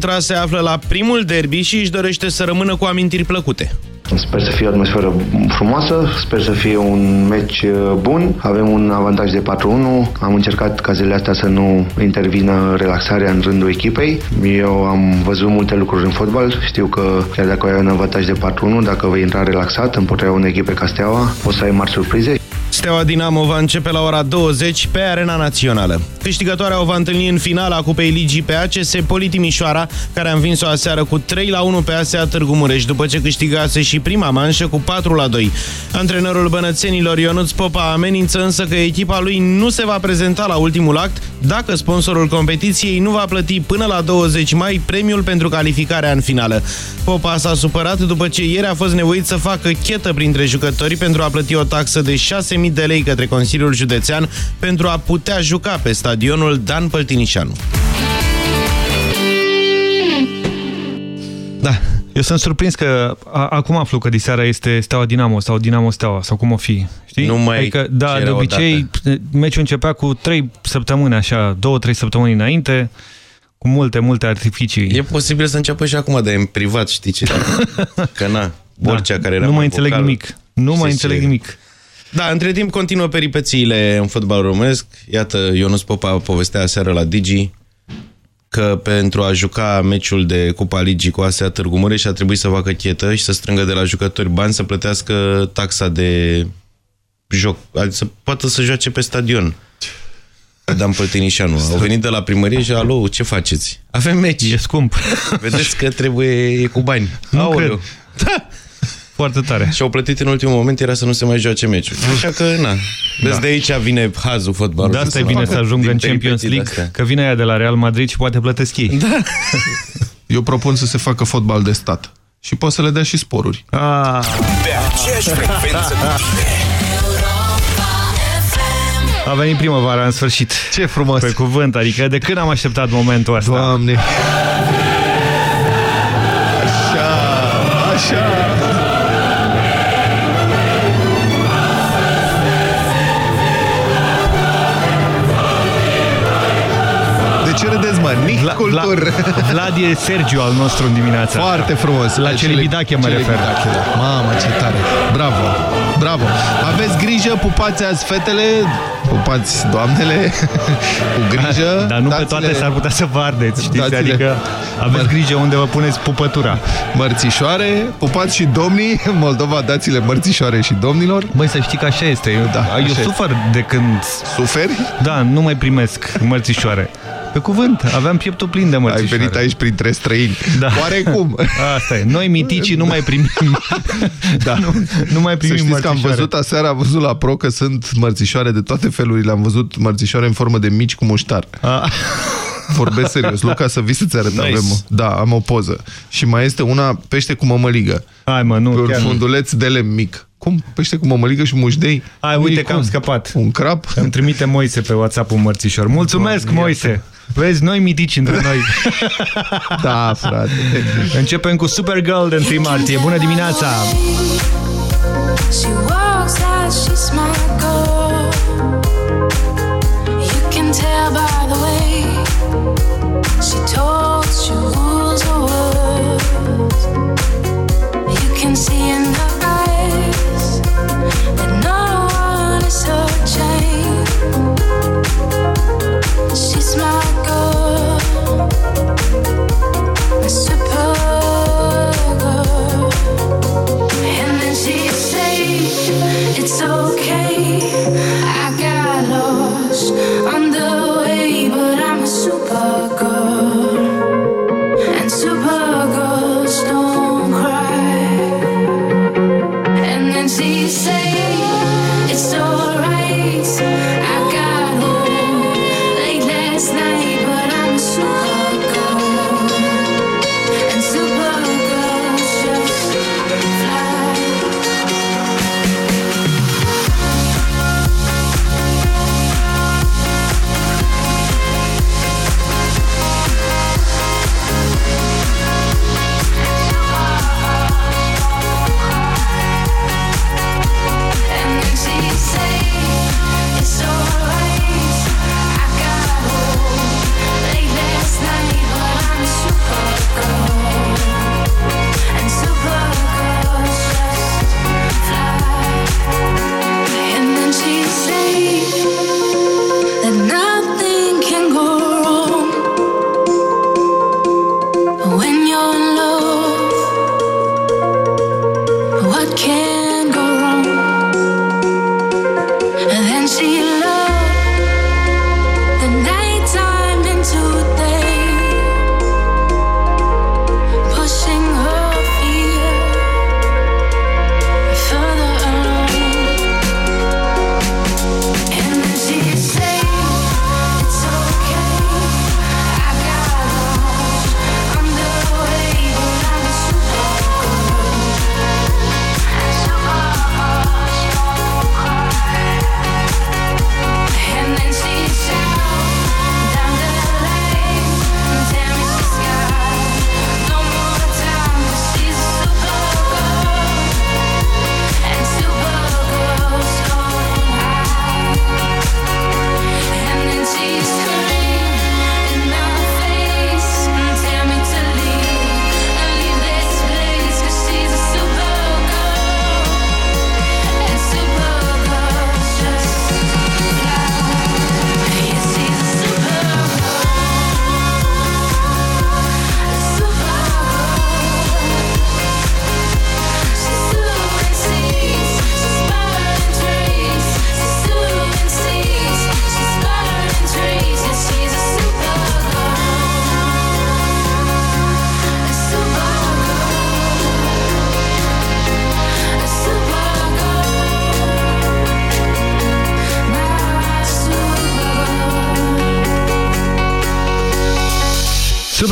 contra se află la primul derby și își dorește să rămână cu amintiri plăcute. Sper să fie o atmosferă frumoasă, sper să fie un meci uh, bun. Avem un avantaj de 4-1. Am încercat ca zilele astea să nu intervină relaxarea în rândul echipei. Eu am văzut multe lucruri în fotbal. Știu că chiar dacă ai un avantaj de 4-1, dacă vei intra relaxat împotriva unei echipe ca Steaua, poți să ai mari surprize. Steaua Dinamo va începe la ora 20 pe Arena Națională. Câștigătoarea o va întâlni în finala Cupei Ligii pe ACS Poli Timișoara, care a învins-o aseară cu 3 la 1 pe ASEA Târgu Mureș, după ce câștigase și prima manșă cu 4 la 2. Antrenorul bănățenilor Ionuț Popa amenință însă că echipa lui nu se va prezenta la ultimul act dacă sponsorul competiției nu va plăti până la 20 mai premiul pentru calificarea în finală. Popa s-a supărat după ce ieri a fost nevoit să facă chetă printre jucători pentru a plăti o taxă de 6.000 de lei către Consiliul Județean pentru a putea juca pe stadionul Dan Păltinișanu. Da, eu sunt surprins că a, acum aflu că diseara este Steaua Dinamo sau Dinamo Steaua sau cum o fi. Știi? Nu mai adică, da, de obicei meciul începea cu 3 săptămâni așa, 2-3 săptămâni înainte cu multe, multe artificii. E posibil să înceapă și acum, dar e în privat, știi ce? că na, Borcea da, care era Nu mai înțeleg vocal, nimic. Nu mai înțeleg ce... nimic. Da, între timp continuă peripețiile în fotbal românesc. Iată, Ionus Popa povestea aseară la Digi că pentru a juca meciul de Cupa Ligii cu Asea Târgu Mureș a trebuit să facă chetă și să strângă de la jucători bani să plătească taxa de joc, adică să poată să joace pe stadion. Dan Păltinișanu. Au venit de la primărie și, alo, ce faceți? Avem meci. E scump. Vedeți că trebuie e cu bani. Nu Aoleu. cred. Da. Foarte tare. Și au plătit în ultimul moment, era să nu se mai joace meciul. Așa că, na. Vezi, da. de aici vine hazul fotbalului. Da, asta e bine să ajungă în Champions League, că vine aia de la Real Madrid și poate plătesc ei. Da. Eu propun să se facă fotbal de stat. Și poți să le dea și sporuri. Ah. Pe aceeași frecvență A venit primăvara în sfârșit. Ce frumos! Pe cuvânt, adică de când am așteptat momentul ăsta? Doamne! Vla, cultur. Vla, Vlad e Sergiu al nostru în dimineața Foarte frumos. La Celibidache mă refer. Da. Mamă, ce tare. Bravo. Bravo. Aveți grijă, pupați azi fetele, pupați doamnele, cu grijă. Dar nu pe toate s-ar putea să vă ardeți, știți? Adică aveți Măr... grijă unde vă puneți pupătura. Mărțișoare, pupați și domnii, Moldova dați-le mărțișoare și domnilor. Băi, să știi că așa este. Eu, da, eu așa sufăr de când... Suferi? Da, nu mai primesc mărțișoare. Pe cuvânt, aveam pieptul plin de mărțișoare. Ai venit aici printre străini. Da. Oare cum? Asta e. Noi miticii nu mai primim. Da. Nu, nu mai primim Să știți că am văzut aseară, am văzut la pro că sunt mărțișoare de toate felurile. Am văzut mărțișoare în formă de mici cu muștar. A. Vorbesc serios. Luca, să vii să-ți arăt. Nice. Avem, da, am o poză. Și mai este una pește cu mămăligă. Hai mă, nu. Pe un funduleț de lemn mic. Cum? Pește cu mămăligă și mușdei? Hai, uite că am scăpat. Un crap? Îmi trimite Moise pe WhatsApp un mărțișor. Mulțumesc, Doamne, Moise! Iată. Vezi, noi mitici între noi. da, frate. Începem cu Supergirl de 1 martie. Bună dimineața! She walks as she's my so changed. She smiled.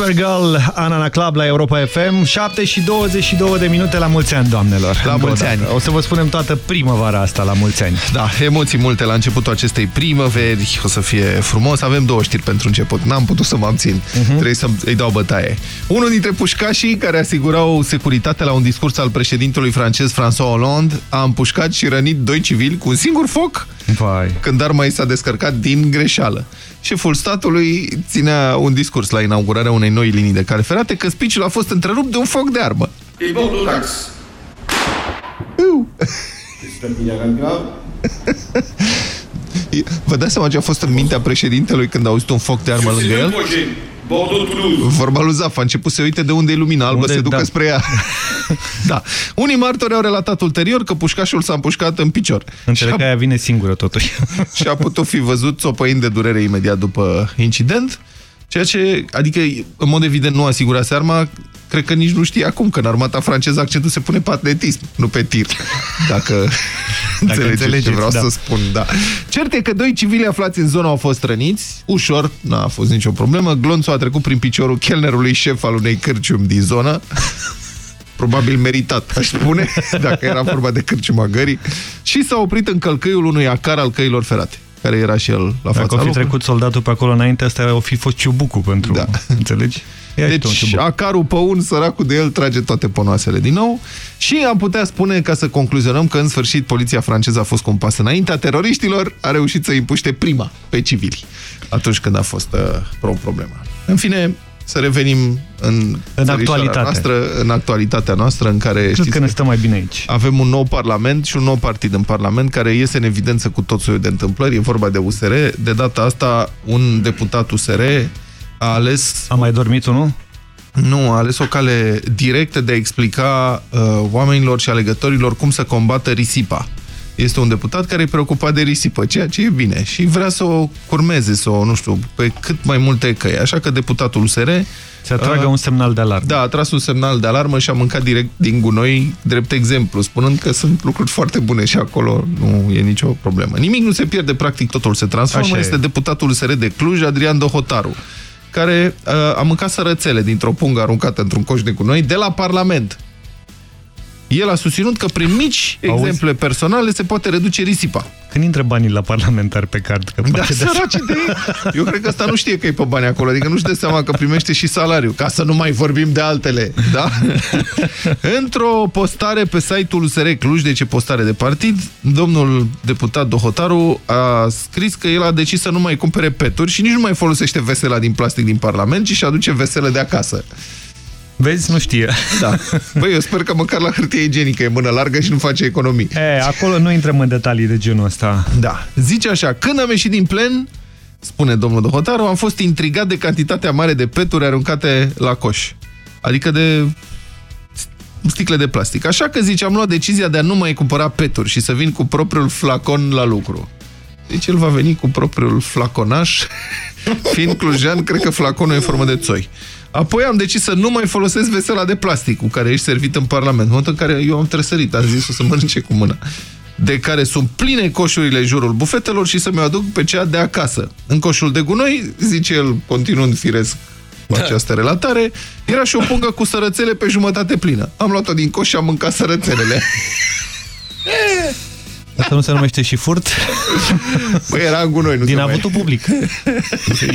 Supergirl, Anana Club la Europa FM, 7 și 22 de minute la mulți ani, doamnelor. La mulți ani. O să vă spunem toată primăvara asta la mulți ani. Da, emoții multe la începutul acestei primăveri, o să fie frumos. Avem două știri pentru început, n-am putut să mă abțin, uh -huh. trebuie să-i dau bătaie. Unul dintre pușcașii care asigurau securitate la un discurs al președintelui francez François Hollande a împușcat și rănit doi civili cu un singur foc Vai. când arma i s-a descărcat din greșeală. Șeful statului ținea un discurs la inaugurarea unei noi linii de cale ferate că speech a fost întrerupt de un foc de armă. Et bon tax. Vă dați seama ce a fost în mintea președintelui când a auzit un foc de armă lângă el? Projet. Bordeaux-Toulouse. Vorba lui Zaf, a început să uite de unde e lumina albă, Unde- se ducă da. spre ea. da. Unii martori au relatat ulterior că pușcașul s-a împușcat în picior. Înțeleg Și că a, aia vine singură, totuși. și a putut fi văzut țopăind de durere imediat după incident. Ceea ce, adică, în mod evident, nu asigurase arma, cred că nici nu știe acum că în armata franceză accentul se pune pe atletism, nu pe tir. Dacă, înțelegeți, ce înțelegeți, vreau da. să spun, da. Cert e că doi civili aflați în zonă au fost răniți, ușor, n-a fost nicio problemă. Glonțul a trecut prin piciorul chelnerului șef al unei cârciumi din zonă. Probabil meritat, aș spune, dacă era vorba de cârciuma gării. Și s-a oprit în călcâiul unui acar al căilor ferate, care era și el la fața Dacă o fi locului. trecut soldatul pe acolo înainte, asta o fi fost ciubucul pentru... Da. Înțelegi? Ia uite un Deci ciubuc. acarul pe un, săracul de el trage toate ponoasele din nou și am putea spune, ca să concluzionăm, că în sfârșit poliția franceză a fost cu un pas înaintea teroriștilor, a reușit să împuște prima pe civili atunci când a fost uh, o problemă. În fine, să revenim în, țărișoara actualitate. noastră, în actualitatea noastră în care Cred știți că ne că stăm mai bine aici. avem un nou parlament și un nou partid în parlament care iese în evidență cu tot soiul de întâmplări. E vorba de USR. De data asta, un deputat USR a ales Am mai dormit unul? nu, a ales o cale directă de a explica uh, oamenilor și alegătorilor cum să combată risipa. Este un deputat care e preocupat de risipă, ceea ce e bine și vrea să o curmeze, să o, nu știu, pe cât mai multe căi. Așa că deputatul USR Se atragă Uh, un semnal de alarmă. da, a tras un semnal de alarmă și a mâncat direct din gunoi, drept exemplu, spunând că sunt lucruri foarte bune și acolo nu e nicio problemă. Nimic nu se pierde, practic totul se transformă. Așa e. este deputatul USR de Cluj, Adrian Dohotaru, care uh, a mâncat sărățele dintr-o pungă aruncată într-un coș de gunoi de la Parlament. El a susținut că prin mici Auzi? exemple personale se poate reduce risipa. Când intră banii la parlamentar pe card? Că Da, face de săraci de ei. Eu cred că asta nu știe că e pe bani acolo, adică nu-și dă seama că primește și salariu, ca să nu mai vorbim de altele, da? Într-o postare pe site-ul USR Cluj, deci e postare de partid, domnul deputat Dohotaru a scris că el a decis să nu mai cumpere peturi și nici nu mai folosește vesela din plastic din Parlament, ci și aduce veselă de acasă. Vezi? Nu știe. Da. Băi, eu sper că măcar la hârtie igienică e mână largă și nu face economii. E, acolo nu intrăm în detalii de genul ăsta. Da. Zice așa, când am ieșit din plen, spune domnul Dohotaru, am fost intrigat de cantitatea mare de peturi aruncate la coș. Adică de sticle de plastic. Așa că, zice, am luat decizia de a nu mai cumpăra peturi și să vin cu propriul flacon la lucru. Deci el va veni cu propriul flaconaș. Fiind clujean, cred că flaconul e în formă de țoi. Apoi am decis să nu mai folosesc vesela de plastic cu care ești servit în Parlament. În momentul în care eu am tresărit, am zis o să mănânce cu mâna de care sunt pline coșurile în jurul bufetelor și să mi-o aduc pe cea de acasă. În coșul de gunoi, zice el, continuând firesc cu această relatare, era și o pungă cu sărățele pe jumătate plină. Am luat-o din coș și am mâncat sărățelele. Asta nu se numește și furt? Băi, era în gunoi, nu Din se mai... avutul public.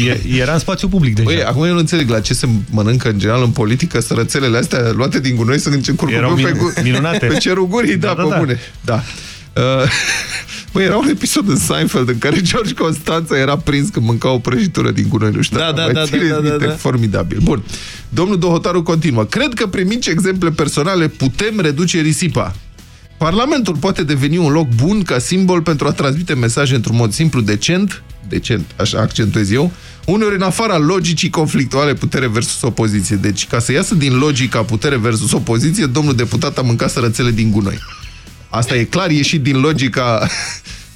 E, era în spațiu public deja. Băi, acum eu nu înțeleg la ce se mănâncă în general în politică sărățelele astea luate din gunoi să Erau încurcupăm pe, min- gu- minunate. pe cerul gurii, da, Da, da, pe da. bune. Da. Uh, Băi, era un episod în Seinfeld în care George Constanța era prins când mânca o prăjitură din gunoi. Nu știu Da, dacă da, mai da, țineți da, da, minte. da. Formidabil. Bun. Domnul Dohotaru continuă. Cred că prin mici exemple personale putem reduce risipa. Parlamentul poate deveni un loc bun ca simbol pentru a transmite mesaje într-un mod simplu, decent, decent, așa accentuez eu, uneori în afara logicii conflictuale putere versus opoziție. Deci, ca să iasă din logica putere versus opoziție, domnul deputat a mâncat sărățele din gunoi. Asta e clar ieșit din logica,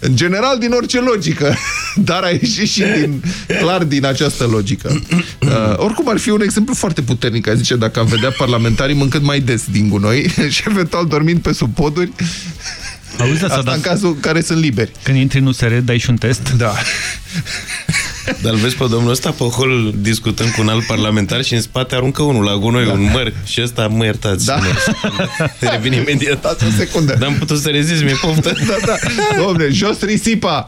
în general din orice logică, dar a ieșit și din, clar din această logică. Uh, oricum ar fi un exemplu foarte puternic, a zice, dacă am vedea parlamentarii mâncând mai des din gunoi și eventual dormind pe sub poduri, Auzi, asta, asta dar în cazul în care sunt liberi. când intri în USR, dai și un test? Da. Dar vezi pe domnul ăsta pe hol discutând cu un alt parlamentar și în spate aruncă unul la gunoi, da. un măr. Și ăsta, mă iertați. Da. Revin imediat. Dați o secundă. N-am putut să rezist, mi-e poftă. Da, da. Domne, jos risipa!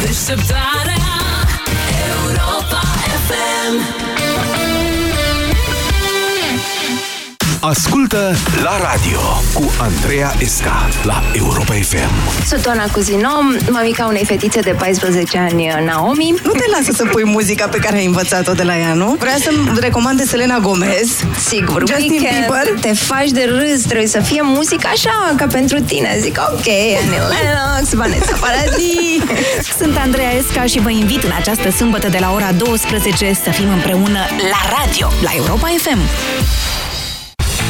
Deșteptarea Europa FM Ascultă la radio cu Andreea Esca la Europa FM. Sunt Oana Cuzinom, mamica unei fetițe de 14 ani, Naomi. Nu te lasă să pui muzica pe care ai învățat-o de la ea, nu? Vrea să-mi recomande Selena Gomez. Sigur, Justin weekend, Bieber. te faci de râs, trebuie să fie muzică așa, ca pentru tine. Zic, ok, Annie Lennox, Vanessa Paradis. Sunt Andreea Esca și vă invit în această sâmbătă de la ora 12 să fim împreună la radio, la Europa FM.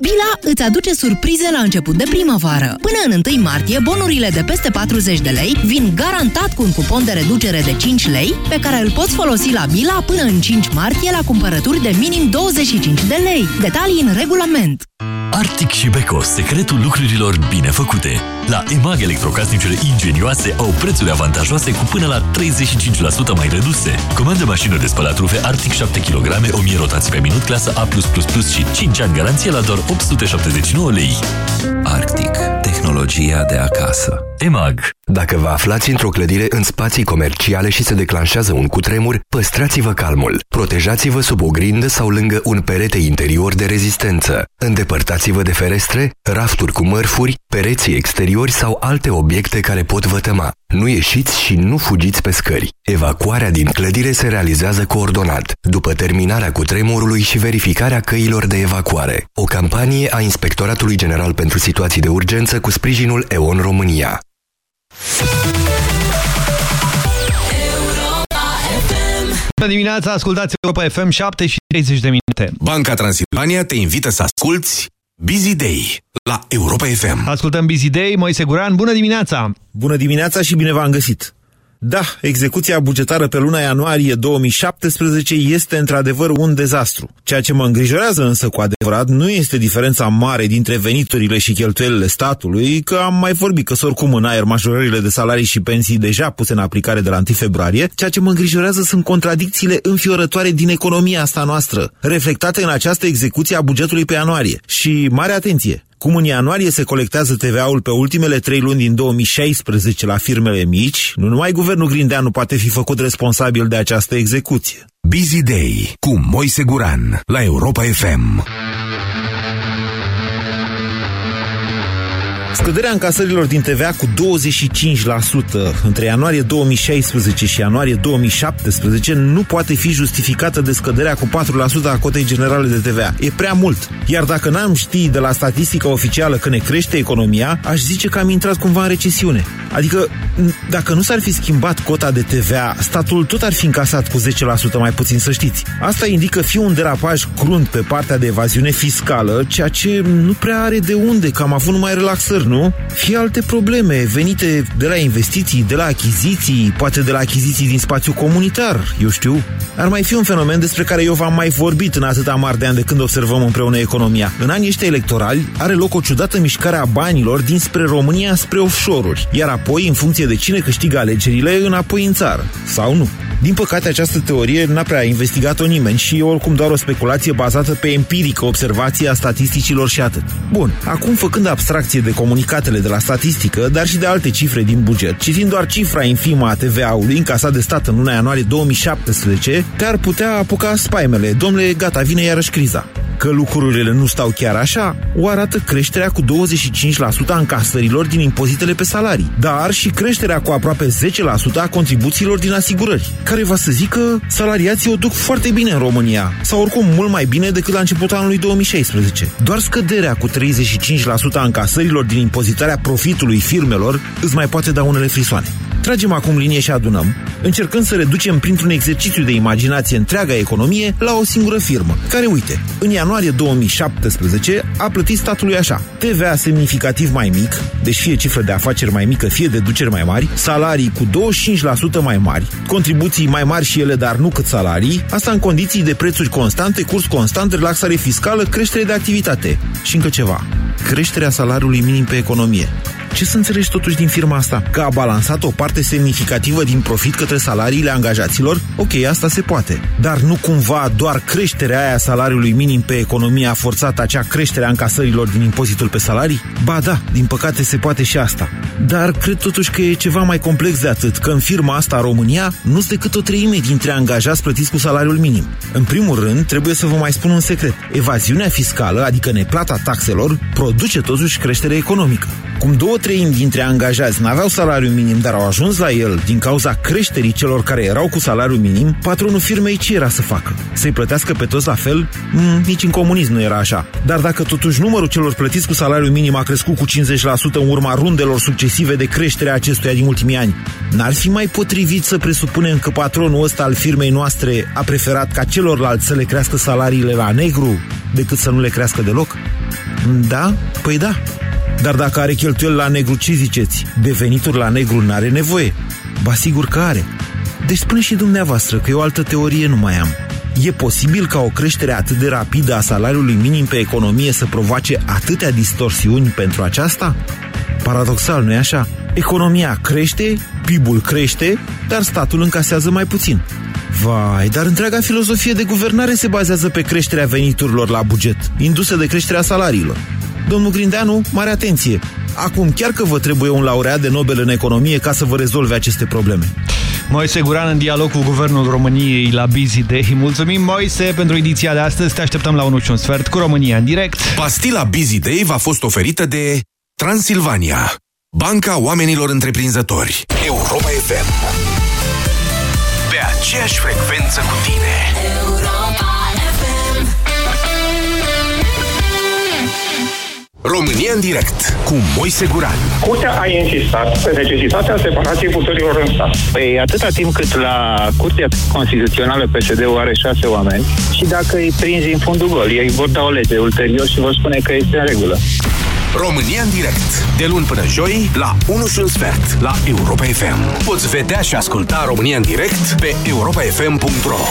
Bila îți aduce surprize la început de primăvară. Până în 1 martie, bonurile de peste 40 de lei vin garantat cu un cupon de reducere de 5 lei, pe care îl poți folosi la Bila până în 5 martie la cumpărături de minim 25 de lei. Detalii în regulament. Arctic și Beko, secretul lucrurilor bine făcute. La EMAG, electrocasnicele ingenioase au prețuri avantajoase cu până la 35% mai reduse. Comandă mașină de spălat rufe Arctic 7 kg, 1000 rotații pe minut, clasă A+++ și 5 ani garanție la doar 879 lei. Arctic. Tehnologia de acasă. EMAG. Dacă vă aflați într-o clădire în spații comerciale și se declanșează un cutremur, păstrați-vă calmul. Protejați-vă sub o grindă sau lângă un perete interior de rezistență. Îndepărtați-vă de ferestre, rafturi cu mărfuri, pereții exteriori sau alte obiecte care pot vătăma. Nu ieșiți și nu fugiți pe scări. Evacuarea din clădire se realizează coordonat, după terminarea cutremurului și verificarea căilor de evacuare. O campanie a Inspectoratului General pentru Situații de Urgență cu sprijinul EON România. Bună dimineața, ascultați Europa FM 7 și 30 de minute. Banca Transilvania te invită să asculti Busy Day la Europa FM. Ascultăm Busy Day, Moise Guran, bună dimineața! Bună dimineața și bine v-am găsit! Da, execuția bugetară pe luna ianuarie 2017 este într-adevăr un dezastru. Ceea ce mă îngrijorează însă cu adevărat nu este diferența mare dintre veniturile și cheltuielile statului, că am mai vorbit că sunt oricum în aer majorările de salarii și pensii deja puse în aplicare de la 1 februarie, ceea ce mă îngrijorează sunt contradicțiile înfiorătoare din economia asta noastră, reflectate în această execuție a bugetului pe ianuarie. Și mare atenție! Cum în ianuarie se colectează TVA-ul pe ultimele trei luni din 2016 la firmele mici, nu numai guvernul Grindeanu poate fi făcut responsabil de această execuție. Busy Day cu Moise Guran la Europa FM. Scăderea încasărilor din TVA cu 25% între ianuarie 2016 și ianuarie 2017 nu poate fi justificată de scăderea cu 4% a cotei generale de TVA. E prea mult. Iar dacă n-am ști de la statistica oficială că ne crește economia, aș zice că am intrat cumva în recesiune. Adică, dacă nu s-ar fi schimbat cota de TVA, statul tot ar fi încasat cu 10% mai puțin, să știți. Asta indică fi un derapaj crunt pe partea de evaziune fiscală, ceea ce nu prea are de unde, că am avut numai relaxări, nu? Fie alte probleme venite de la investiții, de la achiziții, poate de la achiziții din spațiu comunitar, eu știu. Ar mai fi un fenomen despre care eu v-am mai vorbit în atâta mari de ani de când observăm împreună economia. În anii ăștia electorali are loc o ciudată mișcare a banilor dinspre România spre offshore-uri, iar apoi, în funcție de cine câștigă alegerile, înapoi în țară. Sau nu. Din păcate, această teorie n-a prea investigat-o nimeni și e oricum doar o speculație bazată pe empirică observație a statisticilor și atât. Bun, acum făcând abstracție de comunicatele de la statistică, dar și de alte cifre din buget, citind doar cifra infimă a TVA-ului încasat de stat în luna ianuarie 2017, te-ar putea apuca spaimele. Domnule, gata, vine iarăși criza. Că lucrurile nu stau chiar așa, o arată creșterea cu 25% a încasărilor din impozitele pe salarii, dar și creșterea cu aproape 10% a contribuțiilor din asigurări, care va să zică salariații o duc foarte bine în România, sau oricum mult mai bine decât la începutul anului 2016. Doar scăderea cu 35% a încasărilor din impozitarea profitului firmelor îți mai poate da unele frisoane. Tragem acum linie și adunăm, încercând să reducem printr-un exercițiu de imaginație întreaga economie la o singură firmă, care, uite, în ianuarie 2017 a plătit statului așa, TVA semnificativ mai mic, deci fie cifră de afaceri mai mică, fie deduceri mai mari, salarii cu 25% mai mari, contribuții mai mari și ele, dar nu cât salarii, asta în condiții de prețuri constante, curs constant, relaxare fiscală, creștere de activitate. Și încă ceva, creșterea salariului minim pe economie. Ce să înțelegi totuși din firma asta? Că a balansat o parte semnificativă din profit către salariile angajaților? Ok, asta se poate. Dar nu cumva doar creșterea aia salariului minim pe economie a forțat acea creștere a încasărilor din impozitul pe salarii? Ba da, din păcate se poate și asta. Dar cred totuși că e ceva mai complex de atât, că în firma asta, România, nu-s decât o treime dintre angajați plătiți cu salariul minim. În primul rând, trebuie să vă mai spun un secret. Evaziunea fiscală, adică neplata taxelor, produce totuși creștere economică. Cum două treimi dintre angajați n-aveau salariu minim, dar au ajuns la el din cauza creșterii celor care erau cu salariu minim, patronul firmei ce era să facă? Să-i plătească pe toți la fel? Mm, nici în comunism nu era așa. Dar dacă totuși numărul celor plătiți cu salariu minim a crescut cu 50% în urma rundelor succesive de creștere a acestuia din ultimii ani, n-ar fi mai potrivit să presupunem că patronul ăsta al firmei noastre a preferat ca celorlalți să le crească salariile la negru decât să nu le crească deloc? Da? Păi da. Dar dacă are cheltuieli la negru, ce ziceți? De venituri la negru n-are nevoie? Ba sigur că are. Deci spune și dumneavoastră că eu o altă teorie nu mai am. E posibil ca o creștere atât de rapidă a salariului minim pe economie să provoace atâtea distorsiuni pentru aceasta? Paradoxal, nu-i așa? Economia crește, PIB-ul crește, dar statul încasează mai puțin. Vai, dar întreaga filozofie de guvernare se bazează pe creșterea veniturilor la buget, indusă de creșterea salariilor. Domnul Grindeanu, mare atenție! Acum chiar că vă trebuie un laureat de Nobel în economie ca să vă rezolve aceste probleme. Moise Guran în dialog cu Guvernul României la Busy Day. Mulțumim, Moise, pentru ediția de astăzi. Te așteptăm la 1 și un sfert cu România în direct. Pastila Busy Day v-a fost oferită de Transilvania, Banca Oamenilor Întreprinzători. Europa FM. Pe aceeași frecvență cu tine. România în direct cu Moise Guran. Curtea a insistat pe necesitatea separației puterilor în stat. Păi atâta timp cât la Curtea Constituțională PSD-ul are șase oameni și dacă îi prinzi în fundul gol, ei vor da o lege ulterior și vor spune că este în regulă. România în direct, de luni până joi, la 1 și un sfert, la Europa FM. Poți vedea și asculta România în direct pe europafm.ro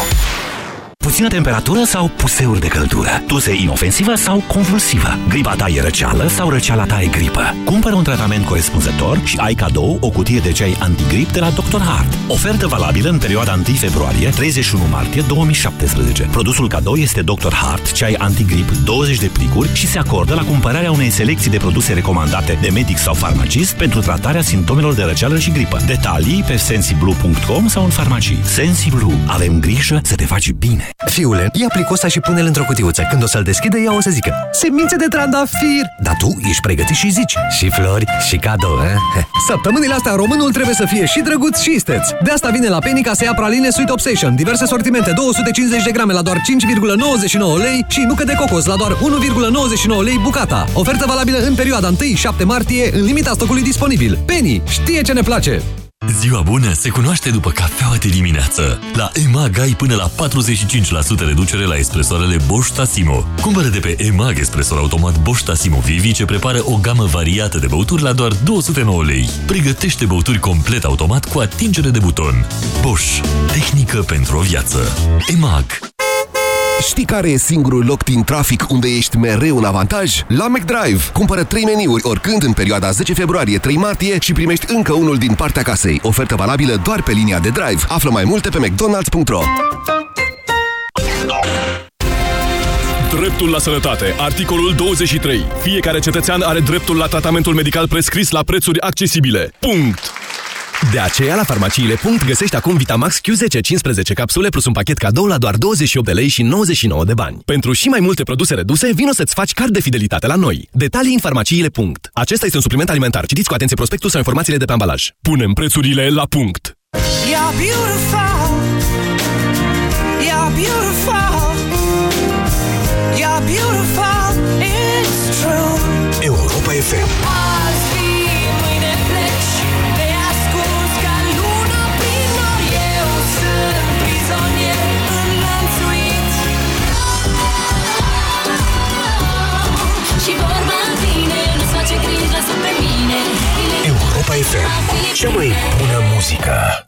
Puțină temperatură sau puseuri de căldură? Tuse inofensivă sau convulsivă? Gripa ta e răceală sau răceala ta e gripă? Cumpără un tratament corespunzător și ai cadou o cutie de ceai antigrip de la Dr. Hart. Ofertă valabilă în perioada 1 februarie-31 martie 2017. Produsul cadou este Dr. Hart, ceai antigrip 20 de plicuri și se acordă la cumpărarea unei selecții de produse recomandate de medic sau farmacist pentru tratarea simptomelor de răceală și gripă. Detalii pe sensiblu.com sau în farmacii. Sensiblu. Avem grijă să te faci bine. Fiule, ia plicosta și pune-l într-o cutiuță. Când o să-l deschide, ea o să zică Semințe de trandafir! Dar tu ești pregătit și zici Și flori, și cadou, eh? Săptămânile astea românul trebuie să fie și drăguț și isteț. De asta vine la Penny ca să ia praline Sweet Obsession. Diverse sortimente, 250 de grame la doar 5,99 lei și nucă de cocos la doar 1,99 lei bucata. Ofertă valabilă în perioada 1-7 martie, în limita stocului disponibil. Penny știe ce ne place! Ziua bună se cunoaște după cafeaua de dimineață. La EMAG ai până la 45% reducere la espresoarele Bosch Tassimo. Cumpără de pe EMAG espresor automat Bosch Tassimo Vivi ce prepară o gamă variată de băuturi la doar 209 lei. Pregătește băuturi complet automat cu atingere de buton. Bosch. Tehnică pentru o viață. EMAG. Știi care e singurul loc din trafic unde ești mereu în avantaj? La McDrive. Cumpără 3 meniuri oricând în perioada 10 februarie-3 martie și primești încă unul din partea casei. Ofertă valabilă doar pe linia de drive. Află mai multe pe mcdonalds.ro Dreptul la sănătate. Articolul 23. Fiecare cetățean are dreptul la tratamentul medical prescris la prețuri accesibile. Punct! De aceea, la farmaciile. Punct, găsești acum Vitamax Q10 15 capsule plus un pachet cadou la doar 28 de lei și 99 de bani. Pentru și mai multe produse reduse, vino să-ți faci card de fidelitate la noi. Detalii în farmaciile. Punct. Acesta este un supliment alimentar. Citiți cu atenție prospectul sau informațiile de pe ambalaj. Punem prețurile la punct! You're beautiful. You're beautiful. You're beautiful. It's true. Europa FM. FM. Cea mai bună muzică.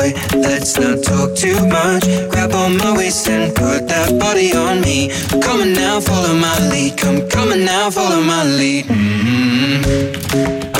boy, let's not talk too much. Grab on my waist and put that body on me. Come on now, follow my lead. Come, come on now, follow my lead. Mm.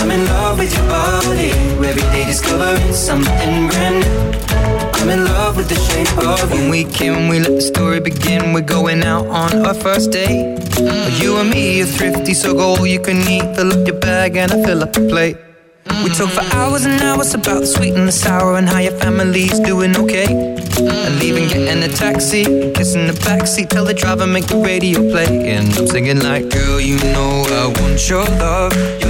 I'm in love with your body. Every day discovering something brand new. I'm in love with the shape of you. When we came, we let the story begin. We're going out on our first date. Mm. You and me are thrifty, so go all you can eat. Fill up your bag and I fill up the plate. Mm. We talk for hours and hours about the sweet and the sour and how your family's doing okay. Mm. And leaving, getting a taxi, kissing the backseat, tell the driver make the radio play. And I'm singing like, girl, you know I want your love. Your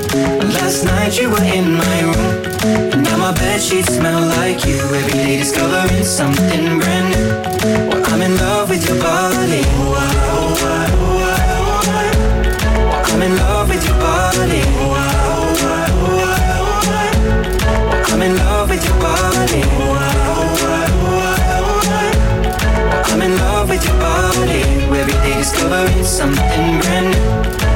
Last night you were in my room. And now my bed sheets smell like you. Every day discovering something brand new. Well, I'm in love with your body. Oh, I, ah, oh, I, ah, oh, I, ah, oh, I. Well, I'm in love with your body. Oh, I, oh, I, oh, I, oh, I. Well, I'm in love with your body. Oh, I, oh, I, oh, I, oh, I. Well, I'm in love with your body. Every day discovering something brand new.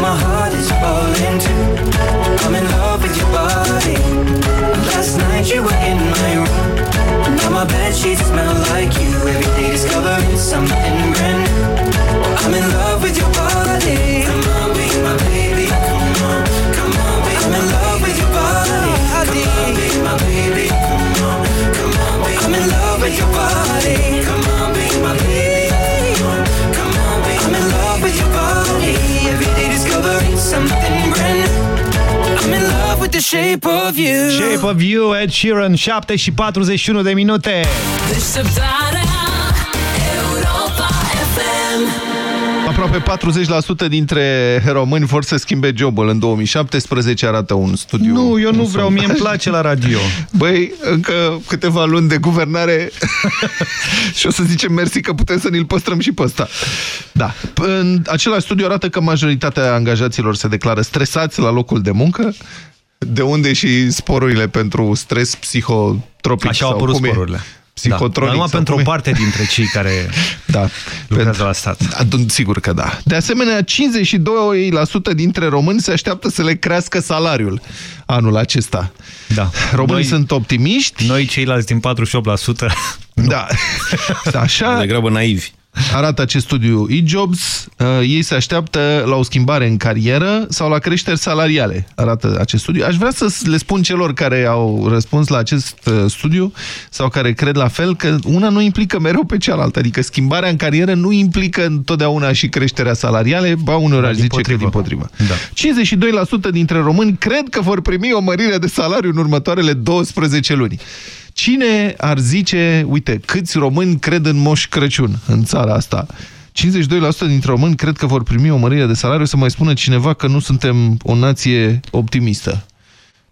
my heart is falling too. I'm in love with your body. Last night you were in my room. Now my bed sheets smell like you. Every day discovering something new. I'm in love with your body. Come on, be my baby. Come on, come on, be I'm in love with your body. Come on, be my baby. Come on, come on, be I'm in love with your body. shape of you. Shape of you, Ed Sheeran, 7 și 41 de minute. Deșteptarea Aproape 40% dintre români vor să schimbe jobul în 2017, arată un studiu. Nu, eu nu un vreau, sondaj. mie îmi place la radio. Băi, încă câteva luni de guvernare și o să zicem mersi că putem să ne-l păstrăm și pe ăsta. Da. În același studiu arată că majoritatea angajaților se declară stresați la locul de muncă, de unde și sporurile pentru stres psihotropic. Așa au sau apărut cum e? Sporurile. Psihotronic. Da, dar numai sau pentru o cum e? parte dintre cei care da. lucrează la stat. Adun, sigur că da. De asemenea, 52% dintre români se așteaptă să le crească salariul anul acesta. Da. Românii Noi- sunt optimiști. Noi ceilalți din 48%. Da. Așa Degrabă naivi. Arată acest studiu e-jobs. Uh, ei se așteaptă la o schimbare în carieră sau la creșteri salariale, arată acest studiu. Aș vrea să le spun celor care au răspuns la acest uh, studiu sau care cred la fel că una nu implică mereu pe cealaltă. Adică schimbarea în carieră nu implică întotdeauna și creșterea salariale, ba uneori aș zice că din potrivă. Da. 52% dintre români cred că vor primi o mărire de salariu în următoarele 12 luni. Cine ar zice, uite, câți români cred în Moș Crăciun în țara asta? 52% dintre români cred că vor primi o mărire de salariu, să mai spună cineva că nu suntem o nație optimistă.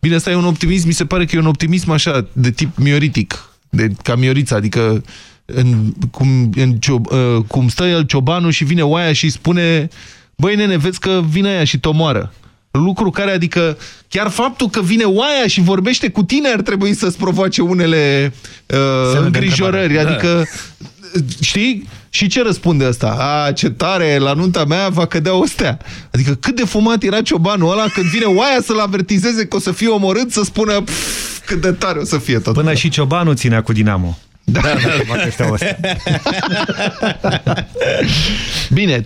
Bine, asta e un optimism, mi se pare că e un optimism așa, de tip mioritic, de ca miorița, adică în, cum, în ciob, uh, cum stă el ciobanul și vine oaia și îi spune băi nene, vezi că vine aia și te omoară. Lucru care, adică, chiar faptul că vine oaia și vorbește cu tine ar trebui să-ți provoace unele uh, de îngrijorări. întrebare. Adică, știi? Și ce răspunde ăsta? A, ce tare, la nunta mea va cădea o stea. Adică cât de fumat era ciobanul ăla când vine oaia să-l avertizeze că o să fie omorât, să spună "Pf, cât de tare o să fie tot. Până și Ciobanu ținea cu Dinamo. Da, da, da. Bine, 39%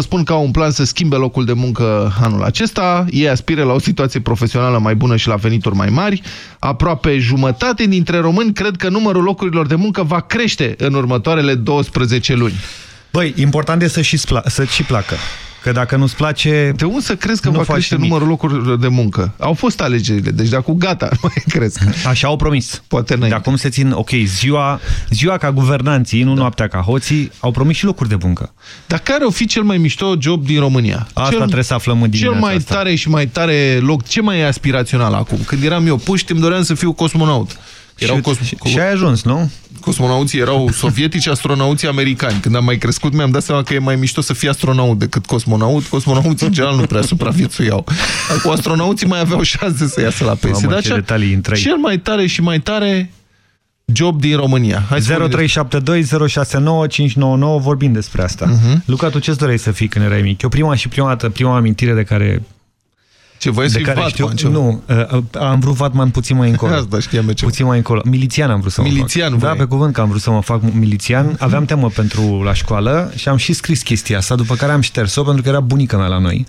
spun că au un plan să schimbe locul de muncă anul acesta. Ei aspiră la o situație profesională mai bună și la venituri mai mari. Aproape jumătate dintre români cred că numărul locurilor de muncă va crește în următoarele 12 luni. Băi, important e să și, să și placă. Că dacă nu-ți place... De unde să crezi că nu va faci crește nimic. numărul locurilor de muncă? Au fost alegerile, deci de acum gata, nu mai crezi. Așa au promis. Poate De acum se țin, ok, ziua, ziua ca guvernanții, nu da. noaptea ca hoții, au promis și locuri de muncă. Dar care o fi cel mai mișto job din România? Asta cel, trebuie să aflăm în Cel dimineața mai asta. tare și mai tare loc, ce mai e aspirațional acum? Când eram eu puști, îmi doream să fiu cosmonaut. Erau și, cos și, și ai ajuns, nu? Cosmonauții erau sovietici, astronauții americani. Când am mai crescut, mi-am dat seama că e mai mișto să fii astronaut decât cosmonaut. Cosmonauții, în general, nu prea supraviețuiau. Cu astronauții mai aveau șanse să iasă la pensie. Mamă, Dar ce cea- detalii intrăi. Cel mai tare și mai tare job din România. Hai să vorbim 0372069599 vorbim despre asta. Uh -huh. Luca, tu ce-ți doreai să fii când erai mic? Eu prima și prima dată, prima amintire de care... Ce, voiai să fii Batman, ceva? Nu, uh, am vrut Batman puțin mai încolo. Asta știam eu ce. Puțin mai încolo. Milițian am vrut să Milițian mă fac. Da, voiai. pe cuvânt că am vrut să mă fac milițian. Aveam temă pentru la școală și am și scris chestia asta, după care am șters-o pentru că era bunica mea la noi.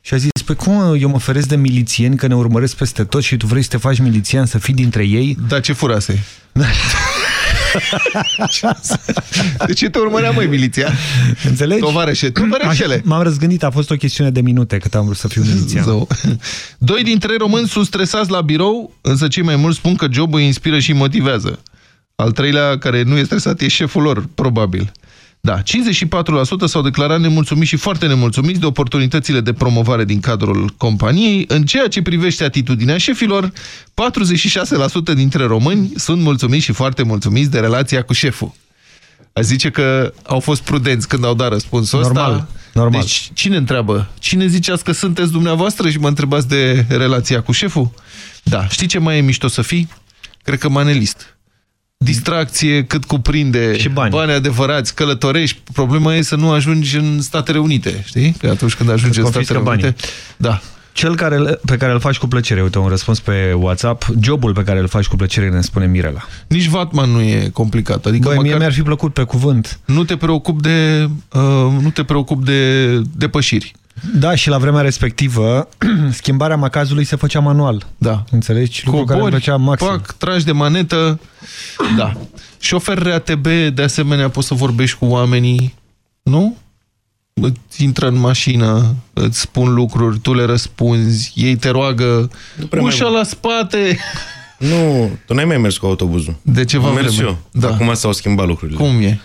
Și a zis, păi cum eu mă feresc de milițieni că ne urmăresc peste tot și tu vrei să te faci milițian, să fii dintre ei? Da, ce furase? De ce te urmărea, măi, miliția? Înțelegi? Tovarășe, tovarășele. M-am răzgândit, a fost o chestiune de minute cât am vrut să fiu milițian. Zău. Doi dintre români sunt stresați la birou, însă cei mai mulți spun că jobul îi inspiră și îi motivează. Al treilea, care nu e stresat, e șeful lor, probabil. Da, 54% s-au declarat nemulțumiți și foarte nemulțumiți de oportunitățile de promovare din cadrul companiei. În ceea ce privește atitudinea șefilor, 46% dintre români sunt mulțumiți și foarte mulțumiți de relația cu șeful. Aș zice că au fost prudenți când au dat răspunsul Normal, ăsta. normal. Deci cine întreabă? Cine ziceați că sunteți dumneavoastră și mă întrebați de relația cu șeful? Da, știi ce mai e mișto să fii? Cred că manelist. Distracție cât cuprinde, Și bani. bani adevărați, călătorești. Problema e să nu ajungi în Statele Unite, știi? Că atunci când ajungi în confiscă Statele banii. Unite... Da. Cel care, pe care îl faci cu plăcere, uite, un răspuns pe WhatsApp, jobul pe care îl faci cu plăcere, ne spune Mirela. Nici Vatman nu e complicat. Adică Băi, mie măcar mi-ar fi plăcut pe cuvânt. nu te preocup de, uh, nu te preocup de depășiri. Da, și la vremea respectivă, schimbarea macazului se făcea manual. Da. Înțelegi? Lucru care îmi Cobori, plăcea maxim. pac, tragi de manetă, da. Șofer RATB, de asemenea, poți să vorbești cu oamenii, nu? îți intră în mașină, îți spun lucruri, tu le răspunzi, ei te roagă, prea mai- ușa la spate. Nu, tu n-ai mai mers cu autobuzul. De ceva Am mers vreme. eu. Da. Acum s-au schimbat lucrurile. Cum e?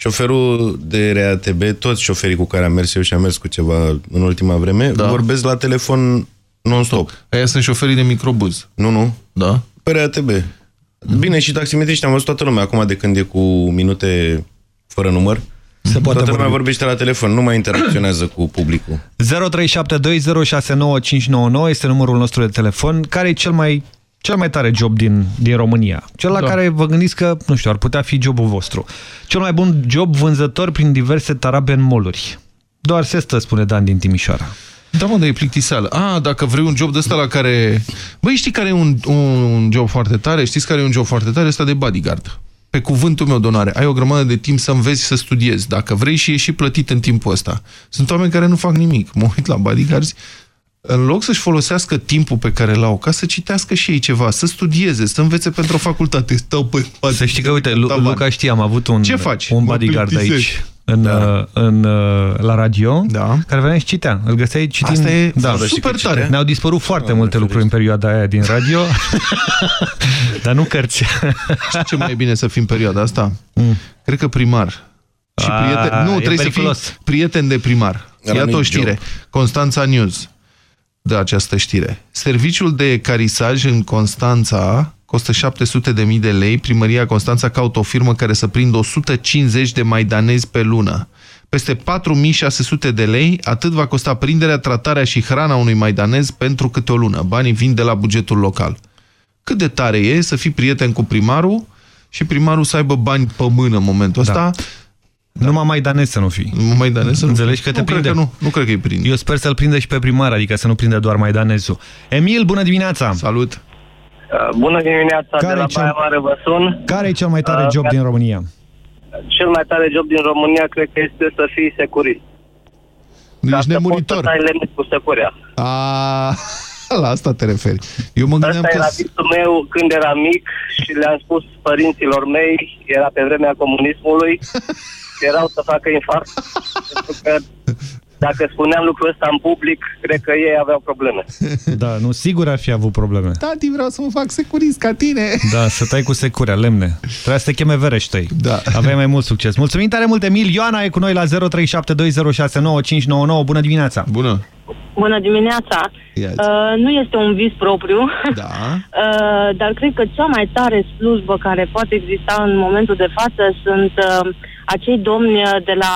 Șoferul de RATB, toți șoferii cu care am mers eu și am mers cu ceva în ultima vreme, da. vorbesc la telefon non-stop. Aia sunt șoferii de microbuz. Nu, nu. Da? Pe RATB. Bine, și taximetriști am văzut toată lumea acum de când e cu minute fără număr. Se poate toată lumea vorbi. vorbește la telefon, nu mai interacționează cu publicul. 0372069599 este numărul nostru de telefon. Care e cel mai, cel mai tare job din, din România? Cel la Da. care vă gândiți că, nu știu, ar putea fi jobul vostru. Cel mai bun job vânzător prin diverse tarabe în moluri. Doar se stă, spune Dan din Timișoara. Da, mă, dar e plictiseală. A, dacă vrei un job de ăsta la care... Băi, știi care e un, un job foarte tare? Știți care e un job foarte tare? Ăsta de bodyguard. Pe cuvântul meu de onoare. Ai o grămadă de timp să înveți să studiezi. Dacă vrei și ești și plătit în timpul ăsta. Sunt oameni care nu fac nimic. Mă uit la bodyguards în loc să-și folosească timpul pe care l-au ca să citească și ei ceva, să studieze, să învețe pentru o facultate. Stau pe spate. Să știi că, uite, Lu Luca știe, am avut un, Ce faci? un Mă bodyguard plictisesc. aici. În, da. în, la radio, da. care venea și citea. Îl găseai citind. Asta e da. super tare. Ne-au dispărut foarte multe lucruri în perioada aia din radio, dar nu cărți. Știi ce mai e bine să fii în perioada asta? Mm. Cred că primar. Și A, prieten... Nu, e trebuie periculos. să fii prieten de primar. Ăla Iată nu-i o știre. job. Constanța News de această știre. Serviciul de carisaj în Constanța costă 700 de mii de lei. Primăria Constanța caută o firmă care să prindă 150 de maidanezi pe lună. Peste 4600 de lei, atât va costa prinderea, tratarea și hrana unui maidanez pentru câte o lună. Banii vin de la bugetul local. Cât de tare e să fii prieten cu primarul și primarul să aibă bani pe mână în momentul ăsta. Da. Numai maidanez să nu fii. Maidanez să nu Înțelegi că te nu cred prinde. că nu, nu cred că îi prinde. Eu sper să-l prindă și pe primar, adică să nu prinde doar maidanezul. Emil, bună dimineața! Salut! Uh, Bună dimineața, Care de la e cel- Baia Mare vă sun. Care e cel mai tare Uh, job din România? Cel mai tare job din România cred că este să fii securist. Ești nemuritor. Să ai lemn cu securea. A, la asta te referi. Eu mă gândeam Asta că... era visul meu când eram mic și le-am spus părinților mei, era pe vremea comunismului, că erau să facă infarct, pentru că dacă spuneam lucrul ăsta în public, cred că ei aveau probleme. Da, nu, sigur ar fi avut probleme. Tati, vreau să mă fac securist ca tine. Da, să tai cu securea, lemne. Trebuia să te cheme Vereștei. Da. Aveai mai mult succes. Mulțumim tare mult, Emil. Ioana e cu noi la 0372069599. Bună dimineața! Bună! Bună dimineața! Ia-ți. Uh, nu este un vis propriu, Da. uh, dar cred că cea mai tare slujbă care poate exista în momentul de față sunt uh, acei domni de la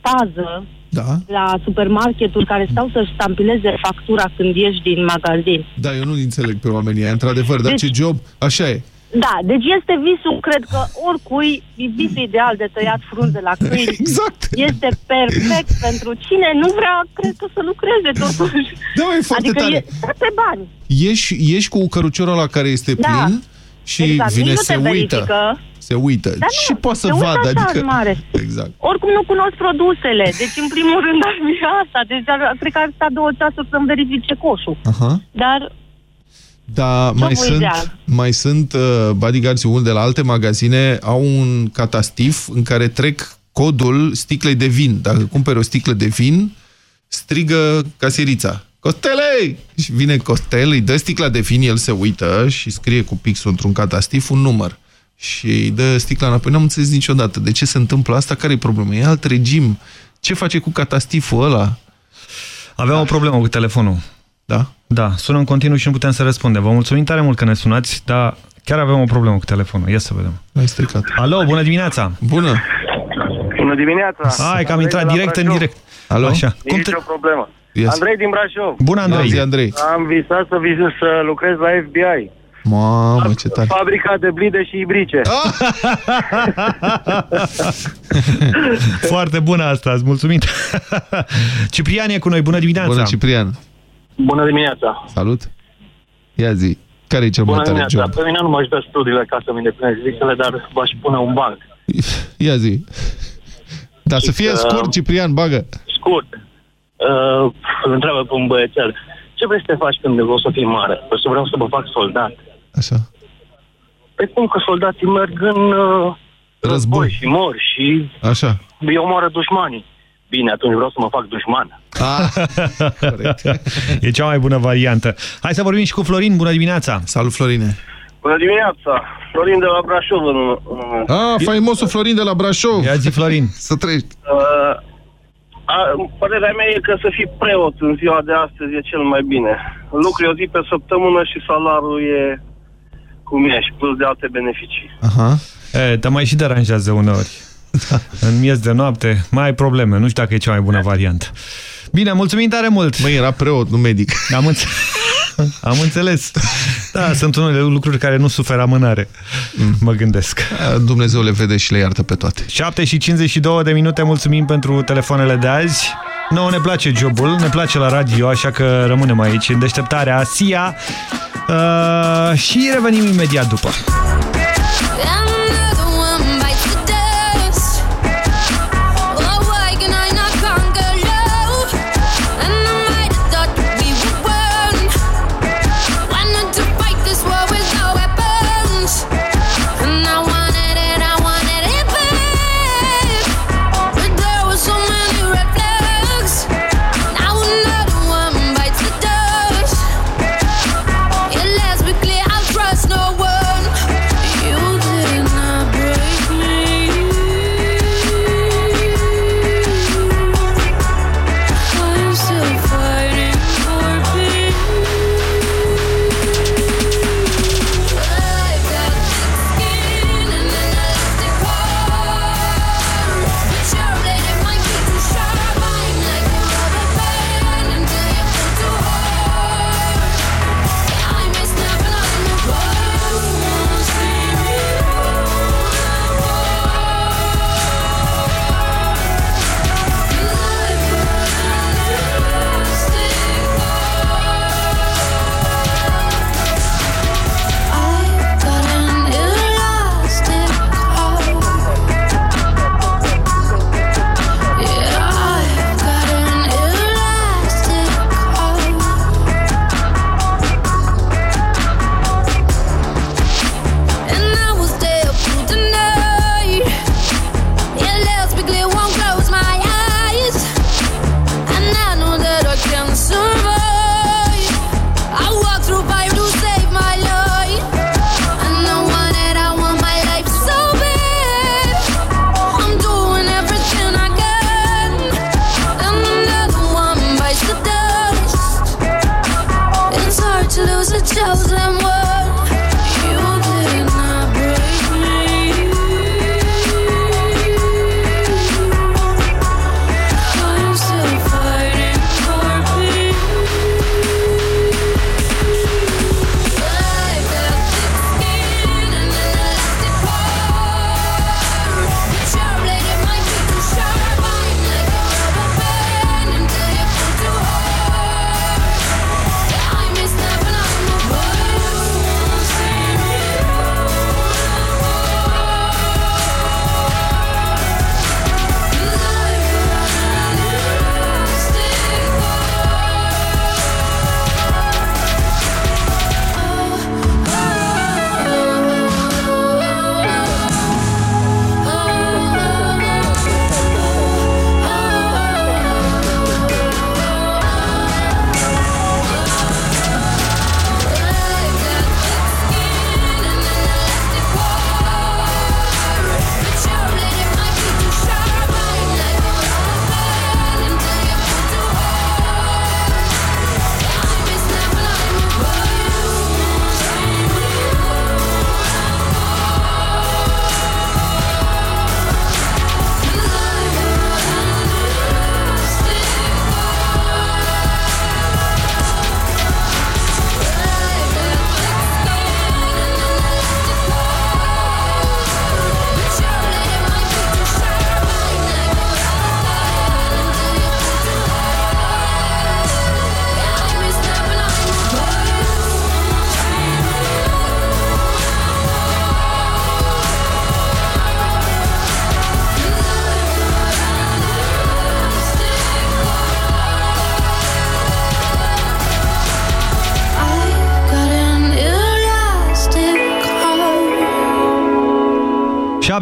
pază, Da. la supermarketuri care stau să-și stampileze factura când ieși din magazin. Da, eu nu înțeleg pe oamenii ăia, într-adevăr, dar Deci- ce job, așa e. Da, deci este visul, cred că oricui, e visul ideal de tăiat frunze la câini. Exact. Este perfect pentru cine nu vrea, cred că, să lucreze totuși. Da, e foarte adică tare. e pe bani. Ieși, ieși cu căruciorul ăla care este Da. plin și Exact, vine, nici nu se te uită. verifică. Se uită. Dar nu, și poate să se uită vadă, așa adică... în mare. Exact. Oricum nu cunosc produsele, deci în primul rând ar fi asta. Deci ar, cred că ar sta două ceasuri să-mi verifice coșul. Aha. Dar Da, mai Jobul sunt, ideal. mai sunt uh, bodyguards de la alte magazine, au un catastif în care trec codul sticlei de vin. Dacă cumperi o sticlă de vin, strigă caserița. Costele! Și vine Costel, îi dă sticla de vin, el se uită și scrie cu pixul într-un catastif un număr. Și îi dă sticla înapoi. N-am înțeles niciodată de ce se întâmplă asta, care e problema? E alt regim. Ce face cu catastiful ăla? Aveam o problemă cu telefonul. Da? Da, sună în continuu și nu putem să răspundem. Vă mulțumim tare mult că ne sunați, dar chiar avem o problemă cu telefonul. Ia să vedem. L-ai stricat. Alo, bună dimineața! Bună! Bună dimineața! Hai că am intrat direct în direct. Alo? Așa. Cum te... problemă. Yes. Andrei din Brașov. Bună, Andrei! Zi, Andrei. Am visat să, vis să lucrez la FBI. Mamă, ce tare. Fabrica de blide și ibrice. Foarte bună asta, îți mulțumim. Ciprian e cu noi, bună dimineața! Bună, Ciprian. Bună dimineața! Salut. Ia zi. Care e cel mai Bună tare dimineața! job? Pe mine nu mă ajută studiile ca să-mi îndeplinesc visele, dar v-aș pune un banc. Ia zi. Dar să fie că- scurt, Ciprian, bagă. Scurt. Uh, îl întreabă pe un băiețel. Ce vrei să te faci când o să fii mare? O să vreau să mă fac soldat. Așa. Pe cum că soldații merg în uh, război și mor și Așa. îi omoară dușmanii. bine, atunci vreau să mă fac dușman. e cea mai bună variantă. Hai să vorbim și cu Florin. Bună dimineața! Salut, Florine! Bună dimineața! Florin de la Brașov. În, în... Ah, faimosul Florin de la Brașov! Ia zi, Florin! să trăiești! Uh, a, părerea mea e că să fii preot în ziua de astăzi e cel mai bine. Lucrezi o zi pe săptămână și salariul e cum e și plus de alte beneficii. Aha. E, te mai și deranjează uneori. În miez de noapte, mai ai probleme. Nu știu dacă e cea mai bună variantă. Bine, mulțumim tare mult! Măi, era preot, nu medic. Am, înțe Am înțeles. Da, sunt unele lucruri care nu suferă amânare. Mă gândesc. Dumnezeu le vede și le iartă pe toate. 7 și 52 de minute, mulțumim pentru telefoanele de azi. Nouă ne place jobul, ne place la radio, așa că rămânem aici în deșteptarea SIA uh, și revenim imediat după. Another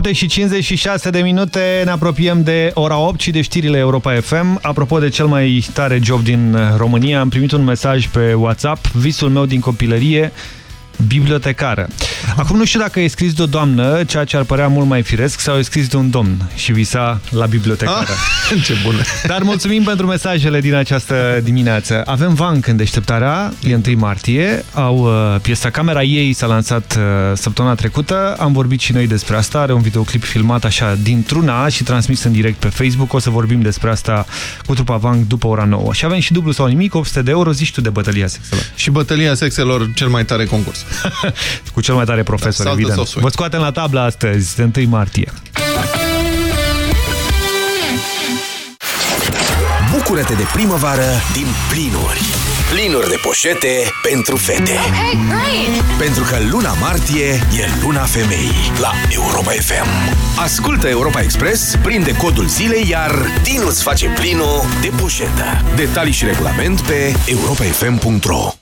7 și 56 de minute, ne apropiem de ora 8 și de știrile Europa FM. Apropo de cel mai tare job din România, am primit un mesaj pe WhatsApp, visul meu din copilărie, bibliotecară. Acum nu știu dacă e scris de o doamnă, ceea ce ar părea mult mai firesc, sau e scris de un domn și visa la bibliotecară. Ah, ce bună! Dar mulțumim pentru mesajele din această dimineață. Avem Vanc în deșteptarea, e 1 martie, au uh, piesa Camera ei s-a lansat uh, săptămâna trecută, am vorbit și noi despre asta, are un videoclip filmat așa dintr-una și transmis în direct pe Facebook, o să vorbim despre asta cu trupa Vanc după ora 9. Și avem și dublu sau nimic, 800 de euro, zici tu de bătălia sexelor. Și bătălia sexelor, cel mai tare concurs. cu cel mai tare profesor, Da, saltă evident. sosul. Vă scoatem la tabla astăzi, de 1 martie. Bucură-te de primăvară din plinuri. Plinuri de poșete pentru fete. Hey, great! Pentru că luna martie e luna femeii la Europa FM. Ascultă Europa Express, prinde codul zilei, iar Dinu îți face plinul de poșetă. Detalii și regulament pe europafm.ro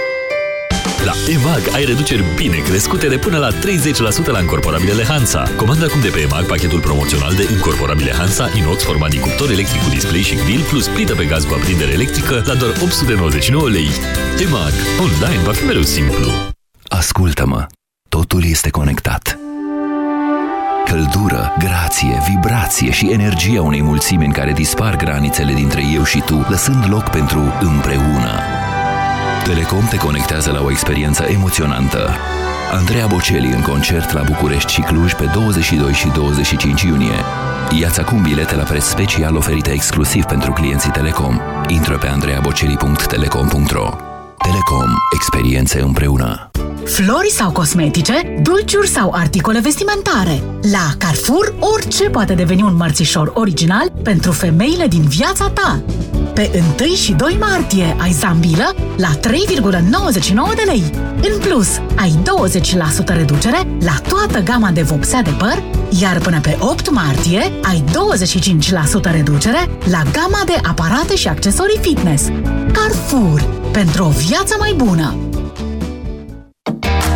La EMAG ai reduceri bine crescute de până la 30% la încorporabilele Hansa. Comanda acum de pe EMAG pachetul promoțional de încorporabile Hansa inox format din cuptor electric cu display și grill plus plită pe gaz cu aprindere electrică la doar 899 lei. EMAG. Online va fi mereu simplu. Ascultă-mă, totul este conectat. Căldură, grație, vibrație și energia unei mulțimi în care dispar granițele dintre eu și tu, lăsând loc pentru împreună. Telecom te conectează la o experiență emoționantă. Andreea Bocelli în concert la București și Cluj pe 22 și 25 iunie. Iați acum bilete la preț special oferite exclusiv pentru clienții Telecom. Intră pe andreaboceli.telecom.ro Telecom. Experiențe împreună. Flori sau cosmetice, dulciuri sau articole vestimentare. La Carrefour, orice poate deveni un mărțișor original pentru femeile din viața ta. Pe 1 și 2 martie ai zambilă la 3,99 de lei. În plus, ai 20% reducere la toată gama de vopsea de păr, iar până pe 8 martie ai 25% reducere la gama de aparate și accesorii fitness. Carrefour. Pentru o viață mai bună!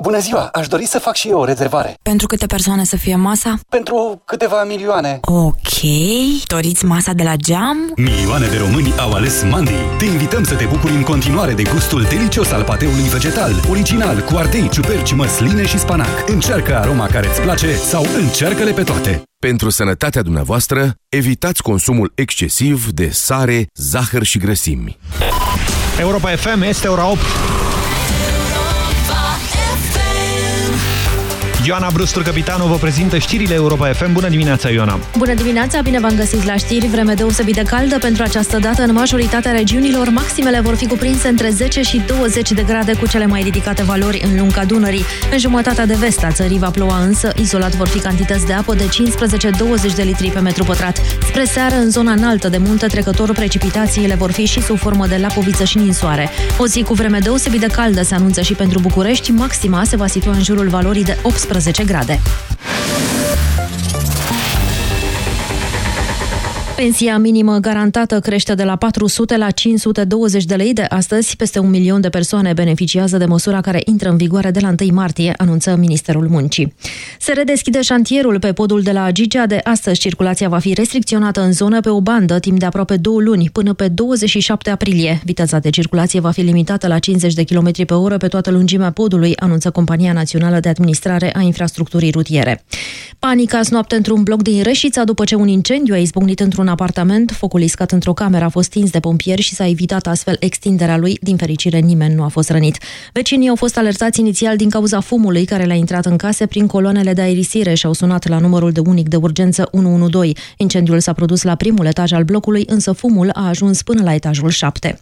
Bună ziua! Aș dori să fac și eu o rezervare. Pentru câte persoane să fie masa? Pentru câteva milioane. Ok. Doriți masa de la geam? Milioane de români au ales Mandi. Te invităm să te bucuri în continuare de gustul delicios al pateului vegetal, original, cu ardei, ciuperci, măsline și spanac. Încearcă aroma care îți place sau încearcă-le pe toate. Pentru sănătatea dumneavoastră, evitați consumul excesiv de sare, zahăr și grăsimi. Europa FM este ora 8. Ioana Brustur, capitanul, vă prezintă știrile Europa FM. Bună dimineața, Ioana! Bună dimineața, bine v-am găsit la știri. Vreme deosebit de caldă pentru această dată în majoritatea regiunilor. Maximele vor fi cuprinse între 10 și 20 de grade cu cele mai ridicate valori în lunga Dunării. În jumătatea de vest a țării va ploua însă, izolat vor fi cantități de apă de 15-20 de litri pe metru pătrat. Spre seară, în zona înaltă de munte trecător, precipitațiile vor fi și sub formă de lapoviță și ninsoare. O zi cu vreme deosebit de caldă se anunță și pentru București. Maxima se va situa în jurul valorii de 18 grade. Pensia minimă garantată crește de la 400 la 520 de lei de astăzi. Peste un milion de persoane beneficiază de măsura care intră în vigoare de la 1 martie, anunță Ministerul Muncii. Se redeschide șantierul pe podul de la Gigea. De astăzi, circulația va fi restricționată în zonă pe o bandă timp de aproape două luni, până pe 27 aprilie. Viteza de circulație va fi limitată la 50 de km pe oră pe toată lungimea podului, anunță Compania Națională de Administrare a Infrastructurii Rutiere. Panica noapte într-un bloc din Reșița după ce un incendiu a izbucnit într-un apartament, focul iscat într-o cameră a fost stins de pompieri și s-a evitat astfel extinderea lui. Din fericire, nimeni nu a fost rănit. Vecinii au fost alertați inițial din cauza fumului care le-a intrat în case prin coloanele de aerisire și au sunat la numărul de unic de urgență 112. Incendiul s-a produs la primul etaj al blocului, însă fumul a ajuns până la etajul 7.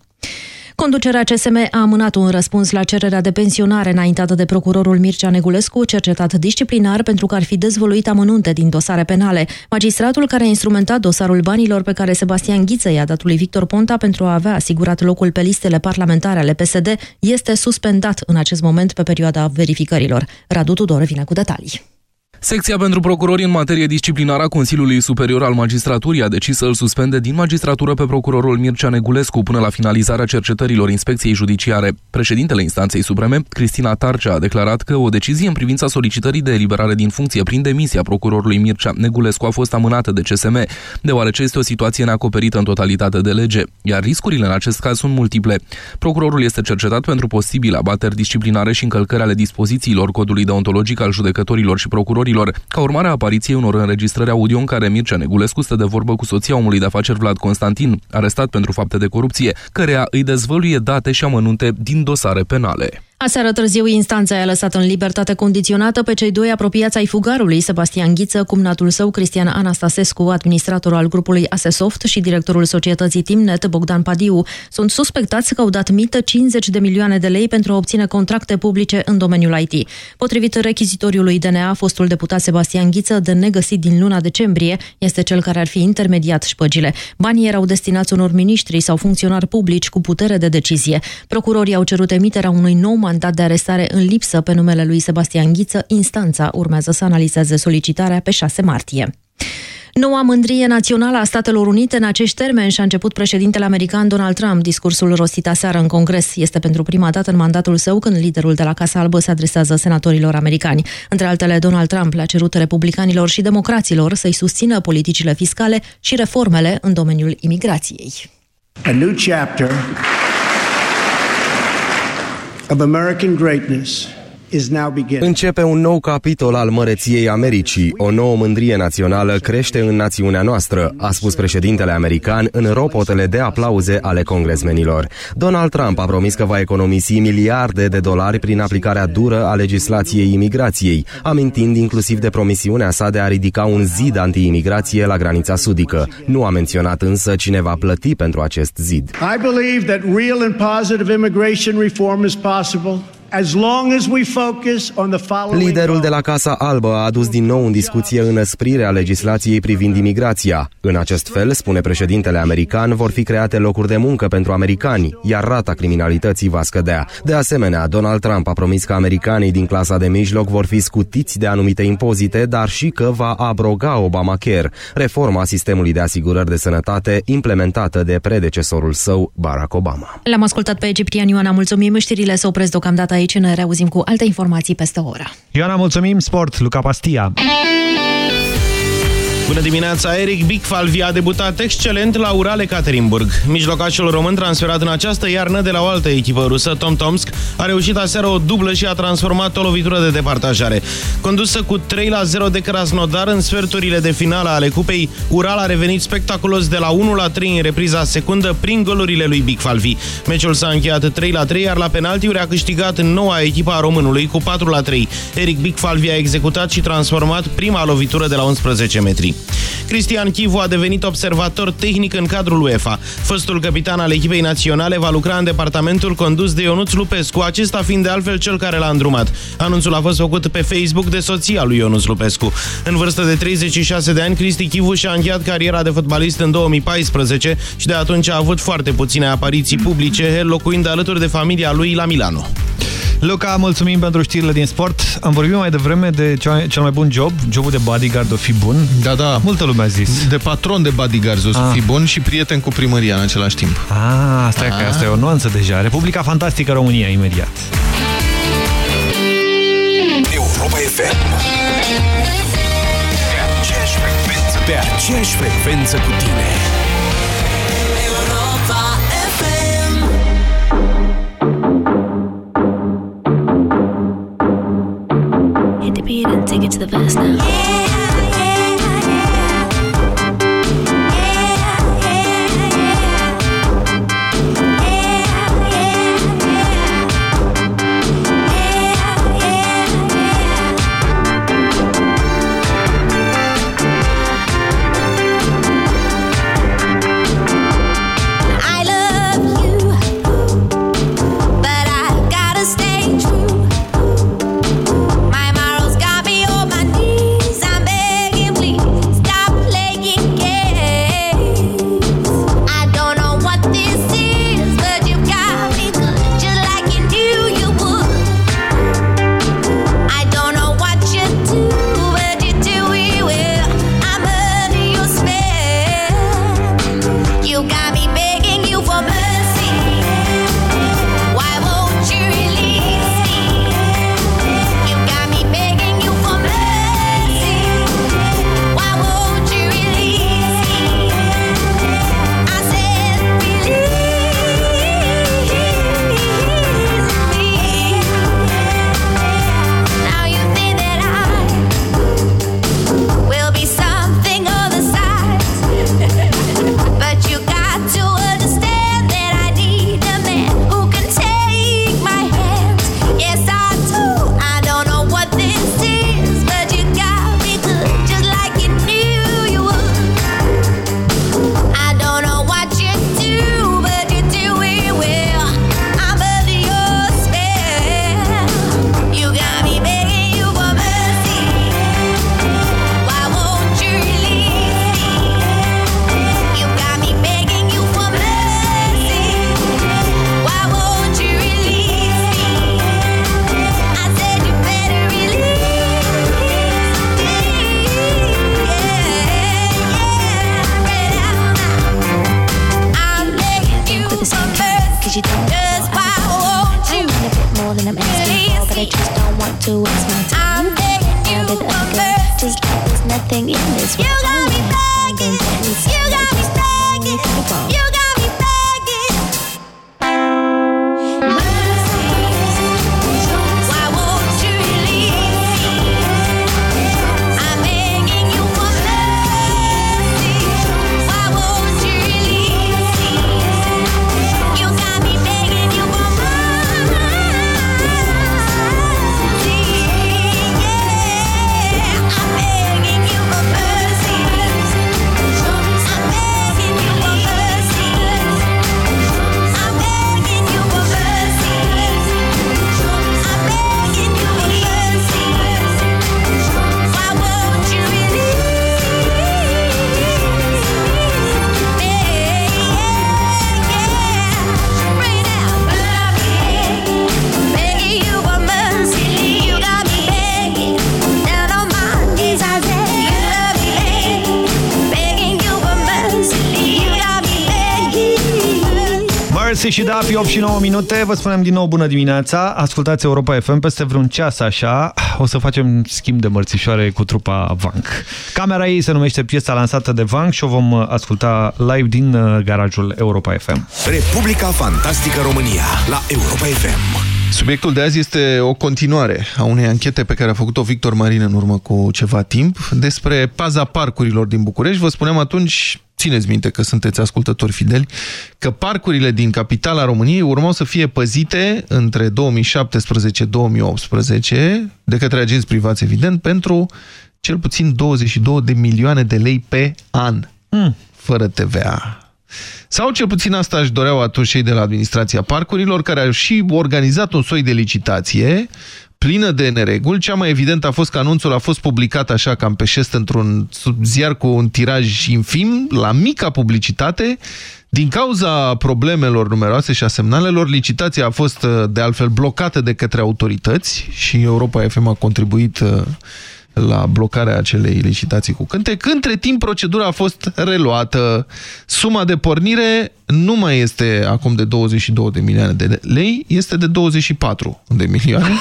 Conducerea CSM a amânat un răspuns la cererea de pensionare înaintată de procurorul Mircea Negulescu, cercetat disciplinar pentru că ar fi dezvăluit amănunte din dosare penale. Magistratul care a instrumentat dosarul banilor pe care Sebastian Ghiță i-a dat lui Victor Ponta pentru a avea asigurat locul pe listele parlamentare ale PSD este suspendat în acest moment pe perioada verificărilor. Radu Tudor vine cu detalii. Secția pentru procurori în materie disciplinară a Consiliului Superior al Magistraturii a decis să îl suspende din magistratură pe procurorul Mircea Negulescu până la finalizarea cercetărilor inspecției judiciare. Președintele instanței supreme, Cristina Tarcea, a declarat că o decizie în privința solicitării de eliberare din funcție prin demisia procurorului Mircea Negulescu a fost amânată de CSM, deoarece este o situație neacoperită în totalitate de lege, iar riscurile în acest caz sunt multiple. Procurorul este cercetat pentru posibile abateri disciplinare și încălcări ale dispozițiilor codului deontologic al judecătorilor și procurorilor procurorilor, ca urmare a apariției unor înregistrări audio în care Mircea Negulescu stă de vorbă cu soția omului de afaceri Vlad Constantin, arestat pentru fapte de corupție, căreia îi dezvăluie date și amănunte din dosare penale. Aseară târziu, instanța a lăsat în libertate condiționată pe cei doi apropiați ai fugarului, Sebastian Ghiță, cumnatul său, Cristian Anastasescu, administrator al grupului Asesoft și directorul societății Timnet, Bogdan Padiu. Sunt suspectați că au dat mită 50 de milioane de lei pentru a obține contracte publice în domeniul IT. Potrivit rechizitoriului DNA, fostul deputat Sebastian Ghiță, de negăsit din luna decembrie, este cel care ar fi intermediat șpăgile. Banii erau destinați unor miniștri sau funcționari publici cu putere de decizie. Procurorii au cerut emiterea unui nou mandat de arestare în lipsă pe numele lui Sebastian Ghiță, instanța urmează să analizeze solicitarea pe 6 martie. Noua mândrie națională a Statelor Unite în acești termeni și-a început președintele american Donald Trump. Discursul rostit aseară în Congres este pentru prima dată în mandatul său când liderul de la Casa Albă se adresează senatorilor americani. Între altele, Donald Trump le-a cerut republicanilor și democraților să-i susțină politicile fiscale și reformele în domeniul imigrației. A new chapter of American greatness is now beginning. Începe un nou capitol al măreției Americii. O nouă mândrie națională crește în națiunea noastră, a spus președintele american în ropotele de aplauze ale congresmenilor. Donald Trump a promis că va economisi miliarde de dolari prin aplicarea dură a legislației imigrației, amintind inclusiv de promisiunea sa de a ridica un zid anti-imigrație la granița sudică. Nu a menționat însă cine va plăti pentru acest zid. I believe that real and positive immigration reform is possible. As long as we focus on the following Liderul de la Casa Albă a adus din nou în discuție înăsprirea legislației privind imigrația. În acest fel, spune președintele american, vor fi create locuri de muncă pentru americani, iar rata criminalității va scădea. De asemenea, Donald Trump a promis că americanii din clasa de mijloc vor fi scutiți de anumite impozite, dar și că va abroga Obamacare, reforma sistemului de asigurări de sănătate implementată de predecesorul său, Barack Obama. L-am ascultat pe Egiptian Ioana, mulțumim. Știrile se opresc deocamdată aici, ne reauzim cu alte informații peste o oră. Ioana, mulțumim, sport, Luca Pastia. Bună dimineața, Eric Bicfalvi a debutat excelent la Ural Ekaterinburg. Mijlocașul român transferat în această iarnă de la o altă echipă rusă, Tom Tomsk, a reușit aseară o dublă și a transformat o lovitură de departajare. Condusă cu 3 la 0 de Krasnodar în sferturile de finală ale cupei, Ural a revenit spectaculos de la 1 la 3 în repriza secundă prin golurile lui Bicfalvi. Meciul s-a încheiat 3 la 3, iar la penaltiuri a câștigat în noua echipa a românului cu 4 la 3. Eric Bicfalvi a executat și transformat prima lovitură de la 11 metri. Cristian Chivu a devenit observator tehnic în cadrul UEFA. Fostul capitan al echipei naționale va lucra în departamentul condus de Ionuț Lupescu, acesta fiind de altfel cel care l-a îndrumat. Anunțul a fost făcut pe Facebook de soția lui Ionuț Lupescu. În vârstă de 36 de ani, Cristi Chivu și-a încheiat cariera de fotbalist în 2014 și de atunci a avut foarte puține apariții publice, locuind alături de familia lui la Milano. Luca, mulțumim pentru știrile din sport. Am vorbit mai devreme de cel mai bun job, jobul de bodyguard o fi bun. Da, da. Multă lume a zis. De patron de bodyguard o să Ah. fi bun și prieten cu primăria în același timp. Ah, asta, ah. Ah. asta e o nuanță deja. Republica Fantastică România, imediat. Europa FM. Pe aceeași frecvență, pe aceeași frecvență cu tine. The beat and take it to the verse now. și da, pe 8 și 9 minute, vă spunem din nou bună dimineața, ascultați Europa FM peste vreun ceas așa, o să facem schimb de mărțișoare cu trupa Vank. Camera ei se numește piesa lansată de Vank și o vom uh, asculta live din uh, garajul Europa FM. Republica Fantastică România la Europa FM. Subiectul de azi este o continuare a unei anchete pe care a făcut-o Victor Marin în urmă cu ceva timp despre paza parcurilor din București. Vă spunem atunci, țineți minte că sunteți ascultători fideli că parcurile din capitala României urmau să fie păzite între 2017-2018 de către agenți privați, evident, pentru cel puțin 22 de milioane de lei pe an, mm. fără TVA. Sau cel puțin asta își doreau atunci cei de la administrația parcurilor, care au și organizat un soi de licitație plină de nereguli. Cea mai evidentă a fost că anunțul a fost publicat așa cam pe șest într-un ziar cu un tiraj infim, la mica publicitate. Din cauza problemelor numeroase și a semnalelor, licitația a fost de altfel blocată de către autorități și Europa FM a contribuit la blocarea acelei licitații cu cântec. Între timp, procedura a fost reluată. Suma de pornire nu mai este acum de 22 de milioane de lei, este de 24 de milioane.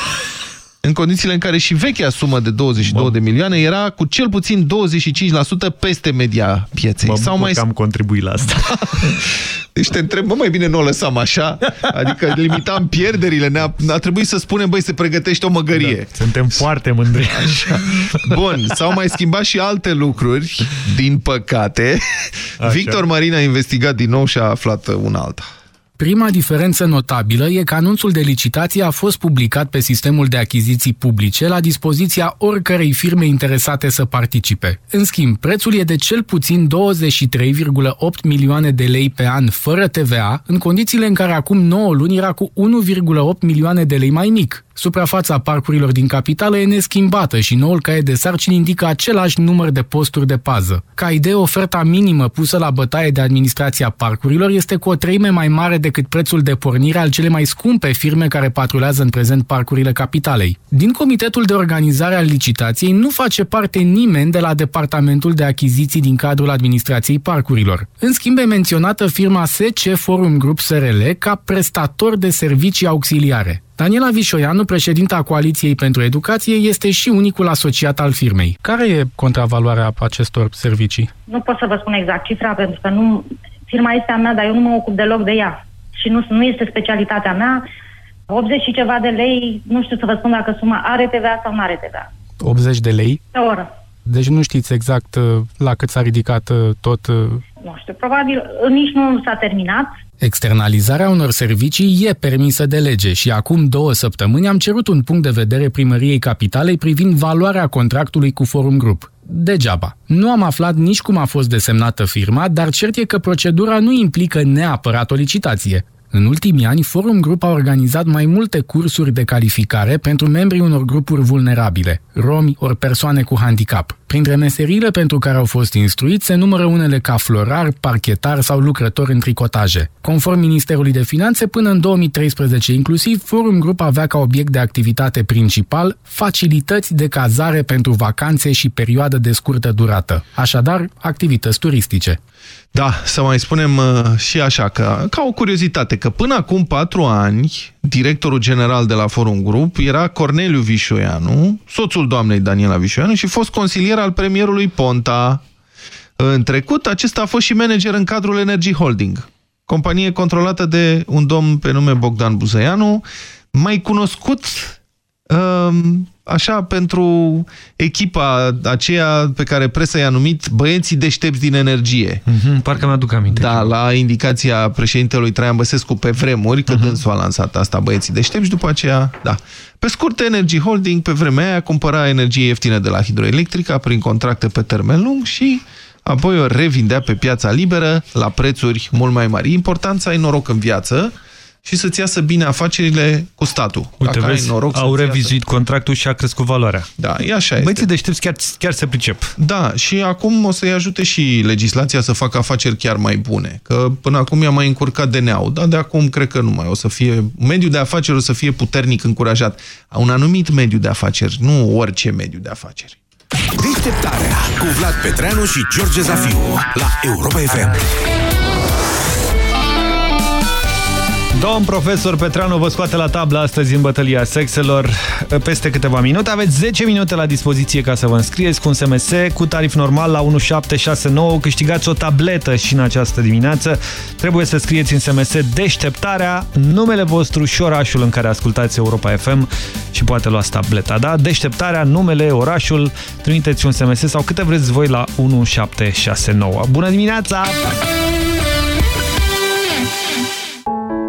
În condițiile în care și vechea sumă de 22 Bă. de milioane era cu cel puțin 25% peste media pieței. Mă Sau mai... că am contribuit la asta. Deci te întreb, bă, mai bine nu o lăsam așa, adică limitam pierderile, ne-a a trebuit să spunem, băi, se pregătește o măgărie. Da, suntem foarte mândri. Așa. Bun, s-au mai schimbat și alte lucruri, din păcate. Așa. Victor Marin a investigat din nou și a aflat una alta. Prima diferență notabilă e că anunțul de licitație a fost publicat pe sistemul de achiziții publice la dispoziția oricărei firme interesate să participe. În schimb, prețul e de cel puțin 23,8 milioane de lei pe an fără TVA, în condițiile în care acum 9 luni era cu 1,8 milioane de lei mai mic. Suprafața parcurilor din capitală e neschimbată și noul caiet de sarcini indică același număr de posturi de pază. Ca idee, oferta minimă pusă la bătaie de administrația parcurilor este cu o treime mai mare decât prețul de pornire al cele mai scumpe firme care patrulează în prezent parcurile capitalei. Din comitetul de organizare al licitației nu face parte nimeni de la departamentul de achiziții din cadrul administrației parcurilor. În schimb, e menționată firma SC Forum Group SRL ca prestator de servicii auxiliare. Daniela Vișoianu, președinta Coaliției pentru Educație, este și unicul asociat al firmei. Care e contravaloarea acestor servicii? Nu pot să vă spun exact cifra, pentru că nu, firma este a mea, dar eu nu mă ocup deloc de ea. Și nu, nu este specialitatea mea. 80 și ceva de lei, nu știu să vă spun dacă suma are TVA sau nu are TVA. 80 de lei? Pe oră. Deci nu știți exact uh, la cât s-a ridicat uh, tot... uh, Nu știu, probabil nici nu s-a terminat. Externalizarea unor servicii e permisă de lege și acum două săptămâni am cerut un punct de vedere primăriei capitalei privind valoarea contractului cu Forum Group. Degeaba. Nu am aflat nici cum a fost desemnată firma, dar cert e că procedura nu implică neapărat o licitație. În ultimii ani, Forum Group a organizat mai multe cursuri de calificare pentru membrii unor grupuri vulnerabile, romi ori persoane cu handicap. Printre meseriile pentru care au fost instruiți se numără unele ca florar, parchetar sau lucrător în tricotaje. Conform Ministerului de Finanțe, până în 2013 inclusiv, Forum Group avea ca obiect de activitate principal facilități de cazare pentru vacanțe și perioadă de scurtă durată, așadar activități turistice. Da, să mai spunem uh, și așa, că, ca o curiozitate, că până acum patru ani directorul general de la Forum Group, era Corneliu Vișoianu, soțul doamnei Daniela Vișoianu și fost consilier al premierului Ponta. În trecut, acesta a fost și manager în cadrul Energy Holding, companie controlată de un domn pe nume Bogdan Buzăianu, mai cunoscut um, așa pentru echipa aceea pe care presa i-a numit băieții deștepți din energie. Mm-hmm, parcă mi-aduc aminte. Da, la indicația președintelui Traian Băsescu pe vremuri, că mm-hmm. dânsul a lansat asta băieții deștepți și după aceea, da. Pe scurt, Energy Holding pe vremea aia cumpăra energie ieftină de la hidroelectrica prin contracte pe termen lung și apoi o revindea pe piața liberă la prețuri mult mai mari. Important să ai noroc în viață și să-ți iasă bine afacerile cu statul. Uite, Dacă vezi, ai noroc au revizuit iasă... contractul și a crescut valoarea. Da, e așa este. Băieții deștepți chiar, chiar se pricep. Da, și acum o să-i ajute și legislația să facă afaceri chiar mai bune. Că până acum i-a mai încurcat DNA-ul, dar de acum cred că nu mai. O să fie, mediul de afaceri o să fie puternic încurajat. Un anumit mediu de afaceri, nu orice mediu de afaceri. Deșteptarea cu Vlad Petreanu și George Zafiu la Europa FM. Domn profesor Petreanu vă scoate la tablă astăzi în bătălia sexelor peste câteva minute. Aveți 10 minute la dispoziție ca să vă înscrieți cu un SMS cu tarif normal la 1769. Câștigați o tabletă și în această dimineață. Trebuie să scrieți în SMS deșteptarea, numele vostru și orașul în care ascultați Europa FM și poate luați tableta. Da? Deșteptarea, numele, orașul, trimiteți un SMS sau câte vreți voi la 1769. Bună dimineața!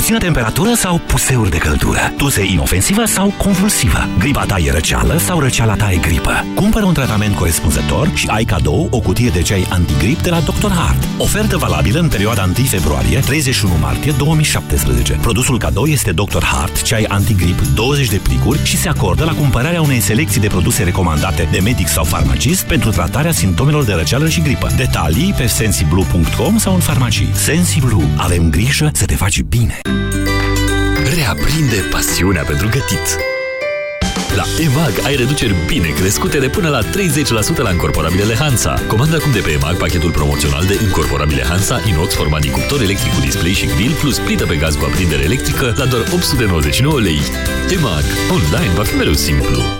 puțină temperatură sau puseuri de căldură, tuse inofensivă sau convulsivă, gripa ta e răceală sau răceala ta e gripă. Cumpără un tratament corespunzător și ai cadou o cutie de ceai antigrip de la Dr. Hart. Ofertă valabilă în perioada 1 februarie-31 martie 2017. Produsul cadou este Dr. Hart, ceai antigrip 20 de plicuri și se acordă la cumpărarea unei selecții de produse recomandate de medic sau farmacist pentru tratarea simptomelor de răceală și gripă. Detalii pe sensiblu.com sau în farmacii. Sensiblu. Avem grijă să te faci bine. Reaprinde pasiunea pentru gătit. La EMAG ai reduceri bine crescute de până la 30% la încorporabilele Hansa. Comanda acum de pe EMAG pachetul promoțional de încorporabile Hansa inox format din cuptor electric cu display și grill plus plită pe gaz cu aprindere electrică la doar 899 lei. EMAG. Online va fi mereu simplu.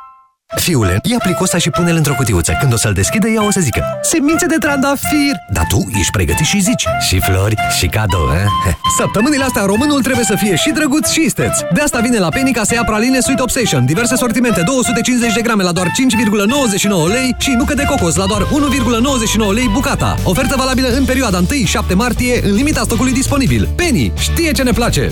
Fiule, ia plicul ăsta și pune-l într-o cutiuță. Când o să-l deschide, ea o să zică Semințe de trandafir! Dar tu ești pregătit și zici Și flori, și cadou, eh? Săptămânile astea românul trebuie să fie și drăguț și isteț. De asta vine la Penny ca să ia praline Sweet Obsession. Diverse sortimente, 250 de grame la doar 5,99 lei și nucă de cocos la doar 1,99 lei bucata. Ofertă valabilă în perioada 1-7 martie, în limita stocului disponibil. Penny știe ce ne place!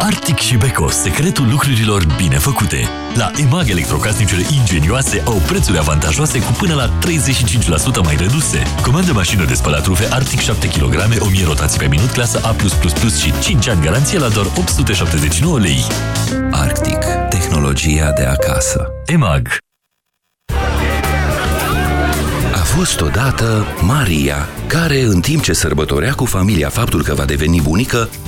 Arctic și Beko, secretul lucrurilor bine făcute. La EMAG, electrocasnicele ingenioase au prețuri avantajoase cu până la 35% mai reduse. Comandă mașină de spălat rufe Arctic 7 kg, 1000 rotații pe minut, clasă A+++ și 5 ani garanție la doar 879 lei. Arctic. Tehnologia de acasă. EMAG. A fost odată Maria, care, în timp ce sărbătorea cu familia faptul că va deveni bunică,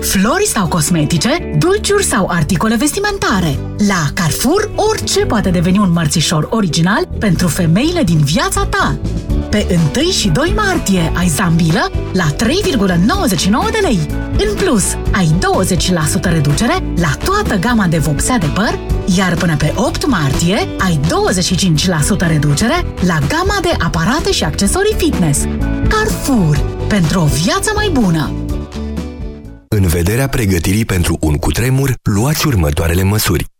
Flori sau cosmetice, dulciuri sau articole vestimentare. La Carrefour, orice poate deveni un mărțișor original pentru femeile din viața ta. Pe 1 și 2 martie ai zambilă la 3,99 de lei. În plus, ai 20% reducere la toată gama de vopsea de păr, iar până pe 8 martie ai 25% reducere la gama de aparate și accesorii fitness. Carrefour. Pentru o viață mai bună! În vederea pregătirii pentru un cutremur, luați următoarele măsuri.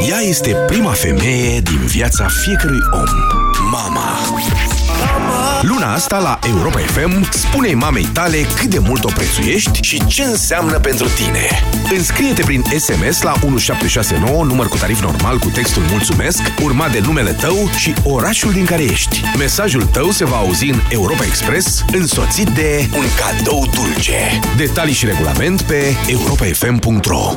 Ea este prima femeie din viața fiecărui om. Mama. Luna asta la Europa FM spune mamei tale cât de mult o prețuiești și ce înseamnă pentru tine. Înscrie-te prin SMS la 1769, număr cu tarif normal cu textul Mulțumesc, urmat de numele tău și orașul din care ești. Mesajul tău se va auzi în Europa Express, însoțit de un cadou dulce. Detalii și regulament pe europafm.ro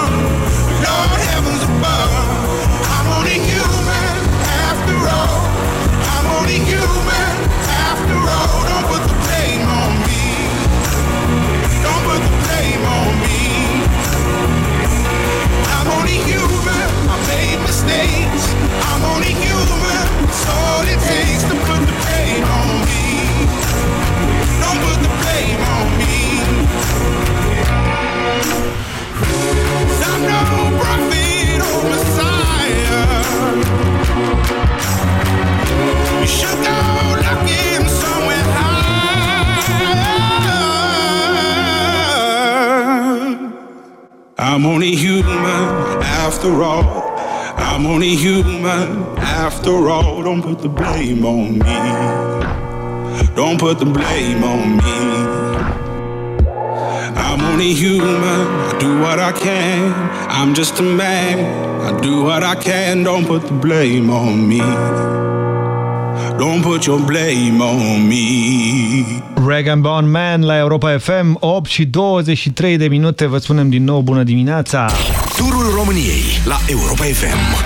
Only human. I made mistakes. I'm only human. It's all it takes to put the blame on me. Don't put the blame on I'm no prophet or messiah. You should go looking somewhere higher. I'm only human after all. I'm only human after all. Don't put the blame on me. Don't put the blame on me. I'm only human. I do what I can. I'm just a man. I do what I can. Don't put the blame on me. Don't put your blame on me. Rag and Bone Man la Europa FM 8 și 23 de minute Vă spunem din nou bună dimineața Turul României la Europa FM.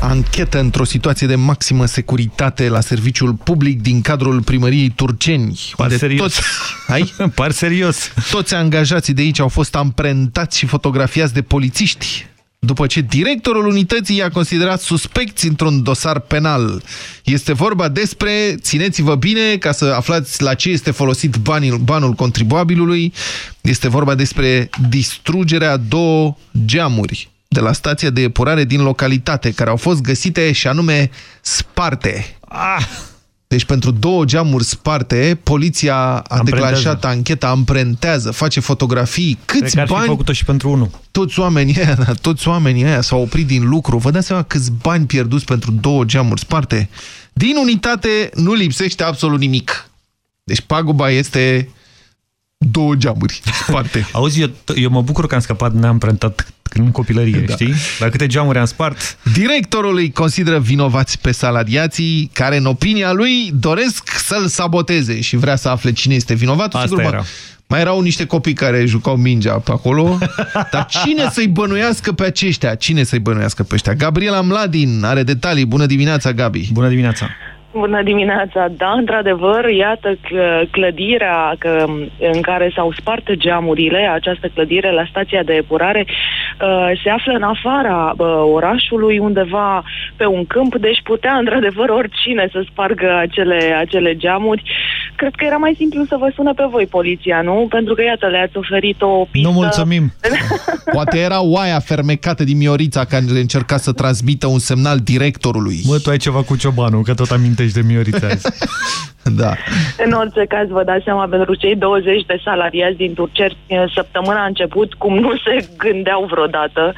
Anchetă într-o situație de maximă securitate la serviciul public din cadrul primăriei Turceni. Par unde serios. Toți, ai? Par serios. Toți angajații de aici au fost amprentați și fotografiați de polițiști după ce directorul unității i-a considerat suspecți într-un dosar penal. Este vorba despre, țineți-vă bine ca să aflați la ce este folosit banii, banul contribuabilului, este vorba despre distrugerea două geamuri de la stația de epurare din localitate, care au fost găsite și anume sparte. Ah! Deci pentru două geamuri sparte, poliția a Amprentează. declanșat ancheta, amprentează, face fotografii. Câți Cred că ar fi bani făcut-o și pentru unul. toți oamenii aia, da, toți oamenii aia s-au oprit din lucru. Vă dați seama câți bani pierduți pentru două geamuri sparte? Din unitate nu lipsește absolut nimic. Deci paguba este două geamuri sparte. Auzi, eu, eu mă bucur că am scăpat neamprentat în copilărie, da. știi? La câte geamuri am spart? Directorul îi consideră vinovați pe salariații care, în opinia lui, doresc să-l saboteze și vrea să afle cine este vinovatul. Asta Sigur, era. Mă, mai erau niște copii care jucau mingea pe acolo, dar cine să-i bănuiască pe aceștia? Cine să-i bănuiască pe ăștia? Gabriela Mladin are detalii. Bună dimineața, Gabi! Bună dimineața! Bună dimineața! Da, într-adevăr, iată că clădirea că, în care s-au spart geamurile, această clădire la stația de epurare, uh, se află în afara uh, orașului, undeva pe un câmp, deci putea într-adevăr oricine să spargă acele, acele geamuri. Cred că era mai simplu să vă sună pe voi poliția, nu? Pentru că, iată, le-ați oferit o pistă... Nu mulțumim! Poate era oaia fermecată din Miorița care încerca să transmită un semnal directorului. Mă, tu ai ceva cu ciobanul, că tot amintești de Miorița azi. da. În orice caz, vă dați seama, pentru cei 20 de salariați din Turceri, săptămâna a început cum nu se gândeau vreodată.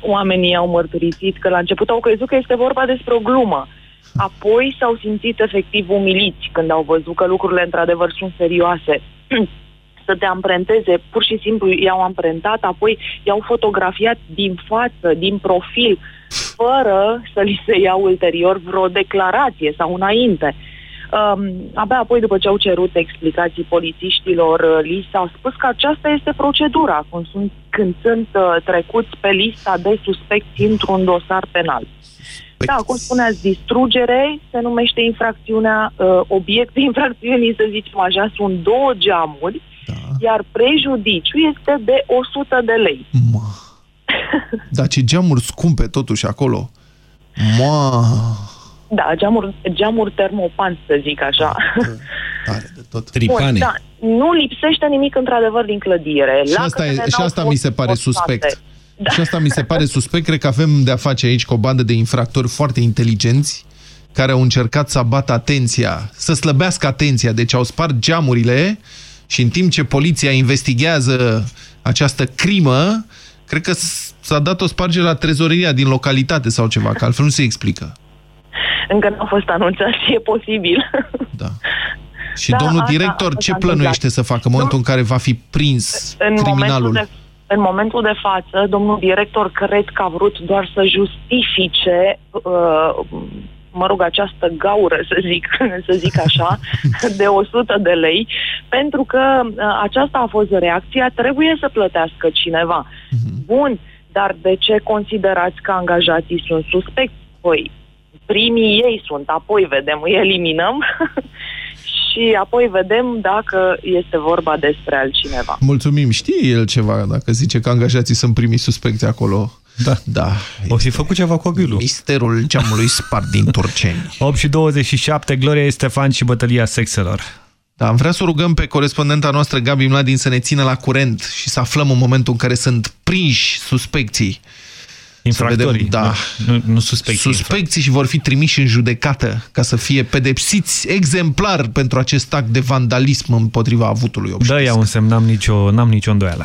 Oamenii au mărturisit că la început au crezut că este vorba despre o glumă. Apoi s-au simțit efectiv umiliți când au văzut că lucrurile într-adevăr sunt serioase. să te amprenteze, pur și simplu i-au amprentat, apoi i-au fotografiat din față, din profil, fără să li se ia ulterior vreo declarație sau înainte. Um, abia apoi, după ce au cerut explicații polițiștilor, uh, li s-a spus că aceasta este procedura când sunt, când sunt uh, trecuți pe lista de suspecți într-un dosar penal. Da, cum spuneați, distrugere se numește infracțiunea, uh, obiect infracțiunii, să zicem așa, sunt două geamuri, da. iar prejudiciu este de 100 de lei. Dar ce geamuri scumpe totuși acolo. Ma, Da, geamuri, geamuri termopan, să zic așa. tare de tot. Bun, da, nu lipsește nimic într-adevăr din clădire. Și asta, e, Lacătele și n-au asta fost mi se pare postate. suspect. Da. Și asta mi se pare suspect. Cred că avem de-a face aici cu o bandă de infractori foarte inteligenți care au încercat să abată atenția, să slăbească atenția. Deci au spart geamurile și în timp ce poliția investigează această crimă, cred că s- s-a dat o spargere la trezoreria din localitate sau ceva, că altfel nu se explică. Încă nu a fost anunțat și e posibil. Și Da, domnul asta- director asta ce s-a plănuiește să facă în momentul în care va fi prins în criminalul? momentul, de, în momentul de față, domnul director cred că a vrut doar să justifice uh, mă rog, această gaură, să zic, să zic așa, de 100 de lei, pentru că uh, aceasta a fost reacția, trebuie să plătească cineva. Bun, dar de ce considerați că angajații sunt suspecți? Păi, primii ei sunt, apoi vedem, îi eliminăm și apoi vedem dacă este vorba despre altcineva. Mulțumim, știe el ceva dacă zice că angajații sunt primii suspecți acolo. Da. da. O fi făcut ceva cu obiulul. Misterul geamului spart din Turceni. 8 și 27, Gloria Estefan și bătălia sexelor. Da, am vrea să o rugăm pe corespondenta noastră, Gabi Mladin, să ne țină la curent și să aflăm în momentul în care sunt prinși suspecții. Infractorii, da, nu, nu suspecții. Suspecții și vor fi trimiși în judecată ca să fie pedepsiți exemplar pentru acest act de vandalism împotriva avutului obștesc. Da, ia un semn, n-am nicio, n-am nicio îndoială.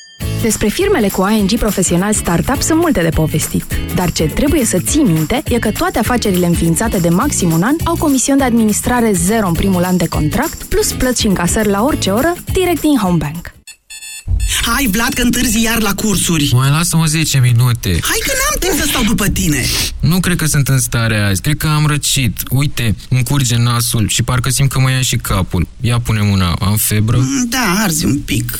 Despre firmele cu ING Profesional Startup sunt multe de povestit. Dar ce trebuie să ții minte e că toate afacerile înființate de maxim un an au comision de administrare zero în primul an de contract, plus plăți și încasări la orice oră, direct din Homebank. Hai, Vlad, că întârzi iar la cursuri. Mai lasă-mă 10 minute. Hai că n-am timp să stau după tine. Nu cred că sunt în stare azi. Cred că am răcit. Uite, îmi curge nasul și parcă simt că mă ia și capul. Ia pune mâna. Am febră? Mm, Da, arzi un pic.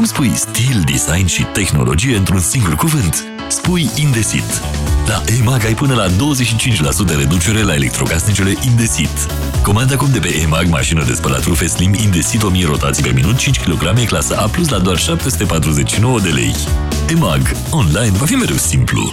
Cum spui stil, design și tehnologie într-un singur cuvânt? Spui Indesit. La EMAG ai până la 25% reducere la electrocasnicele Indesit. Comanda acum de pe EMAG mașină de spălat rufe Slim Indesit 1000 rotații pe minut, 5 kg, clasa A+, la doar 749 de lei. EMAG. Online va fi mereu simplu.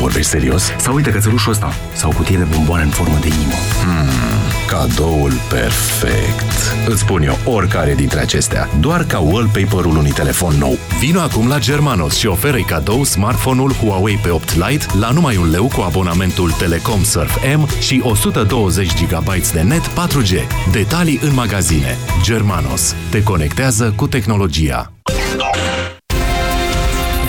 vorbești serios? Sau uite cățelușul ăsta sau o cutie de bomboane în formă de inimă. Hmm, cadoul perfect. Îți spun eu oricare dintre acestea, doar ca wallpaper-ul unui telefon nou. Vino acum la Germanos și oferă cadou smartphone-ul Huawei P8 Lite la numai un leu cu abonamentul Telecom Surf M și 120 GB de net 4G. Detalii în magazine. Germanos. Te conectează cu tehnologia.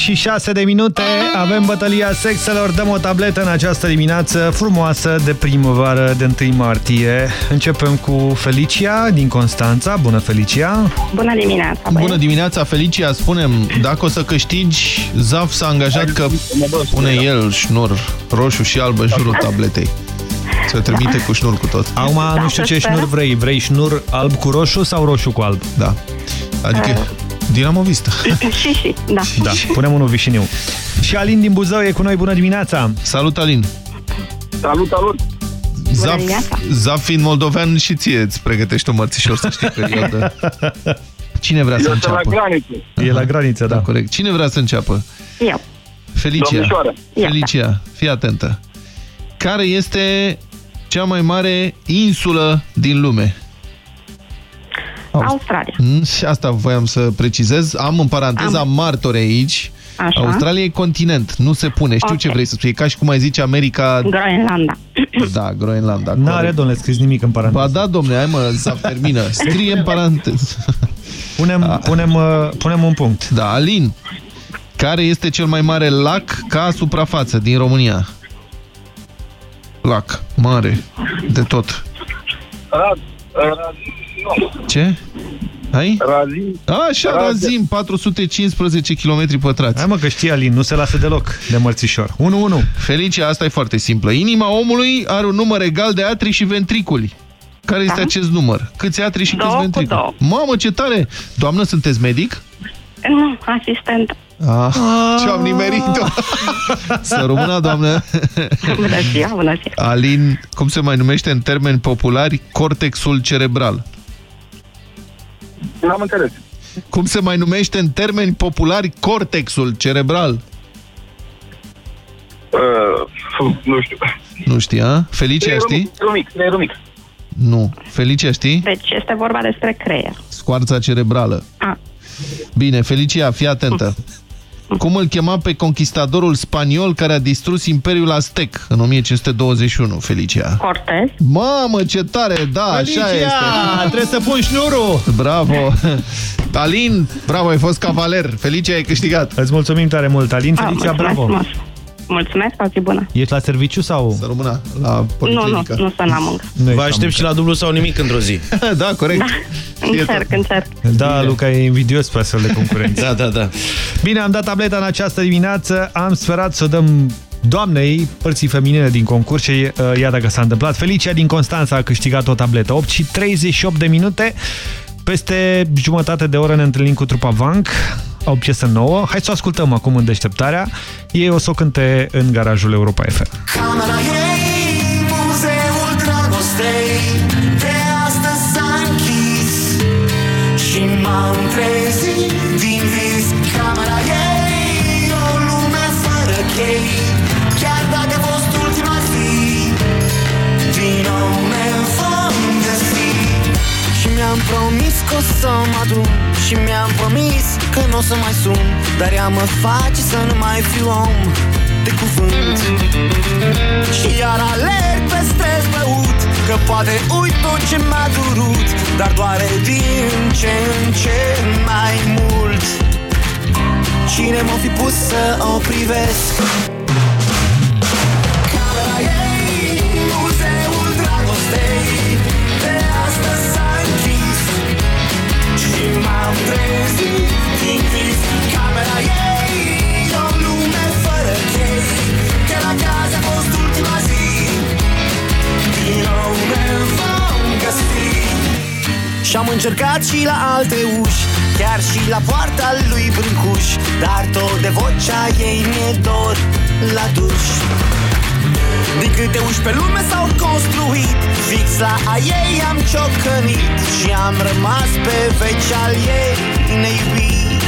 26 de minute, avem bătălia sexelor, dăm o tabletă în această dimineață frumoasă de primăvară de 1 martie. Începem cu Felicia din Constanța. Bună, Felicia! Bună dimineața! Bună dimineața, Felicia! Spunem, dacă o să câștigi, Zaf s-a angajat că pune el șnur roșu și alb în da. jurul tabletei. Să trimite da. cu șnur cu tot. Acum da, nu știu ce sper. șnur vrei. Vrei șnur alb cu roșu sau roșu cu alb? Da. Adică... Uh dinamovistă. și, și, da. Da, punem unul vișiniu. Și Alin din Buzău e cu noi. Bună dimineața! Salut, Alin! Salut, salut! Zaf, dimineața. Zaf fiind moldovean și ție îți pregătești un mărțișor să știi perioadă. Cine vrea să Eu sunt la înceapă? graniță. E la graniță, da. Corect. Cine vrea să înceapă? Eu. Felicia. Domnișoară. Felicia, fii atentă. Care este cea mai mare insulă din lume? Australia. Mm, Și asta voiam să precizez. Am în paranteza Am. martori aici. Așa. Australia e continent, nu se pune. Știu Ok. ce vrei să spui. E ca și cum ai zice America... Groenlanda. Da, Groenlanda. N-are, corect. domnule, scris nimic în paranteză. Ba da, domne, hai mă, să termină. Scrie în paranteză. Punem, punem, uh, punem un punct. Da, Alin, care este cel mai mare lac ca suprafață din România? Lac, mare, de tot. Rad, rad, nu. Ce? Hai? Razim. Așa, Razim. Razim, 415 km pătrați. Hai mă că știi, Alin, nu se lasă deloc de mărțișor. 1-1. Felicia, asta e foarte simplă. Inima omului are un număr egal de atri și ventriculi. Care este Da. acest număr? Câți atri și câți Două cu ventriculi? două. Mamă, ce tare! Doamnă, sunteți medic? Nu, asistent. Ah, ce-am nimerit-o! Să rămână, doamnă! Bună ziua, bună ziua. Alin, cum se mai numește în termeni populari cortexul cerebral? N-am înțeles. Cum se mai numește în termeni populari cortexul cerebral? Uh, nu știu. Nu știi, a? Felicia, Creierul știi? mic, creierul mic, creierul mic. Nu. Felicia, știi? Deci este vorba despre creier. Scoarța cerebrală. A. Bine, Felicia, fii atentă. Cum îl chema pe conquistadorul spaniol care a distrus Imperiul Aztec în 1521, Felicia? Cortez. Mamă, ce tare! Da, Felicia, așa este. trebuie să pun șnurul! Bravo! Alin, bravo, ai fost cavaler. Felicia, ai câștigat. Îți mulțumim tare mult, Alin. A, Felicia, mulțumesc bravo! frumos. Mulțumesc, o zi bună. Ești la serviciu sau? Să rămână la Nu, nu, policlinică. nu sunt la muncă. Vă aștept și la dublu sau nimic într-o zi. da, corect. Da, încerc, încerc. Da, Luca e invidios pe astfel de concurenți. da, da, da. Bine, am dat tableta în această dimineață. Am sperat să o dăm doamnei părții feminine din concurs și uh, iată că s-a întâmplat. Felicia din Constanța a câștigat o tabletă. 8 și 38 de minute. Peste jumătate de oră ne întâlnim cu trupa Vank. Au piesă nouă. Hai să o ascultăm acum în deșteptarea. Ei o să o cânte în garajul Europa FM. Camera ei, muzeul dragostei De astăzi s-a închis Și m-am trezit din vis Camera ei, o lume fără chei Chiar dacă a fost ultima zi Din nou ne vom găsi Și mi-am promis că o să mă adun Și mi-am promis că nu o să mai sun Dar ea mă face să nu mai fiu om de cuvânt. Și iar alerg pe stres băut Că poate uit tot ce m-a durut Dar doare din ce în ce mai mult. Cine m-a fi pus să o privesc Și m-am trezit. Din vis Camera ei, o lume fără chei. Chiar acasă a fost ultima zi. Din nou ne vom găsi. Și-am încercat și la alte uși Chiar și la poarta lui Brâncuș Dar tot de vocea ei mi-e dor la duș Din câte uși pe lume s-au construit Fix la a ei am ciocănit Și am rămas pe veci al ei neiubit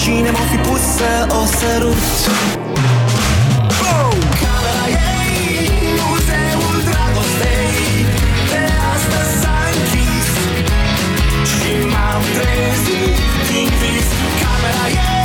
Cine m-a fi pus să o sărut? Oh! Camera ei, muzeul dragostei De astăzi s-a închis Și m-am trezit din vis Camera ei,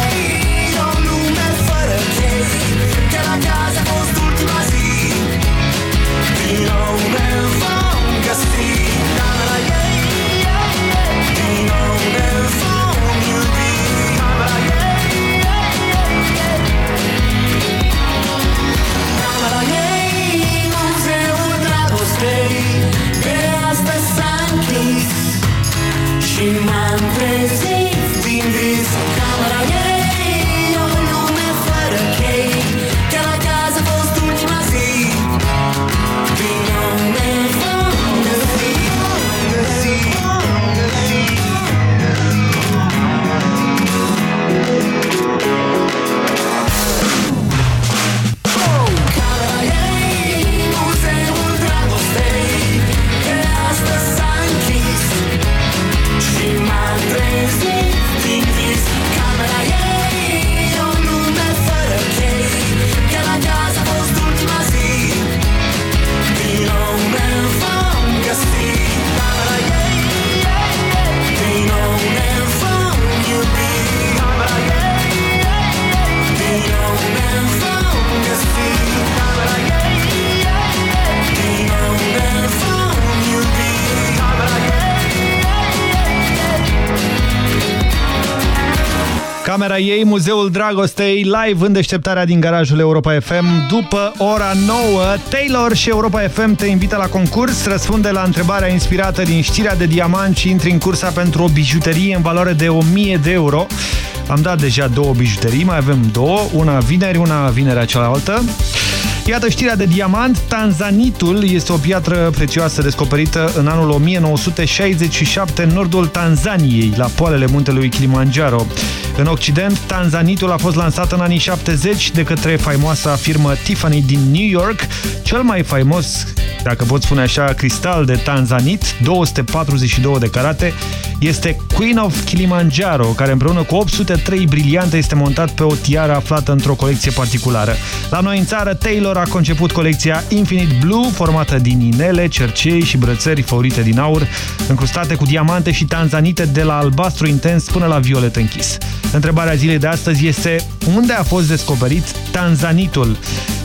Camera ei, Muzeul Dragostei, live în deșteptarea din garajul Europa FM. După ora 9, Taylor și Europa FM te invită la concurs. Răspunde la întrebarea inspirată din știrea de diamant și intri în cursa pentru o bijuterie în valoare de 1000 de euro. Am dat deja două bijuterii, mai avem două, una vineri, una vinerea cealaltă. Iată știrea de diamant. Tanzanitul este o piatră prețioasă descoperită în anul 1967 în nordul Tanzaniei, la poalele muntelui Kilimanjaro. În Occident, tanzanitul a fost lansat în anii 70 de către faimoasa firmă Tiffany din New York. Cel mai faimos, dacă pot spune așa, cristal de tanzanit, 242 de carate, este Queen of Kilimanjaro, care împreună cu 803 briliante este montat pe o tiară aflată într-o colecție particulară. La noi în țară, Taylor a conceput colecția Infinite Blue, formată din inele, cercei și brățări favorite din aur, încrustate cu diamante și tanzanite de la albastru intens până la violet închis. Întrebarea zilei de astăzi este unde a fost descoperit tanzanitul?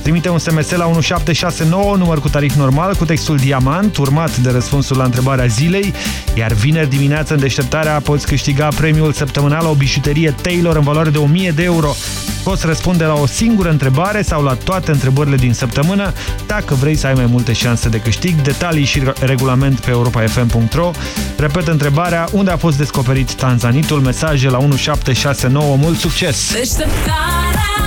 Trimite un SMS la 1769, număr cu tarif normal, cu textul diamant, urmat de răspunsul la întrebarea zilei, iar vineri dimineață în deșteptarea poți câștiga premiul săptămânal la o bijuterie Taylor în valoare de 1000 de euro. Poți răspunde la o singură întrebare sau la toate întrebările din săptămână, dacă vrei să ai mai multe șanse de câștig. Detalii și regulament pe europafm.ro. Repet întrebarea, unde a fost descoperit tanzanitul? Mesaje la 1769. Mult succes! Deșteptarea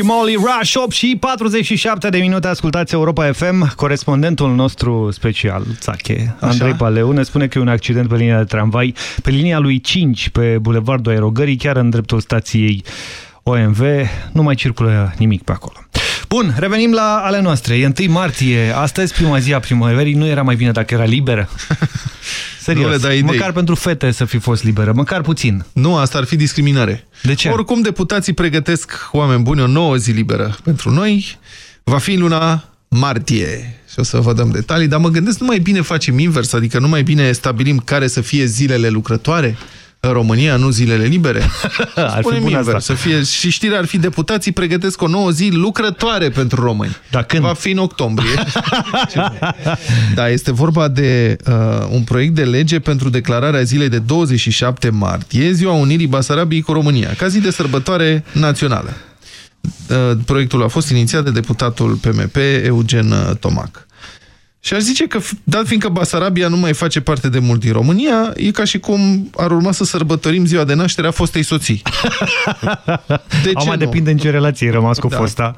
și Molly Rush 8 și 47 de minute ascultați Europa FM. Corespondentul nostru special, Țache, Andrei Paleu, ne spune că e un accident pe linia de tramvai, pe linia lui 5, pe Bulevardul Aerogării, chiar în dreptul stației OMV. Nu mai circulă nimic pe acolo. Bun, revenim la ale noastre. E 1 martie, astăzi prima zi a primăverii, nu era mai bine dacă era liberă? Serios, Nu le dai idei. măcar pentru fete să fi fost liberă, măcar puțin. Nu, asta ar fi discriminare. De ce? Oricum, deputații pregătesc, oameni buni, o nouă zi liberă pentru noi. Va fi în luna martie. Și o să vă dăm detalii, dar mă gândesc, nu mai bine facem invers, adică nu mai bine stabilim care să fie zilele lucrătoare? În România, nu zilele libere? ar fi bun asta. Să fie, și știrea ar fi deputații pregătesc o nouă zi lucrătoare pentru români. Da, când? Va fi în octombrie. da, este vorba de uh, un proiect de lege pentru declararea zilei de 27 martie, ziua Unirii Basarabiei cu România, ca zi de sărbătoare națională. Uh, proiectul a fost inițiat de deputatul PMP Eugen uh, Tomac. Și aș zice că, dat fiindcă Basarabia nu mai face parte de mult din România, e ca și cum ar urma să sărbătorim ziua de naștere a fostei soții. De ce depinde în ce relație ai rămas cu da. fosta.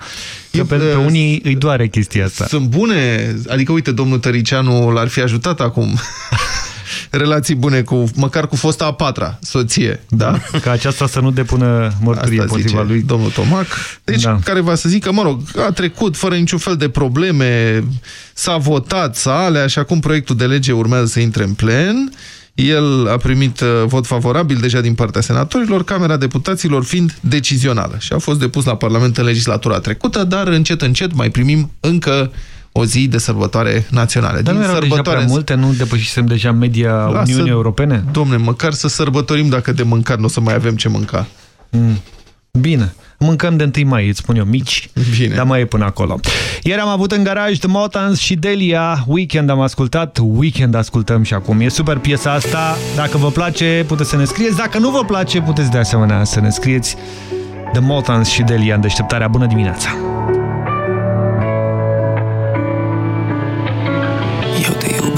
Că pe, pe unii îi doare chestia asta. Sunt bune, adică uite, domnul Tăricianu l-ar fi ajutat acum relații bune cu, măcar cu fosta a patra soție. Da? Ca aceasta să nu depună mărturie împotriva lui. domnul Tomac. Deci, da. care va să zică, mă rog, a trecut fără niciun fel de probleme, s-a votat, s-a alea și acum proiectul de lege urmează să intre în plen. El a primit uh, vot favorabil deja din partea senatorilor, Camera Deputaților fiind decizională. Și a fost depus la Parlament în legislatura trecută, dar încet, încet mai primim încă o zi de sărbătoare naționale. Dar Din nu erau sărbătoare... deja prea multe? Nu depășisem deja media Lasă, Uniunii Europene? Domne, măcar să sărbătorim dacă de mâncat nu o să mai avem ce mânca. Mm. Bine. Mâncăm de 1 mai, îți spun eu, mici, Bine. dar mai e până acolo. Ieri am avut în garaj The Motans și Delia, Weekend am ascultat, Weekend ascultăm și acum. E super piesa asta, dacă vă place puteți să ne scrieți, dacă nu vă place puteți de asemenea să ne scrieți The Motans și Delia în deșteptarea. Bună dimineața!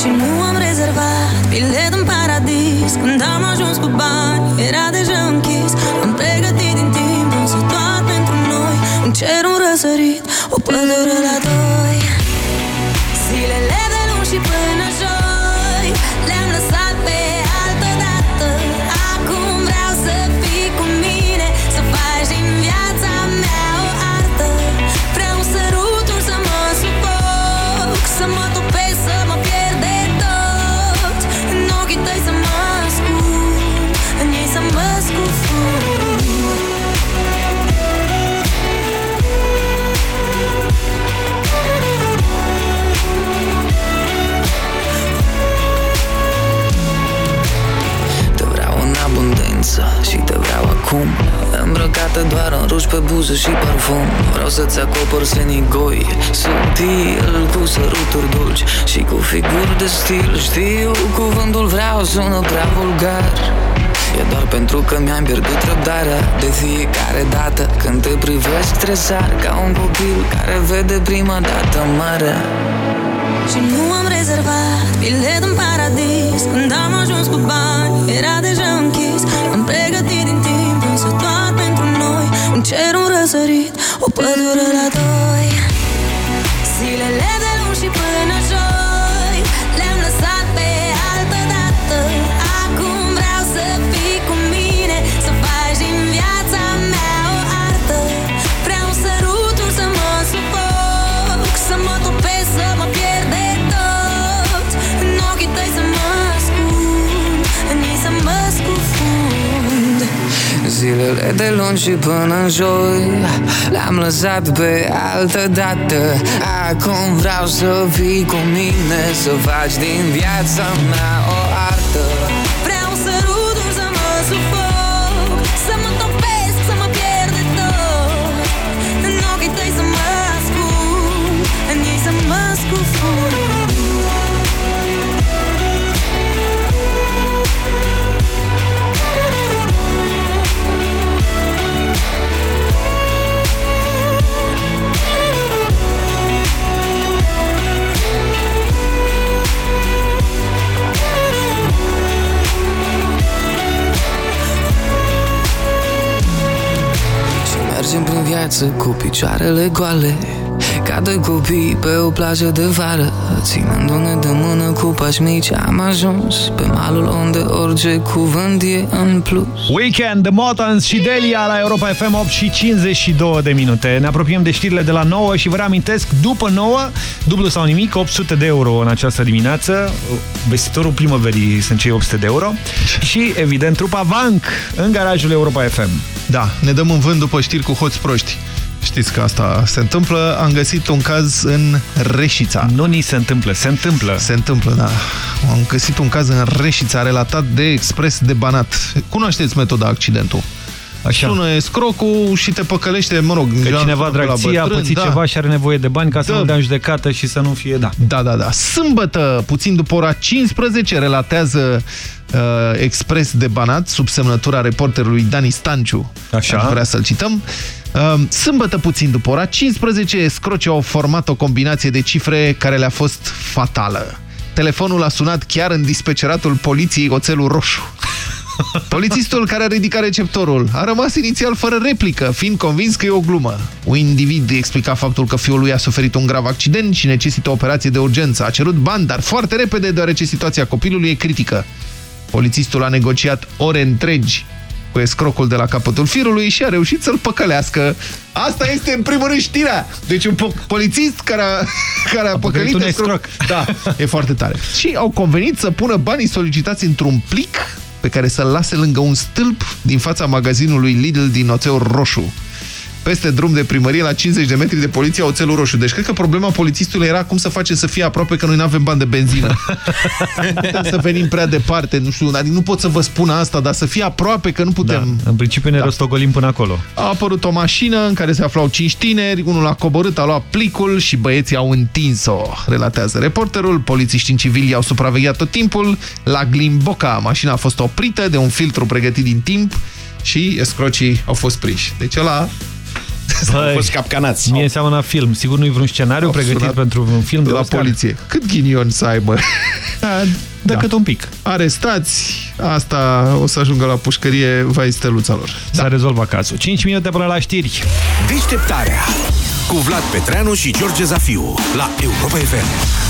și nu am rezervat bilet în paradis. Când am ajuns cu bani, era deja închis. Am pregătit din timp, însă doar pentru noi. În cer un răsărit, o pădure la doi. Zilele de luni și până joi abundență și te vreau acum. Îmbrăcată doar în ruși pe buză și parfum. Vreau să-ți acopăr senii goi Subtil, cu săruturi dulci Și cu figuri de stil. Știu, cuvântul vreau sună prea vulgar. E doar pentru că mi-am pierdut răbdarea. De fiecare dată când te privesc Tresar ca un copil care vede prima dată marea. Și nu am rezervat bilet în paradis. Când am ajuns cu bani, era deja închis Un cer, un răsărit, o pădure la doi. Zilele Zilele de luni și până în joi Le-am lăsat pe altă dată. Acum vreau să fii cu mine Să faci din viața mea o artă mergem prin viață cu picioarele goale Ca doi copii pe o plajă de vară Ținându-ne de mână cu pași mici am ajuns Pe malul unde orice cuvânt e în plus Weekend, The Motans și Delia la Europa FM 8 și 52 de minute. Ne apropiem de știrile de la 9 și vă reamintesc, după 9, dublu sau nimic, 800 de euro în această dimineață. Vestitorul primăverii sunt cei 800 de euro. Și, evident, trupa Vank în garajul Europa FM. Da, ne dăm în vânt după știri cu hoți proști. Știți că asta se întâmplă. Am găsit un caz în Reșița. Nu ni se întâmplă, se întâmplă. Se întâmplă, da. Am găsit un caz în Reșița relatat de Expres de Banat. Cunoașteți metoda accidentul? Așa. Sună escrocul și te păcălește, mă rog... Că cineva dragție a pățit da. ceva și are nevoie de bani ca să Da. nu dea în judecată și să nu fie... Da. Da, da, da. Sâmbătă, puțin după ora 15, relatează uh, Expres de Banat, sub semnătura reporterului Dani Stanciu. Așa. Aș vrea să-l cităm. Uh, sâmbătă, puțin după ora 15, escrocii au format o combinație de cifre care le-a fost fatală. Telefonul a sunat chiar în dispeceratul poliției Oțelul Roșu. Polițistul care a ridicat receptorul a rămas inițial fără replică, fiind convins că e o glumă. Un individ explica faptul că fiul lui a suferit un grav accident și necesită o operație de urgență. A cerut bani, dar foarte repede, deoarece situația copilului e critică. Polițistul a negociat ore întregi cu escrocul de la capătul firului și a reușit să-l păcălească. Asta este, în primul rând, știrea. Deci un po polițist care a, care a, păcălit un escroc. Da, e foarte tare. Și au convenit să pună banii solicitați într-un plic pe care să-l lase lângă un stâlp din fața magazinului Lidl din Oțel Roșu. Peste drum de primărie, la 50 de metri de poliție, Oțelul Roșu. Deci cred că problema polițistului era cum să face să fie aproape că noi nu avem bani de benzină. Nu putem să venim prea departe, nu știu, adică nu pot să vă spun asta, dar să fie aproape că nu putem... Da. În principiu ne da. rostogolim până acolo. A apărut o mașină în care se aflau cinci tineri, unul a coborât, a luat plicul și băieții au întins-o, relatează reporterul. Polițiștii civili au supravegheat tot timpul. La Glimboca, mașina a fost oprită de un filtru pregătit din timp și escrocii au fost prinși. Deci ăla Băi, fost capcanați. Mie înseamnă la film. Sigur nu-i vreun scenariu Au pregătit sunat pentru un film de la Oscar? poliție. Cât ghinion să aibă? Decât un pic. Arestați, asta o să ajungă la pușcărie, vai steluța lor. S-a rezolvat cazul. 5 minute până la știri. Deșteptarea cu Vlad Petreanu și George Zafiu la Europa FM.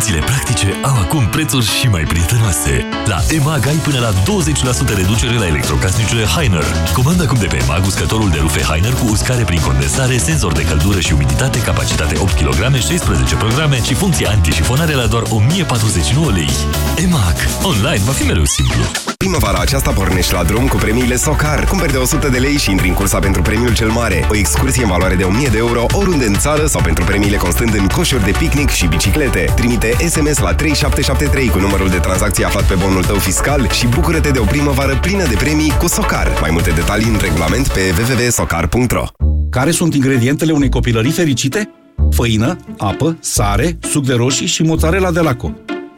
Soluțiile practice au acum prețuri și mai prietenoase. La EMAG ai până la 20% reducere la electrocasnicele Heiner. Comanda acum de pe EMAG uscătorul de rufe Heiner cu uscare prin condensare, senzor de căldură și umiditate, capacitate 8 kg, 16 programe și funcție antișifonare la doar 1049 lei. EMAG. Online va fi mereu simplu. Primăvara aceasta pornești la drum cu premiile Socar. Cumperi de 100 de lei și intri în cursa pentru premiul cel mare. O excursie în valoare de 1000 de euro oriunde în țară sau pentru premiile constând în coșuri de picnic și biciclete. Trimite SMS la 3773 cu numărul de tranzacție aflat pe bonul tău fiscal și bucură-te de o primăvară plină de premii cu Socar. Mai multe detalii în regulament pe www.socar.ro Care sunt ingredientele unei copilării fericite? Făină, apă, sare, suc de roșii și mozzarella de laco.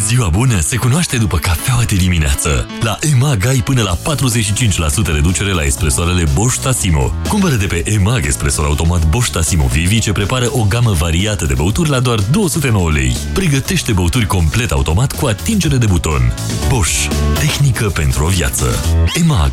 Ziua bună se cunoaște după cafeaua de dimineață. La EMAG ai până la 45% reducere la espresoarele Bosch Tassimo. Cumpără de pe EMAG espresor automat Bosch Tassimo Vivi ce prepară o gamă variată de băuturi la doar 209 lei. Pregătește băuturi complet automat cu atingere de buton. Bosch. Tehnică pentru o viață. EMAG.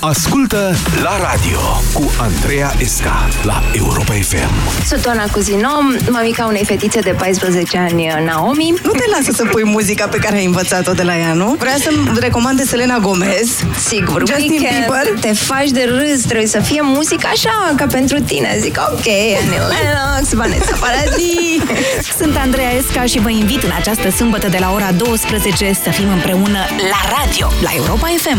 Ascultă la radio cu Andreea Esca la Europa FM. Sunt Oana Cuzino, mamica unei fetițe de 14 ani, Naomi. Nu te lasă să pui muzica pe care ai învățat-o de la ea, nu? Vrea să-mi recomande Selena Gomez. Sigur, Justin weekend, Bieber. te faci de râs, trebuie să fie muzică așa, ca pentru tine. Zic, ok, Annie Lennox, Vanessa Paradis. Sunt Andreea Esca și vă invit în această sâmbătă de la ora 12 să fim împreună la radio, la Europa FM.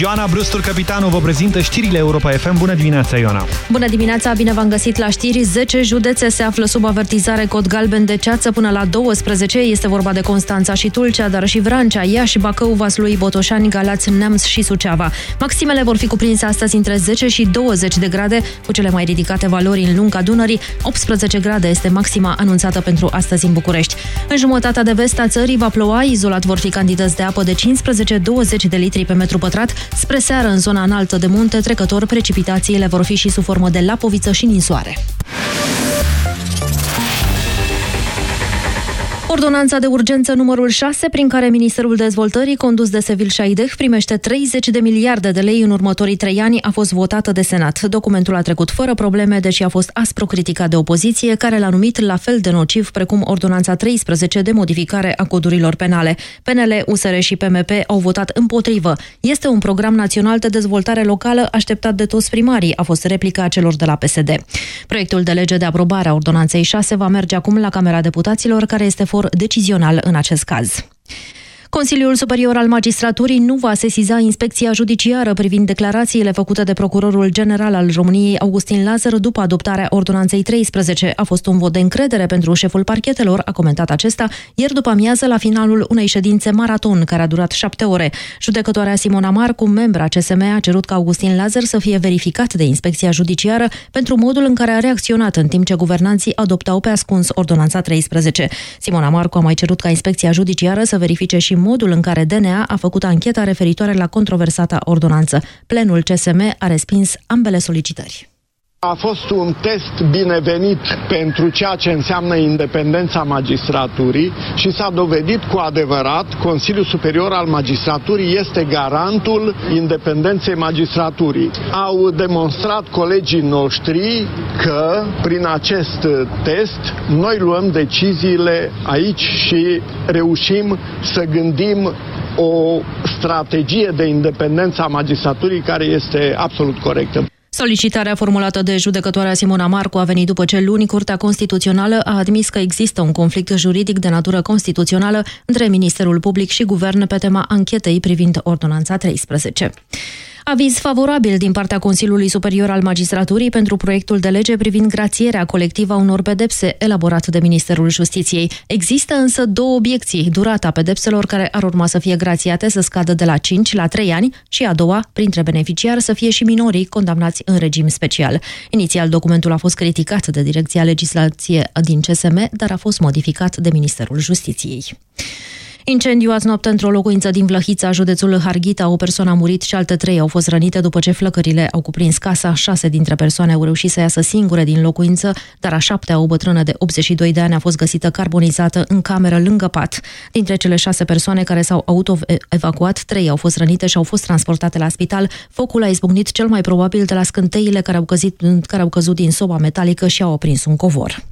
Ioana Brustur, capitanul, vă prezintă știrile Europa FM. Bună dimineața, Ioana! Bună dimineața, bine v-am găsit la știri. 10 județe se află sub avertizare cod galben de ceață până la 12. Este vorba de Constanța și Tulcea, dar și Vrancea, Iași, Bacău, Vaslui, Botoșani, Galați, Neamț și Suceava. Maximele vor fi cuprinse astăzi între 10 și 20 de grade, cu cele mai ridicate valori în lunga Dunării. 18 grade este maxima anunțată pentru astăzi în București. În jumătatea de vest a țării va ploua, izolat vor fi cantități de apă de 15-20 de litri pe metru pătrat. Spre seară, în zona înaltă de munte, trecător, precipitațiile vor fi și sub formă de lapoviță și ninsoare. Ordonanța de urgență numărul 6, prin care Ministerul Dezvoltării, condus de Sevil Șaideh, primește 30 de miliarde de lei în următorii trei ani, a fost votată de Senat. Documentul a trecut fără probleme, deși a fost aspru criticat de opoziție, care l-a numit la fel de nociv precum Ordonanța 13 de modificare a codurilor penale. PNL, USR și PMP au votat împotrivă. Este un program național de dezvoltare locală așteptat de toți primarii, a fost replica celor de la PSD. Proiectul de lege de aprobare a Ordonanței 6 va merge acum la Camera Deputaților, care este for decizional în acest caz. Consiliul Superior al Magistraturii nu va sesiza inspecția judiciară privind declarațiile făcute de Procurorul General al României, Augustin Lazar, după adoptarea Ordonanței 13. A fost un vot de încredere pentru șeful parchetelor, a comentat acesta, ieri după amiază la finalul unei ședințe maraton, care a durat șapte ore. Judecătoarea Simona Marcu, membra CSM, a cerut ca Augustin Lazar să fie verificat de inspecția judiciară pentru modul în care a reacționat în timp ce guvernanții adoptau pe ascuns Ordonanța 13. Simona Marcu a mai cerut ca inspecția judiciară să verifice și modul în care DNA a făcut ancheta referitoare la controversata ordonanță. Plenul CSM a respins ambele solicitări. A fost un test binevenit pentru ceea ce înseamnă independența magistraturii și s-a dovedit cu adevărat Consiliul Superior al Magistraturii este garantul independenței magistraturii. Au demonstrat colegii noștri că prin acest test noi luăm deciziile aici și reușim să gândim o strategie de independență a magistraturii care este absolut corectă. Solicitarea formulată de judecătoarea Simona Marcu a venit după ce luni Curtea Constituțională a admis că există un conflict juridic de natură constituțională între Ministerul Public și Guvern pe tema anchetei privind Ordonanța 13. Aviz favorabil din partea Consiliului Superior al Magistraturii pentru proiectul de lege privind grațierea colectivă a unor pedepse elaborat de Ministerul Justiției. Există însă două obiecții. Durata pedepselor care ar urma să fie grațiate să scadă de la 5 la 3 ani și a doua, printre beneficiari, să fie și minorii condamnați în regim special. Inițial, documentul a fost criticat de Direcția Legislație din CSM, dar a fost modificat de Ministerul Justiției. Incendiu azi noapte într-o locuință din Vlăhița, județul Harghita, o persoană a murit și alte trei au fost rănite după ce flăcările au cuprins casa. Șase dintre persoane au reușit să iasă singure din locuință, dar a șaptea, o bătrână de 82 de ani, a fost găsită carbonizată în cameră lângă pat. Dintre cele șase persoane care s-au auto-evacuat, trei au fost rănite și au fost transportate la spital. Focul a izbucnit cel mai probabil de la scânteile care au, căzit, care au căzut din soba metalică și au oprins un covor.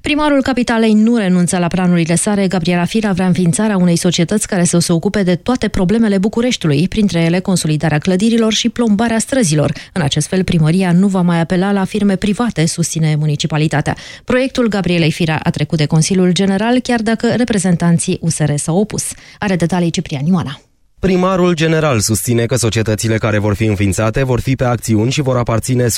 Primarul capitalei nu renunță la planurile sale. Gabriela Fira vrea înființarea unei societăți care să se ocupe de toate problemele Bucureștiului, printre ele consolidarea clădirilor și plombarea străzilor. În acest fel, primăria nu va mai apela la firme private, susține municipalitatea. Proiectul Gabrielei Fira a trecut de Consiliul General, chiar dacă reprezentanții USR s-au opus. Are detalii Ciprian Ioana. Primarul general susține că societățile care vor fi înființate vor fi pe acțiuni și vor aparține 100%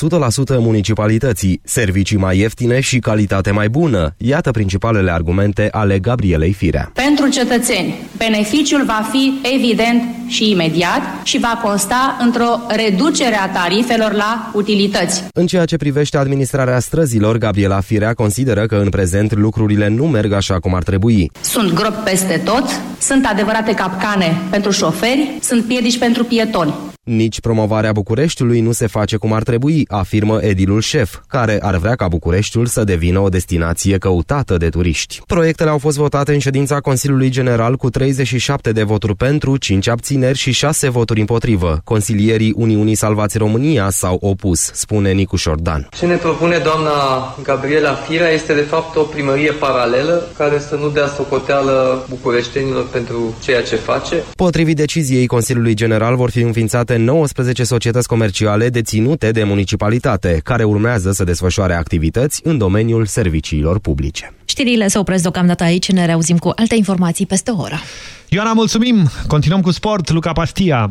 municipalității, servicii mai ieftine și calitate mai bună. Iată principalele argumente ale Gabrielei Firea. Pentru cetățeni, beneficiul va fi evident și imediat și va consta într-o reducere a tarifelor la utilități. În ceea ce privește administrarea străzilor, Gabriela Firea consideră că în prezent lucrurile nu merg așa cum ar trebui. Sunt gropi peste tot, sunt adevărate capcane pentru șoferi, sunt piedici pentru pietoni. Nici promovarea Bucureștiului nu se face cum ar trebui, afirmă edilul șef, care ar vrea ca Bucureștiul să devină o destinație căutată de turiști. Proiectele au fost votate în ședința Consiliului General cu 37 de voturi pentru, 5 abțineri și 6 voturi împotrivă. Consilierii Uniunii Salvați România s-au opus, spune Nicu Șordan. Ce ne propune doamna Gabriela Firea este de fapt o primărie paralelă care să nu dea socoteală bucureștenilor pentru ceea ce face. Potrivit deciziei Consiliului General vor fi înființate înființate 19 societăți comerciale deținute de municipalitate, care urmează să desfășoare activități în domeniul serviciilor publice. Știrile se opresc deocamdată aici, ne reauzim cu alte informații peste o oră. Ioana, mulțumim! Continuăm cu sport, Luca Pastia.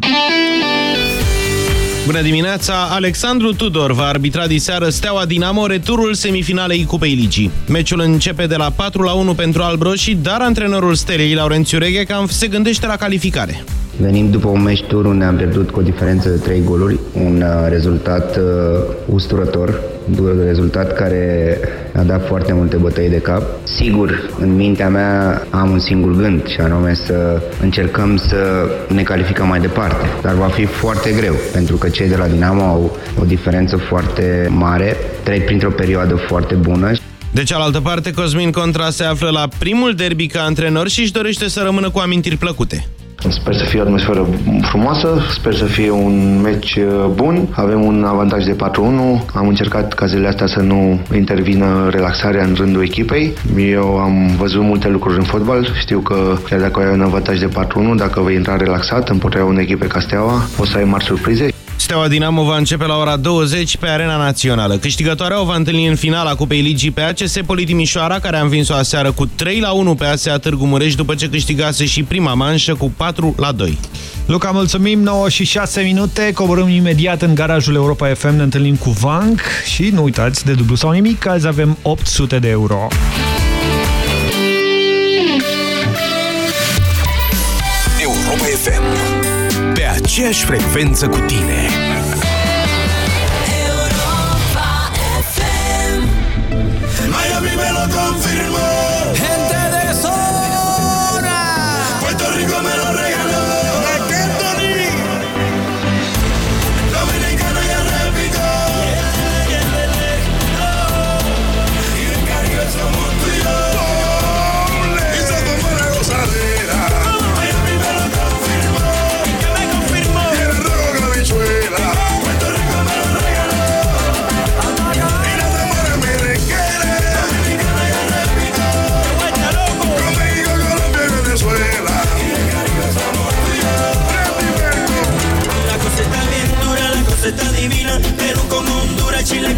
Bună dimineața! Alexandru Tudor va arbitra diseară Steaua Dinamo returul semifinalei Cupei Ligii. Meciul începe de la 4 la 1 pentru albroșii, dar antrenorul Stelei, Laurențiu Reghecam, se gândește la calificare. Venim după un meci tur unde am pierdut cu o diferență de 3 goluri, un uh, rezultat uh, usturător, un rezultat care a dat foarte multe bătăi de cap. Sigur, în mintea mea am un singur gând și anume să încercăm să ne calificăm mai departe, dar va fi foarte greu pentru că cei de la Dinamo au o diferență foarte mare, trec printr-o perioadă foarte bună. De cealaltă parte, Cosmin Contra se află la primul derby ca antrenor și își dorește să rămână cu amintiri plăcute. Sper să fie o atmosferă frumoasă, sper să fie un meci uh, bun. Avem un avantaj de 4-1. Am încercat ca zilele astea să nu intervină relaxarea în rândul echipei. Eu am văzut multe lucruri în fotbal. Știu că chiar dacă ai un avantaj de 4-1, dacă vei intra relaxat împotriva unei echipe ca Steaua, o să ai mari surprize. Steaua Dinamo va începe la ora 20 pe Arena Națională. Câștigătoarea o va întâlni în finala Cupei Ligii pe ACS Politimișoara, care a învins-o aseară cu 3 la 1 pe ASEA Târgu Mureș, după ce câștigase și prima manșă cu 4 la 2. Luca, mulțumim, 9 și 6 minute, coborâm imediat în garajul Europa FM, ne întâlnim cu Vank și nu uitați de dublu sau nimic, azi avem 800 de euro. Europa FM Pe aceeași frecvență cu tine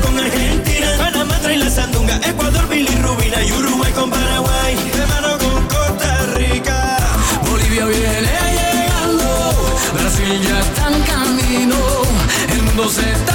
Con Argentina, Panamá trae la sandunga, Ecuador, bilirrubina y Uruguay con Paraguay, de mano con Costa Rica. Bolivia viene llegando, Brasil ya está en camino, el mundo se está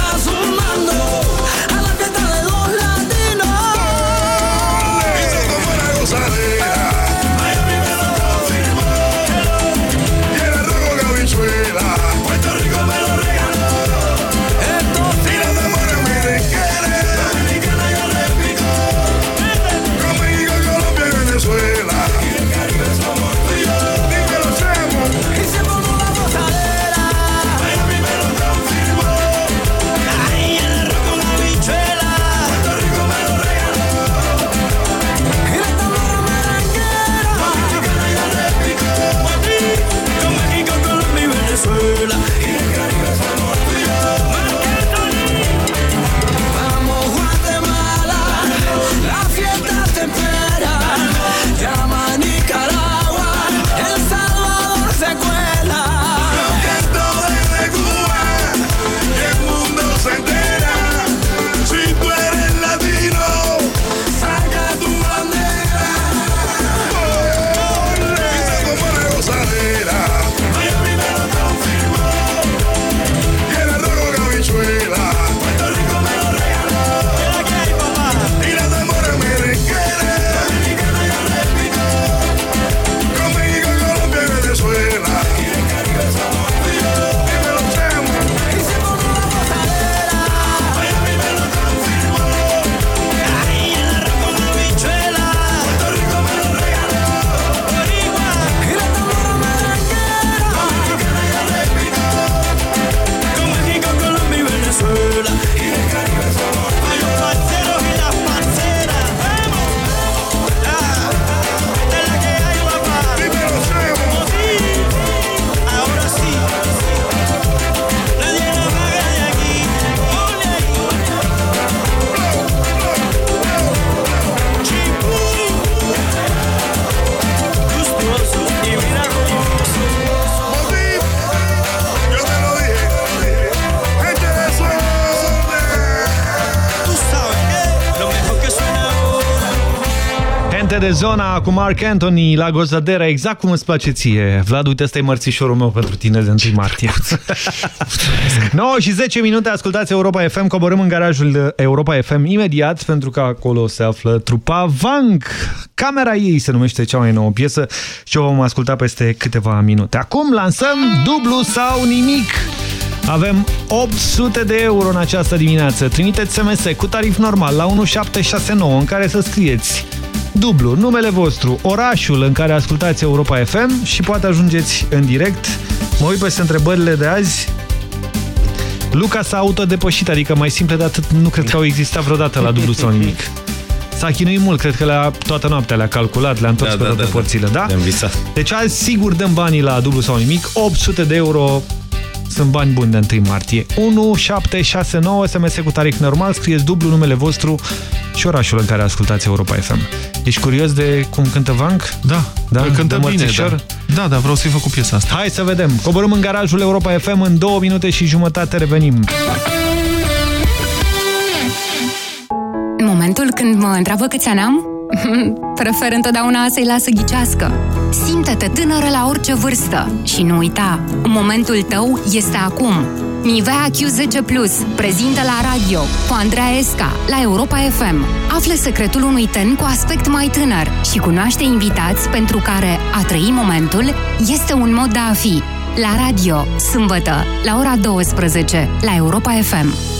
zona cu Mark Anthony la Gozadera, exact cum îți place ție. Vlad, uite, ăsta e mărțișorul meu pentru tine de 1 martie. 9 și 10 minute, ascultați Europa FM, coborâm în garajul Europa FM imediat, pentru că acolo se află trupa Vang. Camera ei se numește cea mai nouă piesă și o vom asculta peste câteva minute. Acum lansăm dublu sau nimic. Avem 800 de euro în această dimineață. Trimiteți SMS cu tarif normal la 1769 în care să scrieți dublu, numele vostru, orașul în care ascultați Europa FM și poate ajungeți în direct. Mă uit peste întrebările de azi. Luca s-a autodepășit, adică mai simple de atât nu cred că au existat vreodată la dublu sau nimic. S-a chinuit mult, cred că le-a, toată noaptea le-a calculat, le-a întors Da, pe da, toate da, da. porțile, da? Le-am visat. Deci azi sigur dăm banii la dublu sau nimic, 800 de euro sunt bani buni de 1 martie. 1769 SMS cu tarif normal, scrieți dublu numele vostru și orașul în care ascultați Europa FM. Ești curios de cum cântă Vanc? Da, da? îl cântă De bine, mărțișor? da. Da, da, vreau să-i fac cu piesa asta. Hai să vedem. Coborâm în garajul Europa FM în două minute și jumătate revenim. În momentul când mă întreabă câți ani am, prefer întotdeauna să-i las să ghicească. Simte-te tânără la orice vârstă și nu uita, momentul tău este acum. Nivea Q10 Plus prezintă la radio cu Andreea Esca la Europa FM. Află secretul unui ten cu aspect mai tânăr și cunoaște invitați pentru care a trăi momentul este un mod de a fi. La radio, sâmbătă, la ora 12, la Europa FM.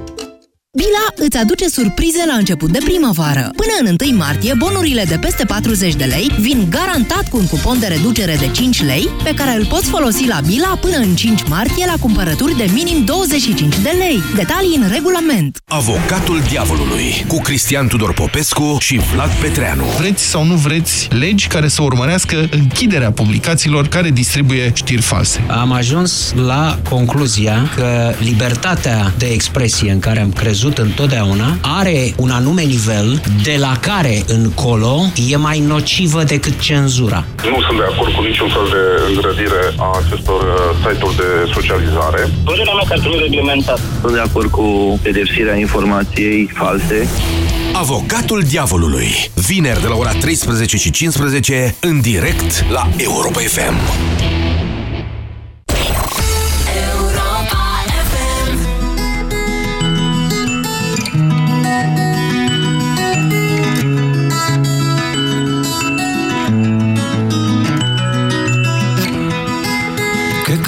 Bila îți aduce surprize la început de primăvară. Până în 1 martie, bonurile de peste 40 de lei vin garantat cu un cupon de reducere de 5 lei, pe care îl poți folosi la Bila până în 5 martie la cumpărături de minim 25 de lei. Detalii în regulament. Avocatul diavolului cu Cristian Tudor Popescu și Vlad Petreanu. Vreți sau nu vreți legi care să urmărească închiderea publicațiilor care distribuie știri false. Am ajuns la concluzia că libertatea de expresie în care am crezut întotdeauna are un anume nivel de la care încolo e mai nocivă decât cenzura. Nu sunt de acord cu niciun fel de îngrădire a acestor uh, site-uri de socializare. Părerea mea că ar trebui reglementat. Sunt de acord cu pedepsirea informației false. Avocatul diavolului. Vineri de la ora 13 și 15 în direct la Europa FM.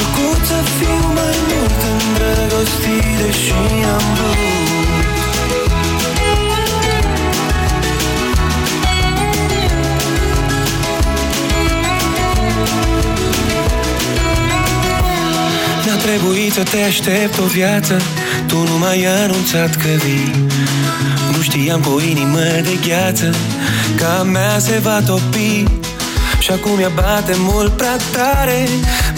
făcut să fiu mai mult îndrăgostit Deși am vrut. Mi-a trebuit să te aștept o viață Tu nu m-ai anunțat că vii. Nu știam cu o inimă de gheață Că a mea se va topi. Și acum ea bate mult prea tare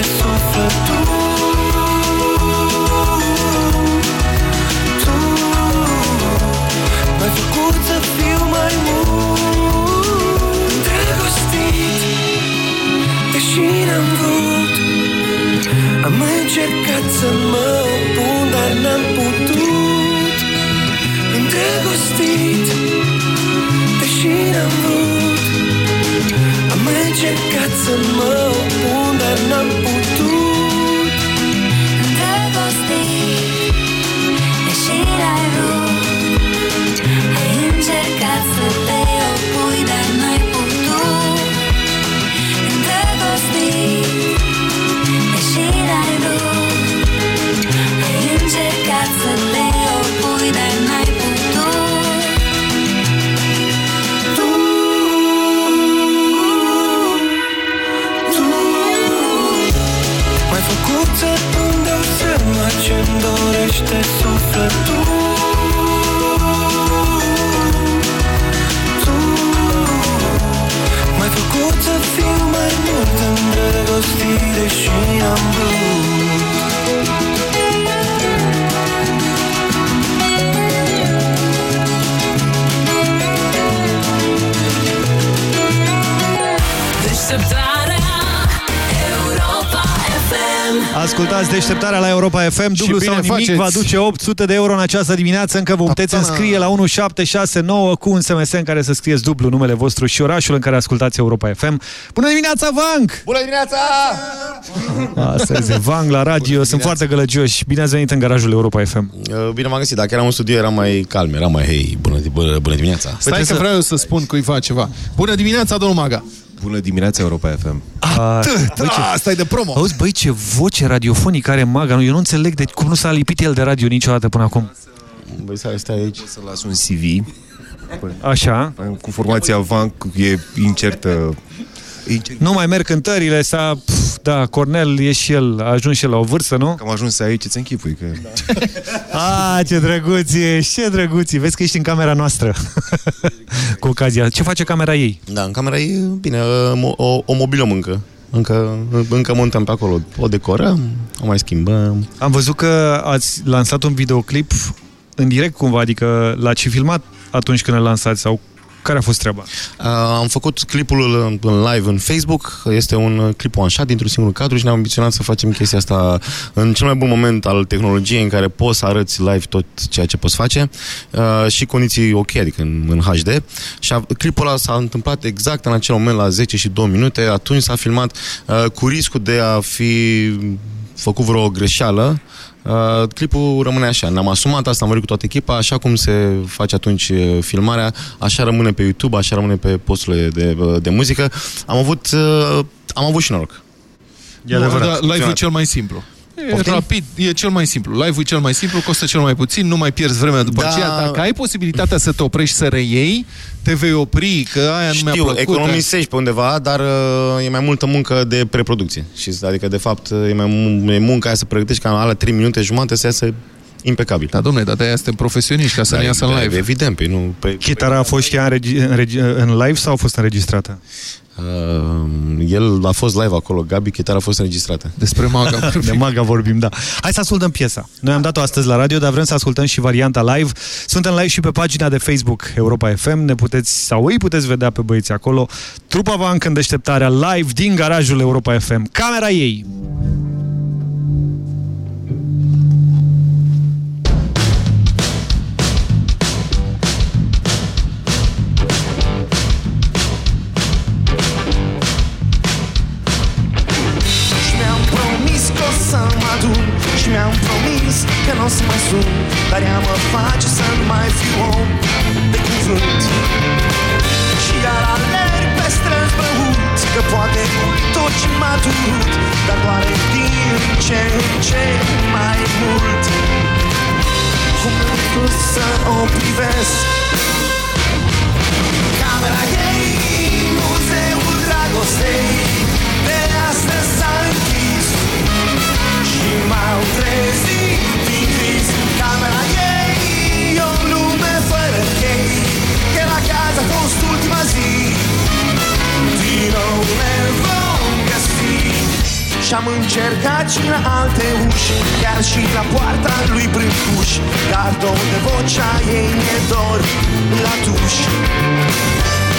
dorește Europa FM. Dublu bine sau nimic faceți. va duce 800 de euro în această dimineață. Încă vă puteți Taptana. înscrie la 1769 cu un SMS în care să scrieți dublu numele vostru și orașul în care ascultați Europa FM. Bună dimineața, Vang! Bună dimineața! Astăzi e Vang la radio. Sunt foarte gălăgioși. Bine ați venit în garajul Europa FM. Uh, Bine m-am găsit, dacă eram în studio eram mai calm, eram mai hei, bună, bună, bună dimineața. Stai că vreau eu să spun cuiva ceva. Bună dimineața, domnul Maga! Bună dimineața, Europa FM. Atât! Băi, ce- Asta e de promo! Auzi, băi, ce voce radiofonică are Maga. Nu, Eu nu înțeleg de cum nu s-a lipit el de radio niciodată până acum. Băi, stai, stai aici. O să las un CV. Așa. Cu formația Van e incertă. Nu mai merg cântările, s-a... pf, Da, Cornel e și el, a ajuns și el la o vârstă, nu? Am ajuns aici, ți închipui că... A, ce drăguț ești, ce drăguț e. Vezi că ești în camera noastră. Cu ocazia. Ce face camera ei? Da, în camera e bine, uh, mo- o, o mobilăm încă. Încă, încă montăm pe acolo. O decorăm, o mai schimbăm. Am văzut că ați lansat un videoclip în direct cumva, adică l-ați și filmat atunci când îl lansați sau care a fost treaba? Uh, am făcut clipul în, în live în Facebook. Este un uh, clip one shot dintr-un singur cadru și ne-am ambiționat să facem chestia asta în cel mai bun moment al tehnologiei în care poți să arăți live tot ceea ce poți face uh, și condiții ok, adică în, în HD. Și a, clipul ăla s-a întâmplat exact în acel moment la 10 și 2 minute. Atunci s-a filmat uh, cu riscul de a fi făcut vreo greșeală. Uh, clipul rămâne așa, ne-am asumat asta, am vorbit cu toată echipa, așa cum se face atunci uh, filmarea, așa rămâne pe YouTube, așa rămâne pe posturile de, uh, de muzică. Am avut, uh, am avut și noroc. E adevărat. Da, live-ul e cel mai simplu. E Poftim? rapid, e cel mai simplu. Live-ul e cel mai simplu, costă cel mai puțin, nu mai pierzi vremea după Da. aceea. Dacă ai posibilitatea să te oprești să reiei, te vei opri, că aia nu mi-a Știu, plăcut. economisești pe undeva, dar uh, e mai multă muncă de preproducție. Și, adică, de fapt, e mai mu- e munca aia să pregătești ca alea 3 minute jumate să iasă impecabil. Da, domnule, dar de-aia suntem profesioniști, ca să ne iasă în live. Evident, pe nu... Pe, Chitara a fost și ea în, regi- în, regi- în live sau a fost înregistrată? Uh, el a fost live acolo, Gabi, chitara a fost înregistrată. Despre Maga. De Maga vorbim, da. Hai să ascultăm piesa. Noi am dat-o astăzi la radio, dar vrem să ascultăm și varianta live. Suntem live și pe pagina de Facebook Europa FM. Ne puteți, sau îi puteți vedea pe băieți acolo. Trupa va în deșteptarea live din garajul Europa FM. Camera ei! Că nu o să mai sun Dar ea mă face să nu mai fiu om de cuvânt. Și iar alerg pe străzi băut Că poate uit tot ce m-a durut Dar doare din ce în ce mai mult. Cum am vrut să o privesc? Camera ei, muzeul dragostei De astăzi s-a închis. Și m-au trezit Că la casă a fost ultima zi. Din nou ne vom găsi. Și-am încercat și la alte uși Chiar și la poarta lui Brâncuș. Dar tot de vocea ei mi-e dor la tuș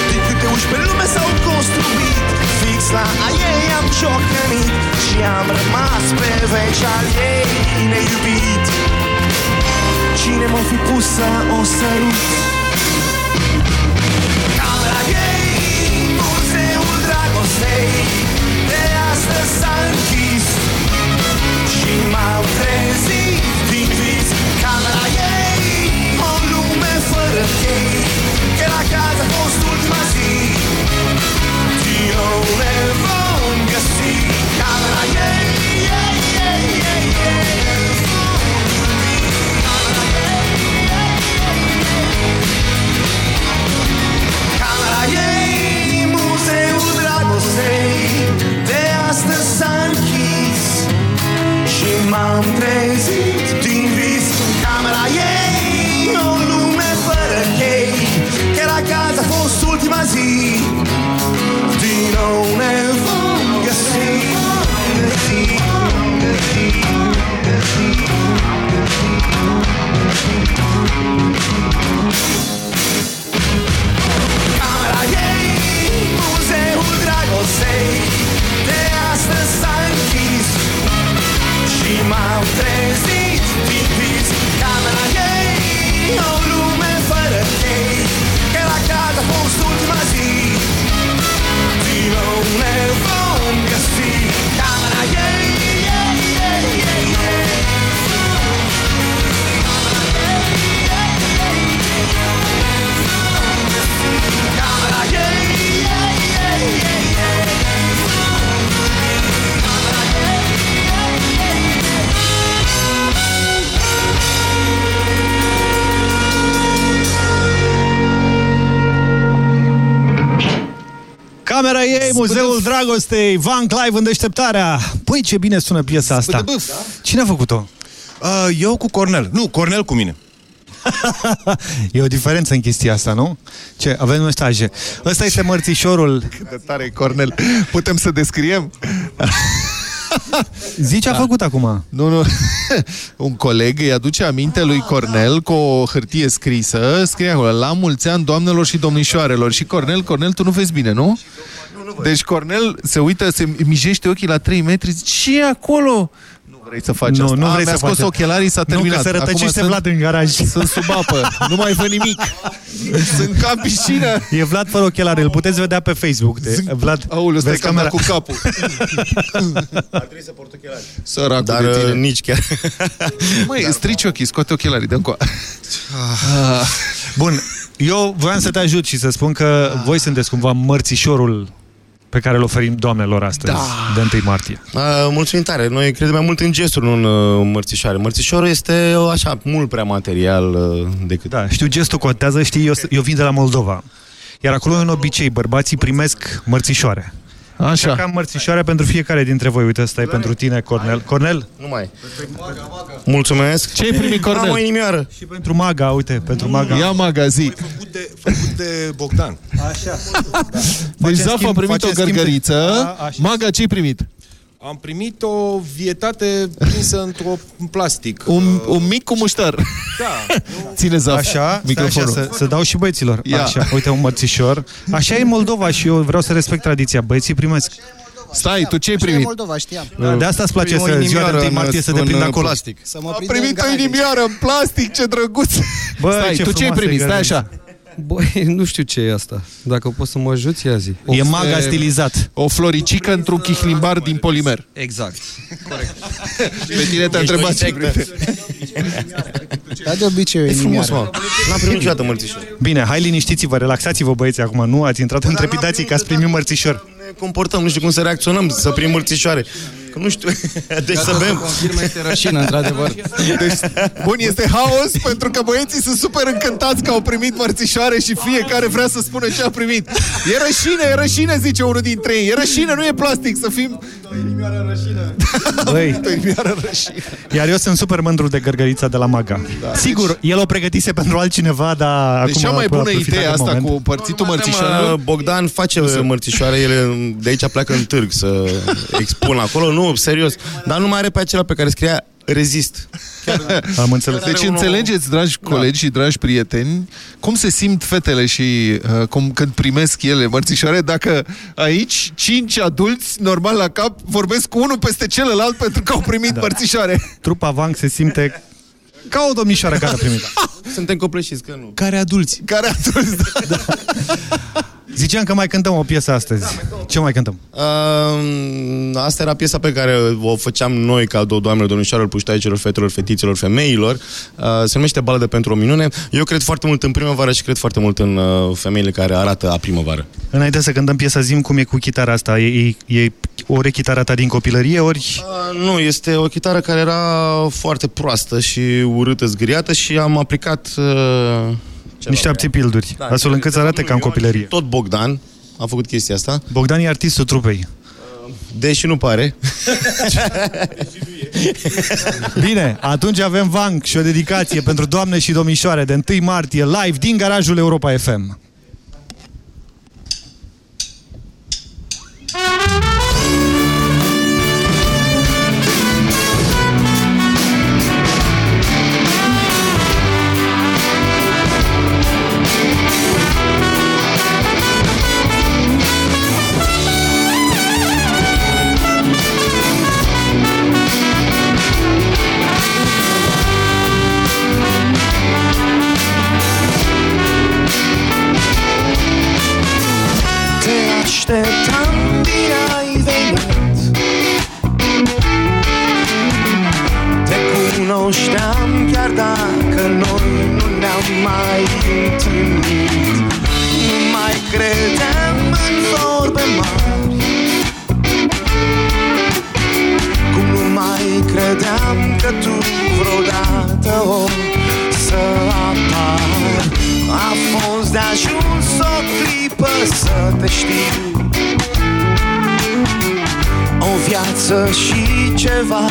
Din câte uși pe lume s-au construit Fix la a ei am ciocănit Și am rămas pe veci al ei neiubit. Cine m-a fi pus să o sărut dragostei De astăzi s-a închis Și m-au trezit din vis Camera ei, o lume fără chei Că la casă a fost ultima zi Din nou ne vom găsi Camera ei, ei, m-am trezit din vis. Camera ei, o lume fără chei Chiar acasă a fost ultima zi. Din nou ne camera ei, Muzeul Dragostei, Van Clive în deșteptarea. Păi, ce bine sună piesa asta. Cine a făcut-o? Uh, eu cu Cornel. Nu, Cornel cu mine. e o diferență în chestia asta, nu? Ce? Avem mesaje. Ăsta este mărțișorul. Cât de tare e Cornel. Putem să descriem? Zici a Da. făcut acum. Nu, nu. Un coleg îi aduce aminte lui Cornel cu o hârtie scrisă, scrie acolo, la mulți ani doamnelor și domnișoarelor. Și Cornel, Cornel, tu nu vezi bine, nu? Deci Cornel se uită, se mijește ochii la 3 metri, zice, ce e acolo? Nu vrei să faci Nu, asta. nu A, vrei mi-a să scos faci. ochelarii, s-a Nu, terminat. că se rătăcește Acum sunt- Vlad în garaj. Sunt sub apă, nu mai văd nimic. Sunt ca în piscină. E Vlad fără ochelari, îl puteți vedea pe Facebook. De Vlad, Aoleu, stai vezi că am dat cu capul. Săracul Dar de uh, tine. nici chiar. Măi, strici ochii, scoate ochelarii de acolo. Bun, eu voiam să te ajut și să spun că voi sunteți cumva mărțișorul pe care îl oferim doamnelor astăzi, Da. de 1 martie. Uh, mulțumim tare. Noi credem mai mult în gesturi, nu în uh, mărțișoare. Mărțișorul este uh, așa, mult prea material uh, decât... Da, știu, gestul contează, știi, eu, eu vin de la Moldova. Iar acolo e un obicei, bărbații primesc mărțișoare. Așa. Cam mărțișoare pentru fiecare dintre voi. Uite, ăsta e pentru tine, Cornel. Cornel? Nu mai. Mulțumesc. Ce ai primit, Cornel? Am o inimioară. Și pentru Maga, uite, pentru Maga. Ia magazin. Făcut de Bogdan. Așa. Deci Facem Zaf a schimb- primit o facem schimb de- gărgăriță. A, așa. Maga, ce-ai primit? Am primit o vietate prinsă într-o în plastic. Un, un mic cu muștar. Da. Ține Zaf Așa, stai așa microfonul. să, să dau și băieților. Ia. Așa, uite un mărțișor. Așa e în Moldova și eu vreau să respect tradiția. Băieții primesc. Stai, tu ce-ai Așa e primit? Moldova, știam. De asta îți place Primim o să ziua de inimioară 1 în- martie să te în prind acolo. plastic. Să mă A prindă în primit o garaj. inimioară în plastic, ce drăguț! Bă, Stai, ce tu ce-ai frumoasă primit? e Stai gărgărița. așa. Băi, nu știu ce e asta. Dacă poți să mă ajuți, ia zi. E maga stilizat. O floricică într-un chihlimbar din polimer. Exact. Pe tine te-a întrebat ce primit. Ca de obicei, o E frumos, inimioară. mă. N-am primit niciodată mărțișor. Bine, hai liniștiți-vă, relaxați-vă băieți acum. Nu ați intrat în trepidații că ați primit mărțișor. Ne comportăm, nu știu cum să reacționăm, să primim mărțișoare. Că nu știu, deci să bem. Confirmă, este rășină, într-adevăr. Deci, bun, este haos pentru că băieții sunt super încântați că au primit mărțișoare și fiecare vrea să spună ce a primit. E rășină, e rășină, zice unul dintre ei. E rășină, nu e plastic, să fim... Băi, O inimioară rășină. iar eu sunt super mândru de gărgărița de la Maga. Da, Sigur, el o pregătise pentru altcineva, dar Deci acum cea mai a bună profitat idee de asta moment. cu părțitul Mă, mărțișoarelor. Bogdan face mărțișoare, ele de aici pleacă în târg să expun acolo. Nu, serios. Dar nu mai are pe acela pe care scria rezist. Am înțeles. Deci înțelegeți, dragi colegi și dragi prieteni, cum se simt fetele și uh, cum când primesc ele mărțișoare, dacă aici cinci adulți, normal la cap, vorbesc cu unul peste celălalt pentru că au primit da. mărțișoare. Trupa Vanc se simte ca o domnișoară care a primit. Suntem copleșiți că nu. Care adulți? Care adulți, da. Ziceam că mai cântăm o piesă astăzi. Ce mai cântăm? Uh, asta era piesa pe care o făceam noi ca două doamne, domnișoară, puștaicelor, fetelor, fetițelor, femeilor. Uh, se numește Baladă pentru o minune. Eu cred foarte mult în primăvară și cred foarte mult în uh, femeile care arată a primăvară. Înainte să cântăm piesa, zim cum e cu chitara asta. E, e, e ori chitara ta din copilărie, ori... Uh, nu, este o chitară care era foarte proastă și urâtă, zgâriată și am aplicat uh, Niște abțipilduri, da, astfel încât să arate ca în copilărie. Tot Bogdan a făcut chestia asta. Bogdan e artistul trupei. Deși nu pare. Bine, atunci avem Vanc și o dedicație pentru doamne și domnișoare de 1 martie, live din garajul Europa FM. Te așteptam, bine ai venit Te cunoșteam chiar dacă noi nu ne-am mai întâlnit. Nu mai credeam în vorbe mari. Cum nu mai credeam că tu vreodată o să apar. A fost de ajuns o clipă să te știu O viață și ceva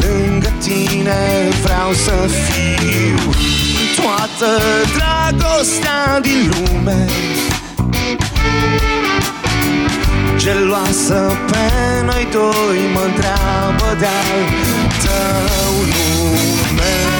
Lângă tine vreau să fiu. Toată dragostea din lume Geloasă pe noi doi mă întreabă de-al tău nume.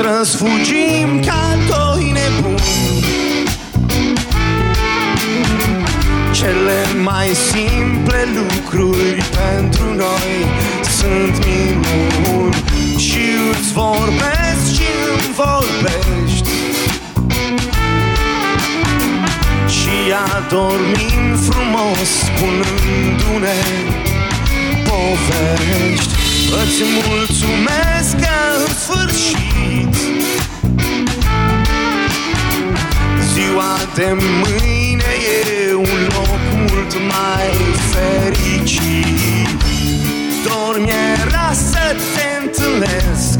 Străzi fugim ca doi nebuni. Cele mai simple lucruri pentru noi sunt minuni Și îți vorbesc și îmi vorbești. Și adormim frumos spunându-ne povești. Îți mulțumesc că în sfârșit Ziua de mâine e un loc mult mai fericit. Dor mi-era să te întâlnesc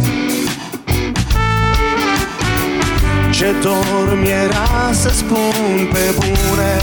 Ce dor mi-era să spun pe bune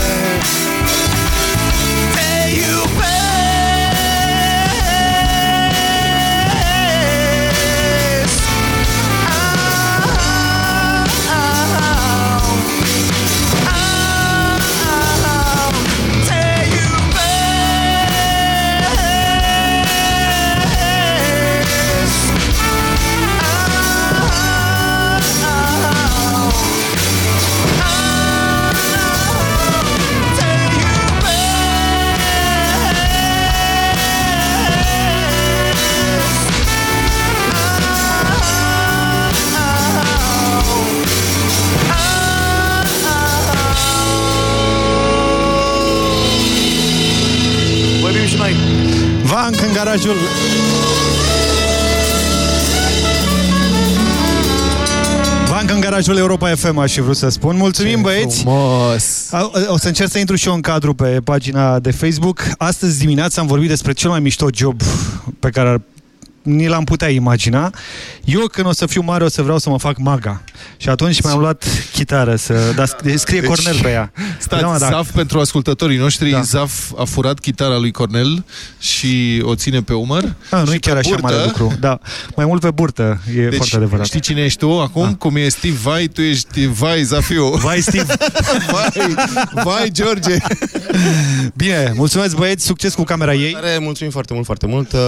garajul... Vanc în garajul Europa FM, aș fi vrut să spun. Mulțumim, Ce băieți! frumos! A- O să încerc să intru și eu în cadru pe pagina de Facebook. Astăzi dimineața am vorbit despre cel mai mișto job pe care ar ni l-am putea imagina. Eu, când o să fiu mare, o să vreau să mă fac maga. Și atunci mi-am luat chitară, să... dar scrie, scrie Deci, Cornel pe ea. Stați, Da, mă, da. Zaf pentru ascultătorii noștri, da. Zaf a furat chitara lui Cornel și o ține pe umăr. Ah, nu și e chiar pe așa burtă. mare lucru. Da, mai mult pe burtă, e Deci, foarte adevărat. știi cine ești tu acum? Da. Cum e Steve Vai, tu ești Vai Zafiu. Vai, Steve. vai, vai, George. Bine, mulțumesc băieți, succes cu camera ei. Tare, mulțumim foarte mult, foarte mult. Uh,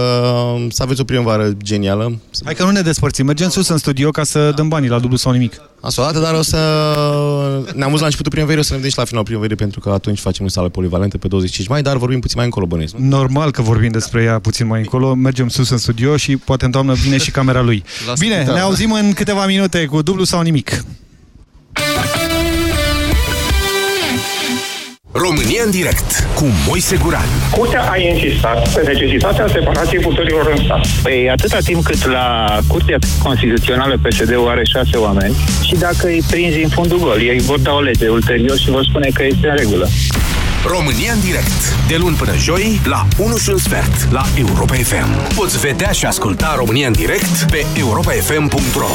Să aveți o primăvară genială. Hai că nu ne despărțim, mergem sus în studio ca să dăm banii la dublu sau nimic. Asta o dată, dar o să ne amuz la începutul primăverii, o să ne vedem și la finalul primăverii, pentru că atunci facem în sală polivalentă pe 25 mai, dar vorbim puțin mai încolo, bănuiesc. nu? Normal că vorbim despre ea puțin mai încolo, mergem sus în studio și poate în toamnă vine și camera lui. Lasă Bine, chitara. ne auzim în câteva minute cu dublu sau nimic. România în direct cu Moise Guran. Curtea a insistat pe necesitatea separației puterilor în stat. Păi atâta timp cât la Curtea Constituțională PSD-ul are șase oameni și dacă îi prinzi în fundul gol, ei vor da o lege ulterior și vor spune că este în regulă. România în direct, de luni până joi, la 1 și un sfert, la Europa FM. Poți vedea și asculta România în direct pe europafm.ro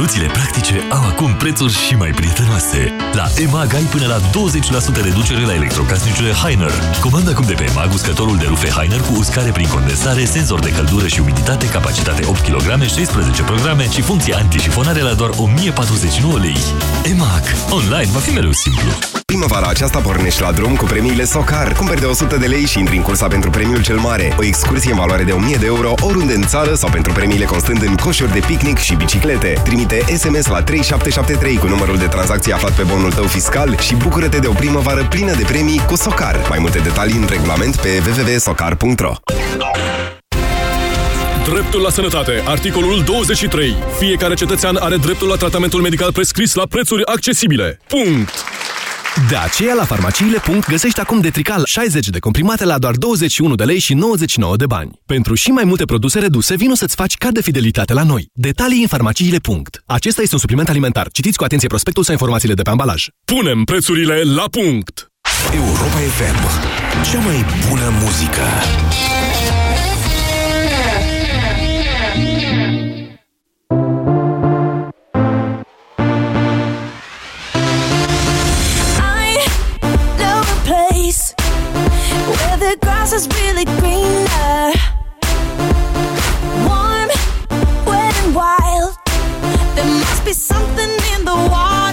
Soluțiile practice au acum prețuri și mai prietenoase. La EMAG ai până la 20% reducere la electrocasnicele Heiner. Comanda acum de pe EMAG uscătorul de rufe Heiner cu uscare prin condensare, senzor de căldură și umiditate, capacitate 8 kg, 16 programe și funcție antișifonare la doar 1049 lei. EMAG. Online va fi mereu simplu. Primăvara aceasta pornești la drum cu premiile Socar. Cumperi de 100 de lei și intri în cursa pentru premiul cel mare. O excursie în valoare de 1000 de euro oriunde în țară sau pentru premiile constând în coșuri de picnic și biciclete. Trimite SMS la 3773 cu numărul de tranzacție aflat pe bonul tău fiscal și bucură-te de o primăvară plină de premii cu Socar. Mai multe detalii în regulament pe www.socar.ro Dreptul la sănătate. Articolul 23. Fiecare cetățean are dreptul la tratamentul medical prescris la prețuri accesibile. Punct! De aceea, la farmaciile. găsești acum Detrical 60 de comprimate la doar 21 de lei și 99 de bani. Pentru și mai multe produse reduse, vino să-ți faci card de fidelitate la noi. Detalii în farmaciile. Acesta este un supliment alimentar. Citiți cu atenție prospectul sau informațiile de pe ambalaj. Punem prețurile la punct! Europa FM. Cea mai bună muzică. The grass is really greener. Warm, wet, and wild. There must be something in the water.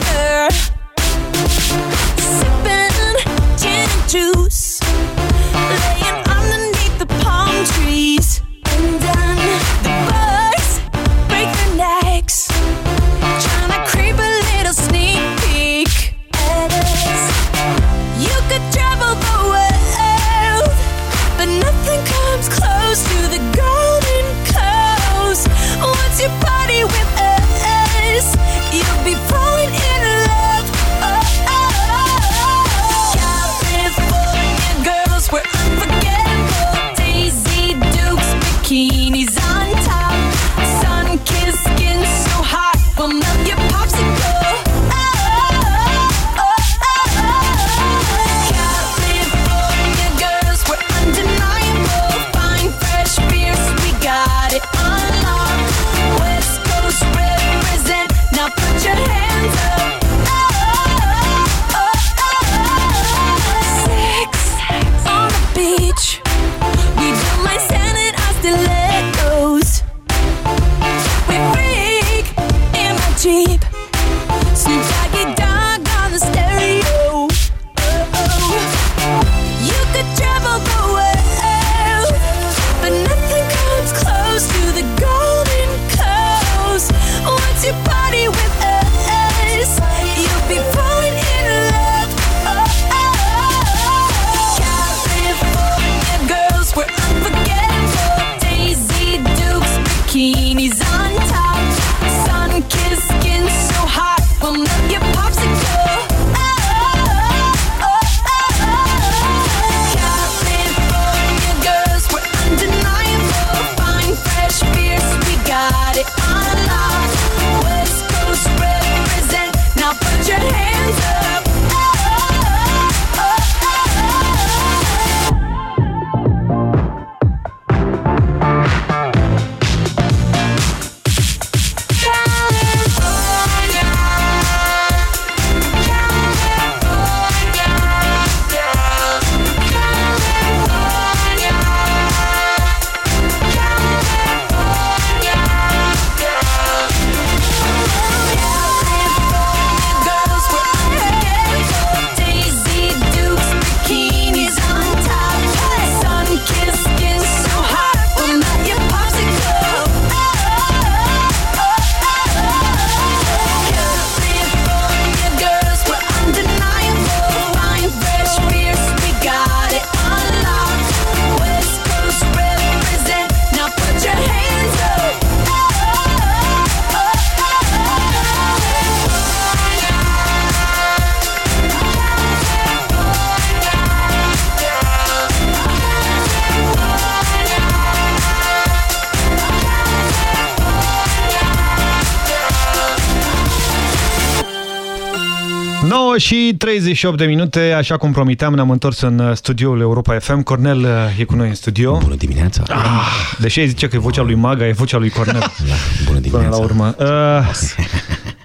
9 și 38 de minute, așa cum promiteam, ne-am întors în uh, studioul Europa FM. Cornel uh, e cu noi în studio. Bună dimineața! Ah, deși ai zice că e vocea lui Maga, e vocea lui Cornel. Da, bună dimineața! Până la urmă. Uh,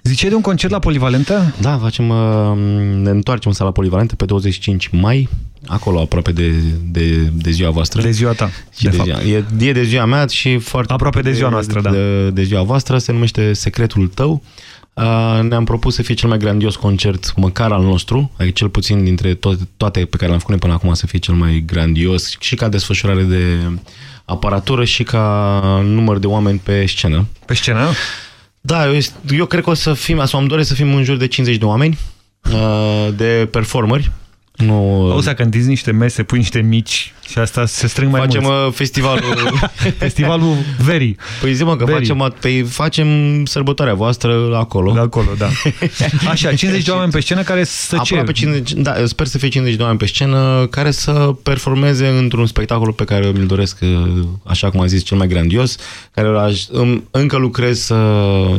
ziceai de un concert la Polivalentă? Da, facem, uh, ne întoarcem în sala Polivalentă pe 25 mai, acolo aproape de, de, de ziua voastră. De ziua ta, și de de fapt. ziua, e, e de ziua mea și foarte... Aproape de ziua noastră, da. De, de ziua voastră, se numește Secretul Tău. Uh, ne-am propus să fie cel mai grandios concert, măcar al nostru, adică cel puțin dintre toate, toate pe care le-am făcut noi până acum să fie cel mai grandios și ca desfășurare de aparatură și ca număr de oameni pe scenă. Pe scenă? Da, eu, eu cred că o să fim, asta îmi doresc să fim în jur de 50 de oameni, uh, de performeri. Nu, Auzi, dacă întinzi niște mese, pui niște mici și asta se strâng mai facem mulți. uh, festivalul... Festivalul Veri. Păi zi mă, că Very. facem, păi, facem sărbătoarea voastră acolo. Acolo, da. Așa, 50 de oameni pe scenă care să ce? Aproape 50, da, eu sper să fie 50 de oameni pe scenă care să performeze într-un spectacol pe care mi-l doresc, uh, așa cum am zis, cel mai grandios, care aș, îmi- încă lucrez să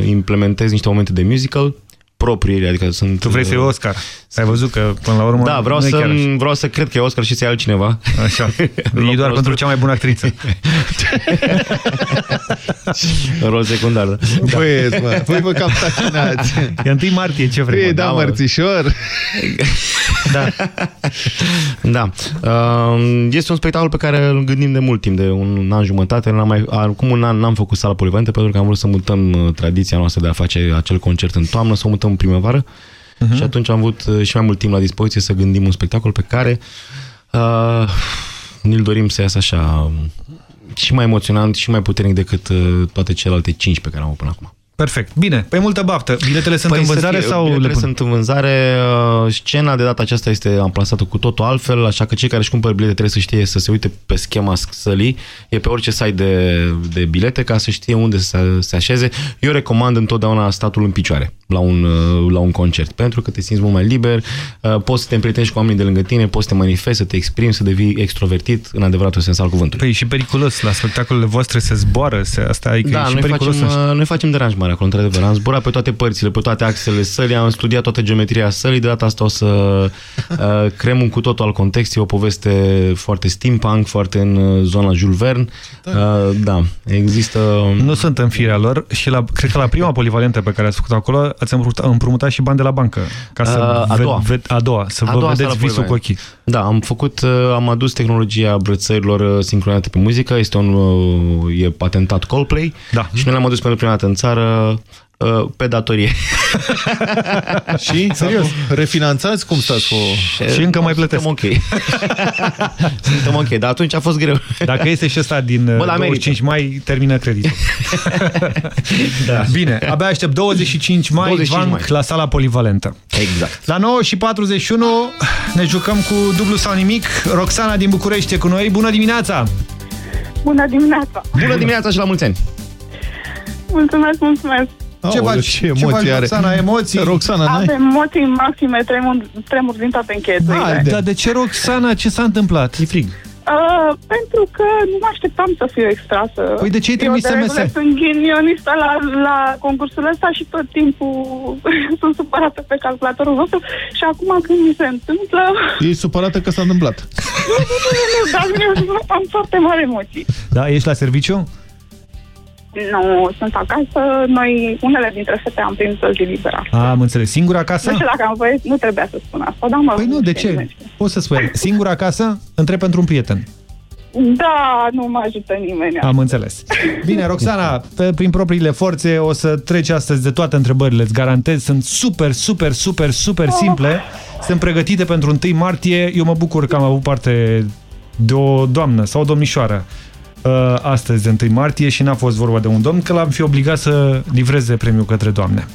implementez niște momente de musical proprii, adică sunt... Tu vrei să iei Oscar. Ai văzut că, până la urmă, Da, vreau nu e să, chiar așa. vreau să cred că e Oscar și să ia altcineva. Așa. E doar pentru cea mai bună actriță. Rol secundar, da. Băieți, mă, voi vă cam tacinați. E 1 martie, ce vrei? Fie, mă? da, mă. mărțișor. Da. da. Uh, Este un spectacol pe care îl gândim de mult timp, de un an jumătate. N-am mai, acum un an n-am făcut sala polivalentă pentru că am vrut să mutăm uh, tradiția noastră de a face acel concert în toamnă, să o mutăm în primăvară. Mhm. Și atunci am avut uh, și mai mult timp la dispoziție să gândim un spectacol pe care uh, ni-l dorim să iasă așa um, și mai emoționant și mai puternic decât uh, toate celelalte cinci pe care am avut până acum. Perfect. Bine, pe multă baftă. Biletele sunt în Păi să vânzare fie, sau biletele le pun? sunt în vânzare. uh, Scena de data aceasta este amplasată cu totul altfel, așa că cei care își cumpără bilete trebuie să știe să se uite pe schema sălii. E pe orice site de, de bilete ca să știe unde să se așeze. Eu recomand întotdeauna statul în picioare la un, uh, la un concert, pentru că te simți mult mai liber, uh, poți să te împrietenești cu oamenii de lângă tine, poți să te manifesti, să te exprimi, să devii extrovertit în adevăratul sens al cuvântului. Păi e și periculos. La spectacolele voastre se zboară. Se, asta adică Da, e și noi periculos. facem, să- uh, noi facem deranjmare acolo, într-adevăr. Am zburat pe toate părțile, pe toate axele sălii, am studiat toată geometria sălii, de data asta o să uh, creăm un cu totul alt context, e o poveste foarte steampunk, foarte în uh, zona Jules Verne. Uh, da, există... Nu sunt în firea lor și la, cred că la prima polivalentă pe care ați făcut acolo ați împrumutat, împrumutat și bani de la bancă. Ca să Uh, a ve- doua. ve- a doua, să A vă doua vedeți sală visul cu polivalent. ochii. Da, am făcut, uh, am adus tehnologia brățărilor uh, sincronate pe muzică, este un, uh, e patentat Coldplay da. și noi l-am adus pentru prima dată în țară uh, pe datorie. Și? Serios? Refinanțați? Cum stați cu... Și încă mai plătesc. Suntem ok. Suntem ok, dar atunci a fost greu. Dacă este și ăsta din Bă, Bă, la 25 mai, termină creditul. Da. Bine, abia aștept 25 mai, 25 Vanc, mai. la sala polivalentă. Exact. La 9 și 41 ne jucăm cu dublu sau nimic. Roxana din București e cu noi. Bună dimineața! Bună dimineața! Bună dimineața și la mulți ani! Mulțumesc, mulțumesc! Ce Aoleu, faci? ce Ce emoții faci, are? Roxana? Emoții? Roxana, n-ai? Avem emoții maxime, tremur, tremur din toate încheturile. Haide. Dar de ce, Roxana? Ce s-a întâmplat? E frig. Uh, pentru că nu mă așteptam să fiu extrasă. Păi de ce ai trimis Eu de SMS? regulă sunt ghinionistă la, la concursul ăsta și tot timpul sunt supărată pe calculatorul vostru și acum când mi se întâmplă... E supărată că s-a întâmplat. nu, nu, nu, nu, dar eu am foarte mari emoții. Da, ești la serviciu? Nu, sunt acasă. Noi, unele dintre fete, am primit o zi liberă. A, am înțeles. Singur acasă? Nu știu dacă am voie, nu trebuia să spun asta, dar mă... Păi nu, de ce? Poți să spui. Singur acasă? Întreb pentru un prieten. Da, nu mă ajută nimeni. Am înțeles. Bine, Roxana, pe, prin propriile forțe o să treci astăzi de toate întrebările, îți garantez. Sunt super, super, super, super simple. Sunt pregătite pentru 1 martie. Eu mă bucur că am avut parte de o doamnă sau o domnișoară uh, astăzi de 1 martie și n-a fost vorba de un domn, că l-am fi obligat să livreze premiul către doamne.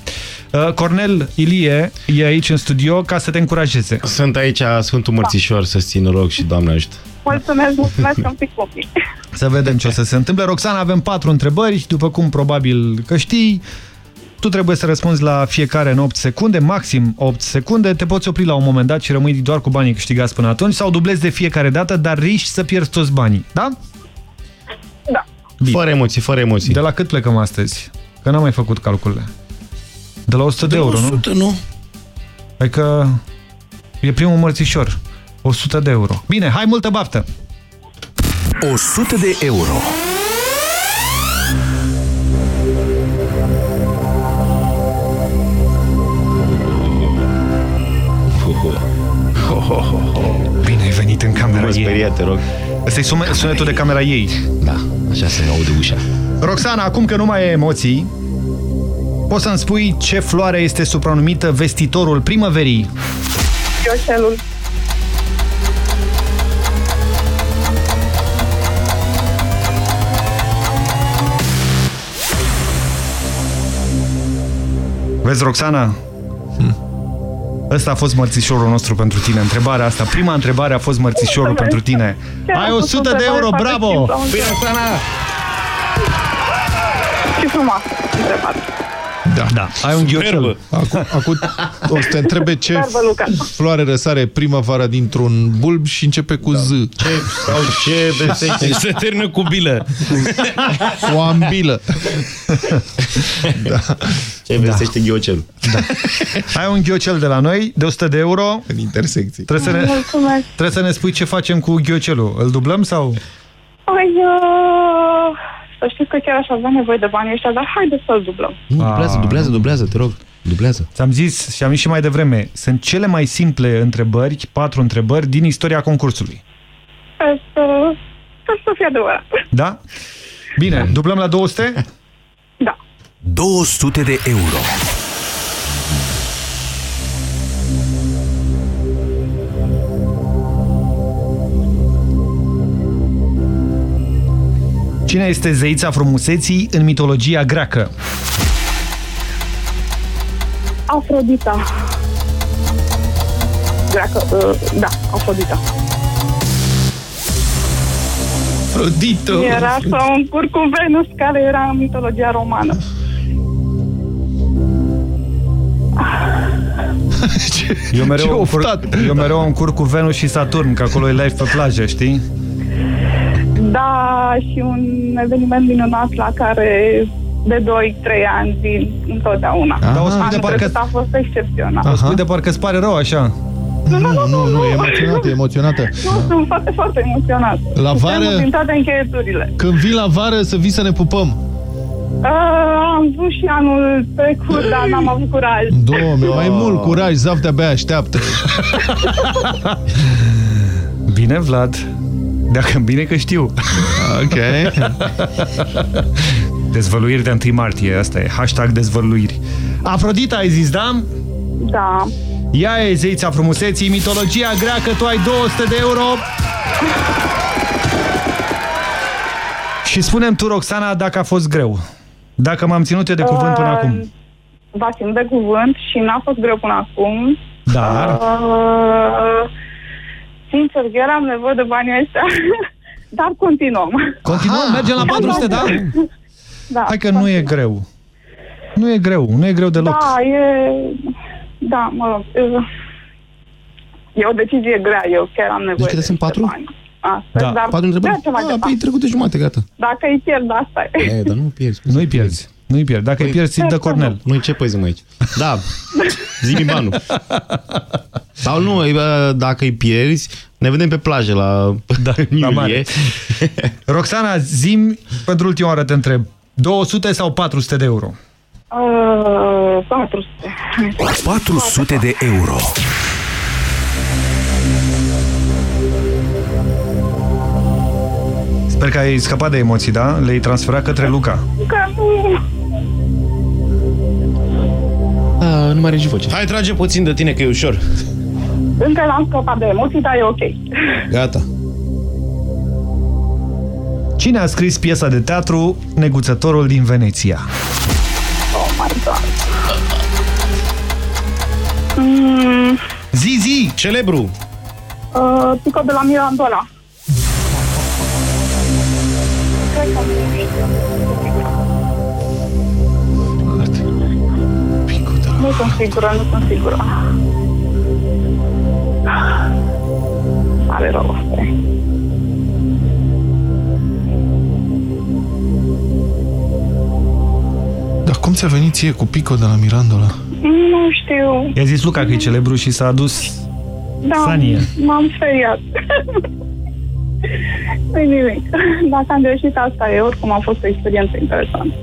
Uh, Cornel Ilie e aici în studio ca să te încurajeze. Sunt aici Sfântul Mărțișor să țin rog și Doamne ajută. Mulțumesc, mulțumesc un pic copii. Să vedem ce o să se întâmple. Roxana, avem patru întrebări, după cum probabil că știi. Tu trebuie să răspunzi la fiecare în 8 secunde, maxim 8 secunde. Te poți opri la un moment dat și rămâi doar cu banii câștigați până atunci sau dublezi de fiecare dată, dar riști să pierzi toți banii. Da? Da. Bine. Fără emoții, fără emoții. De la cât plecăm astăzi? Că n-am mai făcut calculele. De la 100 de, De la euro, 100, nu? Adică e primul mărțișor. 100 de euro. Bine, hai multă baftă! 100 de euro. Bine ai venit în camera Mă speria, ei. te rog. Ăsta e sunetul de camera ei. Da, așa se ne aude ușa. Roxana, acum că nu mai e emoții, poți să-mi spui ce floare este supranumită vestitorul primăverii? Ioșelul. Vezi, Roxana? Hm. Ăsta a fost mărțișorul nostru pentru tine. Întrebarea asta, prima întrebare a fost mărțișorul pentru tine. Ai 100 de euro, bravo! Bine, Roxana! Ce frumoasă întrebare. Da. da. Ai un ghiocel. Acum, acum o să te întrebe ce Superbă, Luca. floare răsare primăvara dintr-un bulb și începe cu Z. Ce, sau ce vesește? Se termină cu bilă. Cu ambilă. da. Ce vesește ghiocelul? Da. Ai un ghiocel de la noi, de 100 de euro. În intersecții. Trebuie să ne, Mulțumesc. trebuie să ne spui ce facem cu ghiocelul. Îl dublăm sau... Păi, uh, să știți că chiar aș avea nevoie de banii ăștia, dar haideți să-l dublăm. Nu, dublează, dublează, dublează, te rog. Dublează. Ți-am zis și am zis și mai devreme, sunt cele mai simple întrebări, patru întrebări din istoria concursului. Sper să, sper să fie adevărat. Da? Bine, dublăm la 200? Da. 200 de euro. Cine este zeița frumuseții în mitologia greacă? Afrodita. Greacă, uh, da, Afrodita. Afrodita. Era sau un cur cu Venus care era în mitologia romană. Eu Ce mereu, încurc, oftat. eu mereu încurc cu Venus și Saturn, că acolo e live pe plajă, știi? Da, și un eveniment minunat la care de 2-3 ani vin întotdeauna. Dar o spui de Anul parcă- trecut a fost excepțional. O spui de parcă îți pare rău așa. Nu, nu, nu, nu, Nu, e emoționată, e emoționată. Nu, sunt foarte, foarte emoționat. La vară- Suntem din toate încheieturile. Când vii la vară să vii să ne pupăm. Uh, am vrut și anul trecut, dar n-am avut curaj. Doamne, mai mult curaj, Zaf de-abia așteaptă. Bine, Vlad. Dacă bine că știu. Ok. Dezvăluiri de 1 martie, asta e. Hashtag dezvăluiri. Afrodita ai zis, da? Da. Ea e zeița frumuseții, mitologia greacă, tu ai 200 de euro. Și spunem tu, Roxana, dacă a fost greu. Dacă m-am ținut eu de cuvânt până Uh, acum. V-ați ținut de cuvânt și n-a fost greu până acum. Dar... Uh, sincer, chiar am nevoie de banii ăștia. Dar continuăm. Continuăm, mergem la 400, da? Da. Hai că nu e greu. Nu e greu, nu e greu deloc. Da, e... Da, mă rog. e- E o decizie grea, eu chiar am nevoie Deci câte de sunt patru? bani. Asta, Da, dar patru întrebări? mergem mai Ah, departe. păi trecut de jumate, gata. Dacă îi pierd, asta e. E, dar nu pierzi. Nu-i pierzi. Nu-i pierzi. Dacă îi pierzi, îi dă Cornel. Nu ce păi aici. Da, zi banul. Sau nu, e, bă, dacă îi pierzi, ne vedem pe plajă la, da, în la iulie. mare. Roxana, zim, pentru ultima oară te întreb. 200 sau 400 de euro? Uh, 400. 400 de euro. Sper că ai scăpat de emoții, da? Le-ai transferat către Luca. Că nu... A, nu mai are și voce. Hai, trage puțin de tine, că e ușor. Încă n-am scăpat de emoții, dar e ok. Gata. Cine a scris piesa de teatru Neguțătorul din Veneția? Oh my god. Mm, Zi, zi! Celebru. uh, Pico de la Mirandola. Nu sunt sigură, nu sunt sigură. Pare rău. asta e. Dar cum ți-a venit ție cu Pico de la Mirandola? Nu știu. Știu. I-a zis Luca că e celebru și s-a adus Da, Sanie. m-am speriat. Nu-i nimic. Dacă am reușit, asta e. Oricum a fost o experiență interesantă.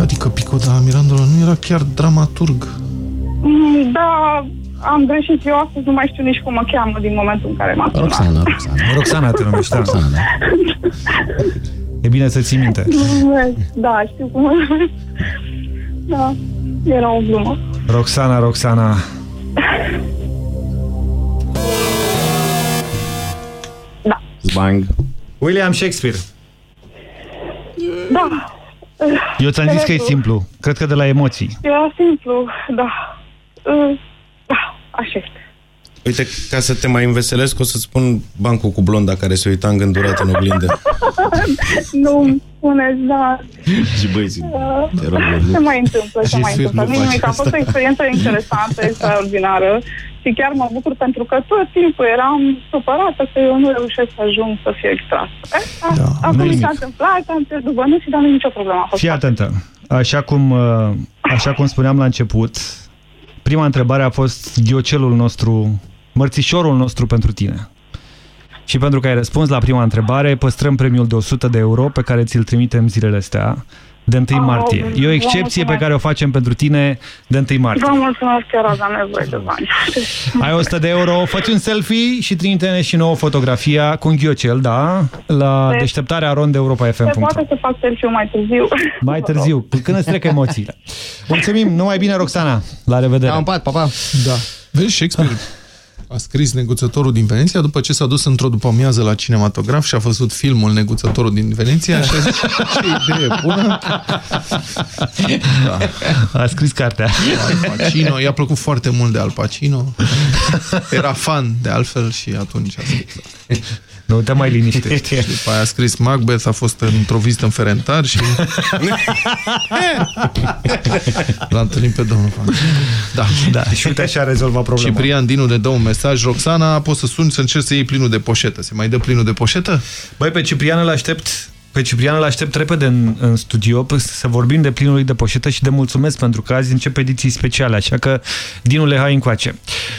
Adică Pico de la Mirandola nu era chiar dramaturg. Mm, Da, am greșit eu astăzi, nu mai știu nici cum mă cheamă din momentul în care m-am sunat. Roxana, Roxana. Roxana te numești, da. Roxana, da. E bine să ții minte. Da, știu cum Da, era o glumă. Roxana, Roxana. Bang. William Shakespeare. Da. Eu ți-am zis că e Celebru. simplu. Cred că de la emoții. Era simplu, da. Uh, Da, așa este. Uite, ca să te mai înveselesc, o să spun bancul cu blonda care se uita îngândurat în oglindă. nu spuneți, da. Și băieții, Uh, te rog, Se nu. mai întâmplă, se Și mai să întâmplă. nu Nu faci nimic, a fost asta. o experiență interesantă, extraordinară și chiar mă bucur pentru că tot timpul eram supărată că eu nu reușesc să ajung să fiu extras. Da, Acum n-ai mi s-a nimic. întâmplat, am pierdut bănuții, dar nu e nicio problemă. A fost Fii atentă. Așa cum, uh, așa cum spuneam la început, prima întrebare a fost ghiocelul nostru, mărțișorul nostru pentru tine. Și pentru că ai răspuns la prima întrebare, păstrăm premiul de 100 de euro pe care ți-l trimitem zilele astea de 1 Oh, martie. E o vă excepție mulțumesc. pe care o facem pentru tine de 1 martie. Vă mulțumesc, chiar aveam nevoie de bani. Ai 100 de euro, fă un selfie și trimite-ne și nouă fotografia cu un ghiocel, da? La Se- deșteptarea ronde Se poate să fac selfie mai târziu. Mai târziu, când îți trec emoțiile. Mulțumim, numai bine, Roxana. La revedere. Am pat, papa. Da. Vezi, Shakespeare a scris Neguțătorul din Veneția după ce s-a dus într-o după-amiază la cinematograf și a văzut filmul Neguțătorul din Veneția și a zis, ce idee bună. Da. A scris cartea. Al Pacino, i-a plăcut foarte mult de Al Pacino. Era fan de altfel și atunci a scris. Nu te mai liniștești. Și după aia a scris Macbeth, a fost într-o vizită în Ferentar și l-a întâlnit pe domnul Fan. Da. da. Și uite așa a rezolvat problema. Ciprian Dinu ne dă un mesaj. Roxana, poți să suni să încerci să iei plinul de poșetă. Se mai dă plinul de poșetă? Băi, pe Ciprian îl aștept pe Ciprian îl aștept repede în, în studio p- să vorbim de plinul lui de poșetă și de mulțumesc pentru că azi încep ediții speciale, așa că Dinule, hai încoace.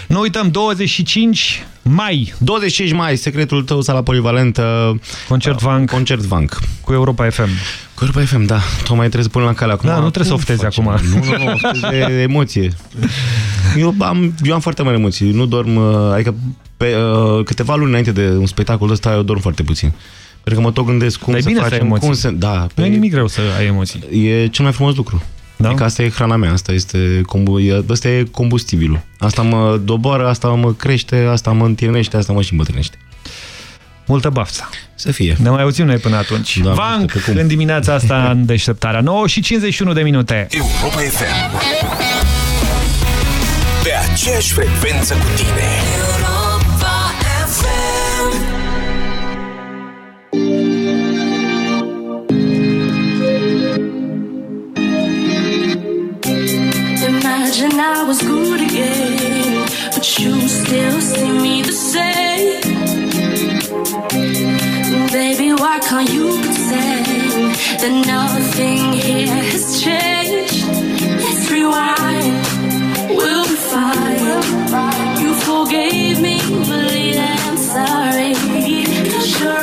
Nu uităm, 25 mai. 25 mai, secretul tău, sala polivalentă. Concert Vanc. Concert Vanc. Cu Europa FM. Cu Europa FM, da. Tocmai trebuie să pun la cale acum. Da, nu trebuie să Cum oftezi facem? acum. Nu, nu, nu, oftez de emoție. Eu am, eu am foarte mari emoții. Nu dorm, uh, adică pe uh, câteva luni înainte de un spectacol ăsta eu dorm foarte puțin. Pentru că mă tot gândesc cum Dar e să bine să ai facem, emoții. cum să... Da, Nu e nimic greu să ai emoții. E cel mai frumos lucru. Da? Adică asta e hrana mea, asta este, combu e- asta e combustibilul. Asta mă doboară, asta mă crește, asta mă întinește, asta mă și îmbătrânește. Multă baftă. Să fie. Ne mai auzim noi până atunci. Da, Vanc, nu știu pe cum. în dimineața asta în deșteptarea 9 și 51 de minute. Europa FM. Pe aceeași frecvență cu tine. You still see me the same. Baby, why can't you pretend that nothing here has changed? Let's rewind, we'll be fine. You forgave me, believe I'm sorry. Close your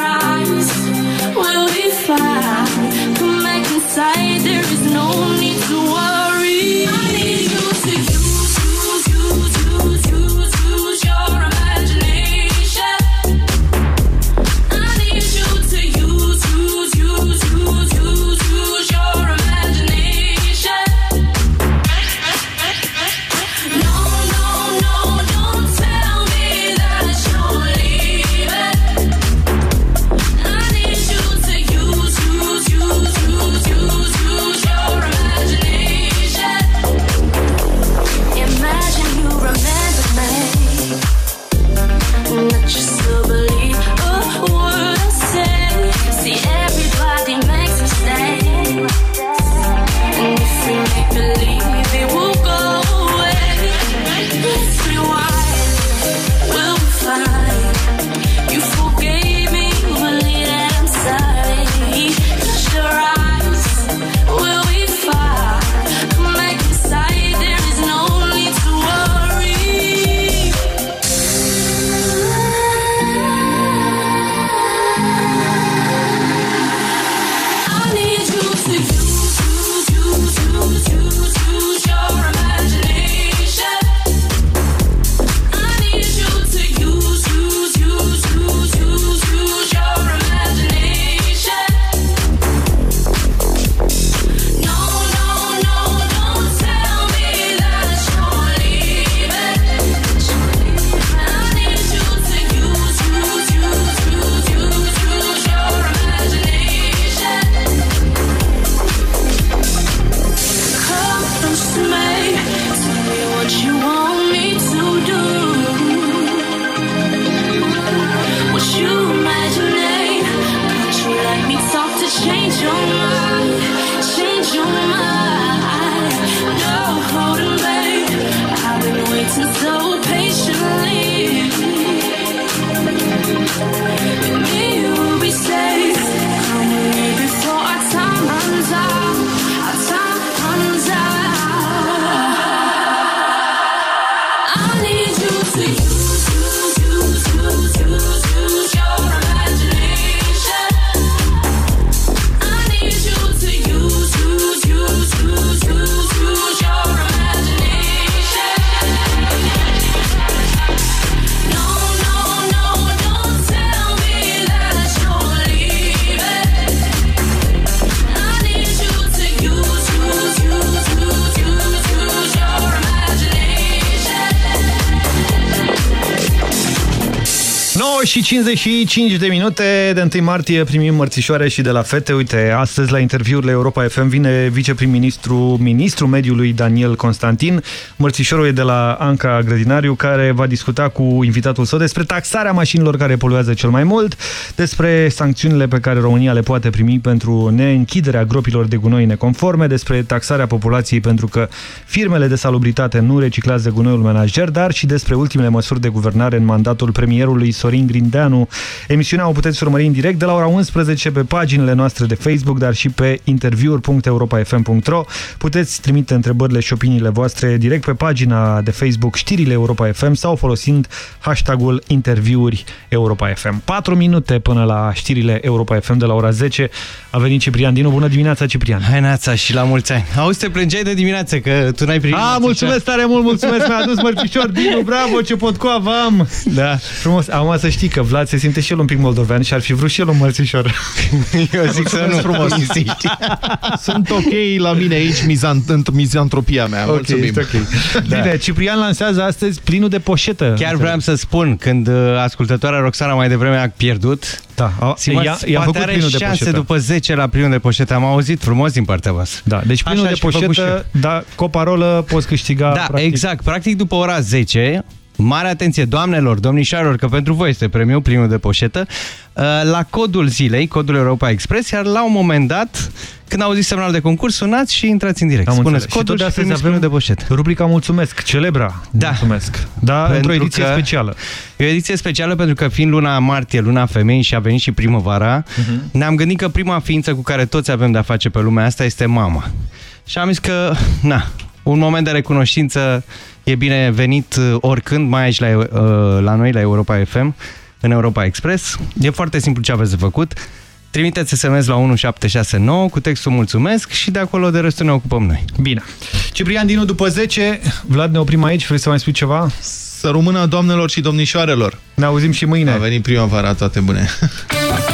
și 55 de minute de 1 martie primim mărțișoare și de la fete. Uite, astăzi la interviurile Europa FM vine viceprim-ministru, ministrul mediului Daniel Constantin. Mărțișorul e de la Anca Grădinariu, care va discuta cu invitatul său despre taxarea mașinilor care poluează cel mai mult, despre sancțiunile pe care România le poate primi pentru neînchiderea gropilor de gunoi neconforme, despre taxarea populației pentru că firmele de salubritate nu reciclează gunoiul menajer, dar și despre ultimele măsuri de guvernare în mandatul premierului Sorin Grindeanu. Emisiunea o puteți urmări în direct de la ora 11 pe paginile noastre de Facebook, dar și pe interviuri.europafm.ro. Puteți trimite întrebările și opiniile voastre direct pe pagina de Facebook Știrile Europa FM sau folosind hashtagul interviuri Europa FM. 4 minute până la știrile Europa FM de la ora 10. A venit Ciprian Dinu. Bună dimineața, Ciprian! Hai, Neața, și la mulți ani! Auzi, te plângeai de dimineață, că tu n-ai primit A, mulțumesc tare mult, mulțumesc, mi-a adus mărțișor Dinu, bravo, ce potcoavă am! Da. Frumos, am să știi că Vlad se simte și el un pic moldovean și ar fi vrut și el un mărțișor. Eu zic să nu frumos. Sunt ok la mine aici mizant mizantropia mea. Ok, Mulțumim. este ok. Bine, Ciprian lansează astăzi plinul de poșetă. Chiar vreau să spun, când uh, ascultătoarea Roxana mai devreme a pierdut, da, a, Simă, i-a- i-a poate făcut are plinul de șanse poșetă. după 10 la plinul de poșetă. Am auzit frumos din partea voastră. Da, deci plinul Așa de aș fi făcut și eu. poșetă, da, coparolă, poți câștiga. Da, practic. exact. Practic după ora 10, mare atenție, doamnelor, domnișoarelor, că pentru voi este premiul primul de poșetă, uh, la codul zilei, codul Europa Express, iar la un moment dat, când auziți semnal de concurs, sunați și intrați în direct. Am Spuneți înțeles. codul și tot și, de astăzi primiți avem premiul de poșetă. rubrica Mulțumesc, celebra. Da. Mulțumesc. Da, Pentru într-o ediție că- specială. E o ediție specială pentru că fiind luna martie, luna femei și a venit și primăvara, Mhm. ne-am gândit că prima ființă cu care toți avem de-a face pe lumea asta este mama. Și am zis că, na, un moment de recunoștință e bine venit uh, oricând, mai aici la, uh, la noi, la Europa FM, în Europa Express. E foarte simplu ce aveți de făcut. Trimiteți SMS la 1769 cu textul mulțumesc și de acolo de restul ne ocupăm noi. Bine. Ciprian Dinu, după 10, Vlad, ne oprim aici, vrei să mai spui ceva? Să rămână doamnelor și domnișoarelor. Ne auzim și mâine. A venit primăvara, toate bune.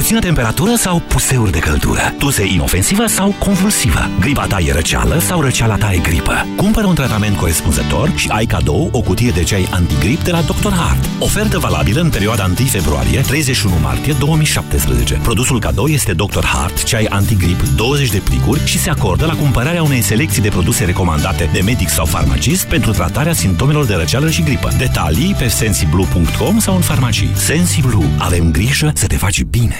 Puțină temperatură sau puseuri de căldură? Tuse inofensivă sau convulsivă? Gripa ta e răceală sau răceala ta e gripă? Cumpără un tratament corespunzător și ai cadou o cutie de ceai antigrip de la Dr. Hart. Ofertă valabilă în perioada 1 februarie-31 martie 2017. Produsul cadou este Dr. Hart, ceai antigrip 20 de plicuri și se acordă la cumpărarea unei selecții de produse recomandate de medic sau farmacist pentru tratarea simptomelor de răceală și gripă. Detalii pe sensiblu.com sau în farmacii. Sensiblu. Avem grijă să te faci bine.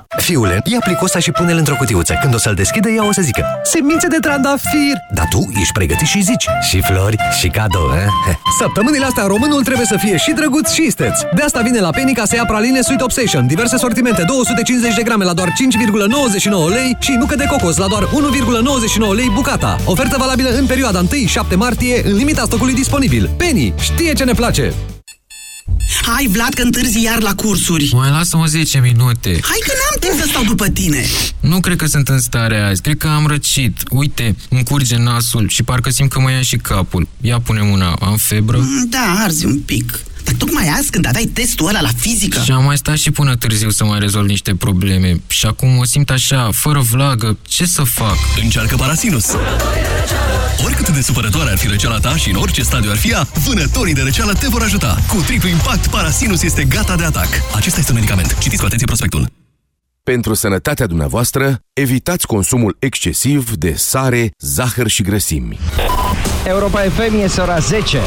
Fiule, ia plicul ăsta și pune-l într-o cutiuță. Când o să-l deschidă, ea o să zică Semințe de trandafir! Dar tu ești pregătit și zici Și flori, și cadou, eh? Săptămânile astea românul trebuie să fie și drăguț și isteț. De asta vine la Penny ca să ia praline Sweet Obsession. Diverse sortimente, 250 de grame la doar 5,99 lei și nucă de cocos la doar 1,99 lei bucata. Ofertă valabilă în perioada 1-7 martie, în limita stocului disponibil. Penny știe ce ne place! Hai, Vlad, că întârzi iar la cursuri. Mai lasă-mă 10 minute. Hai că n-am timp să stau după tine. Nu cred că sunt în stare azi. Cred că am răcit. Uite, îmi curge nasul și parcă simt că mă ia și capul. Ia pune mâna. Am febră? Mm, Da, arzi un pic. Dar tocmai azi, când aveai testul ăla la fizică... Și am mai stat și până târziu să mai rezolv niște probleme. Și acum o simt așa, fără vlagă. Ce să fac? Încearcă Parasinus! Oricât de supărătoare ar fi răceala ta și în orice stadiu ar fi ea, vânătorii de răceală te vor ajuta. Cu triplu impact, Parasinus este gata de atac. Acesta este un medicament. Citiți cu atenție prospectul. Pentru sănătatea dumneavoastră, evitați consumul excesiv de sare, zahăr și grăsimi. Europa FM este ora 10.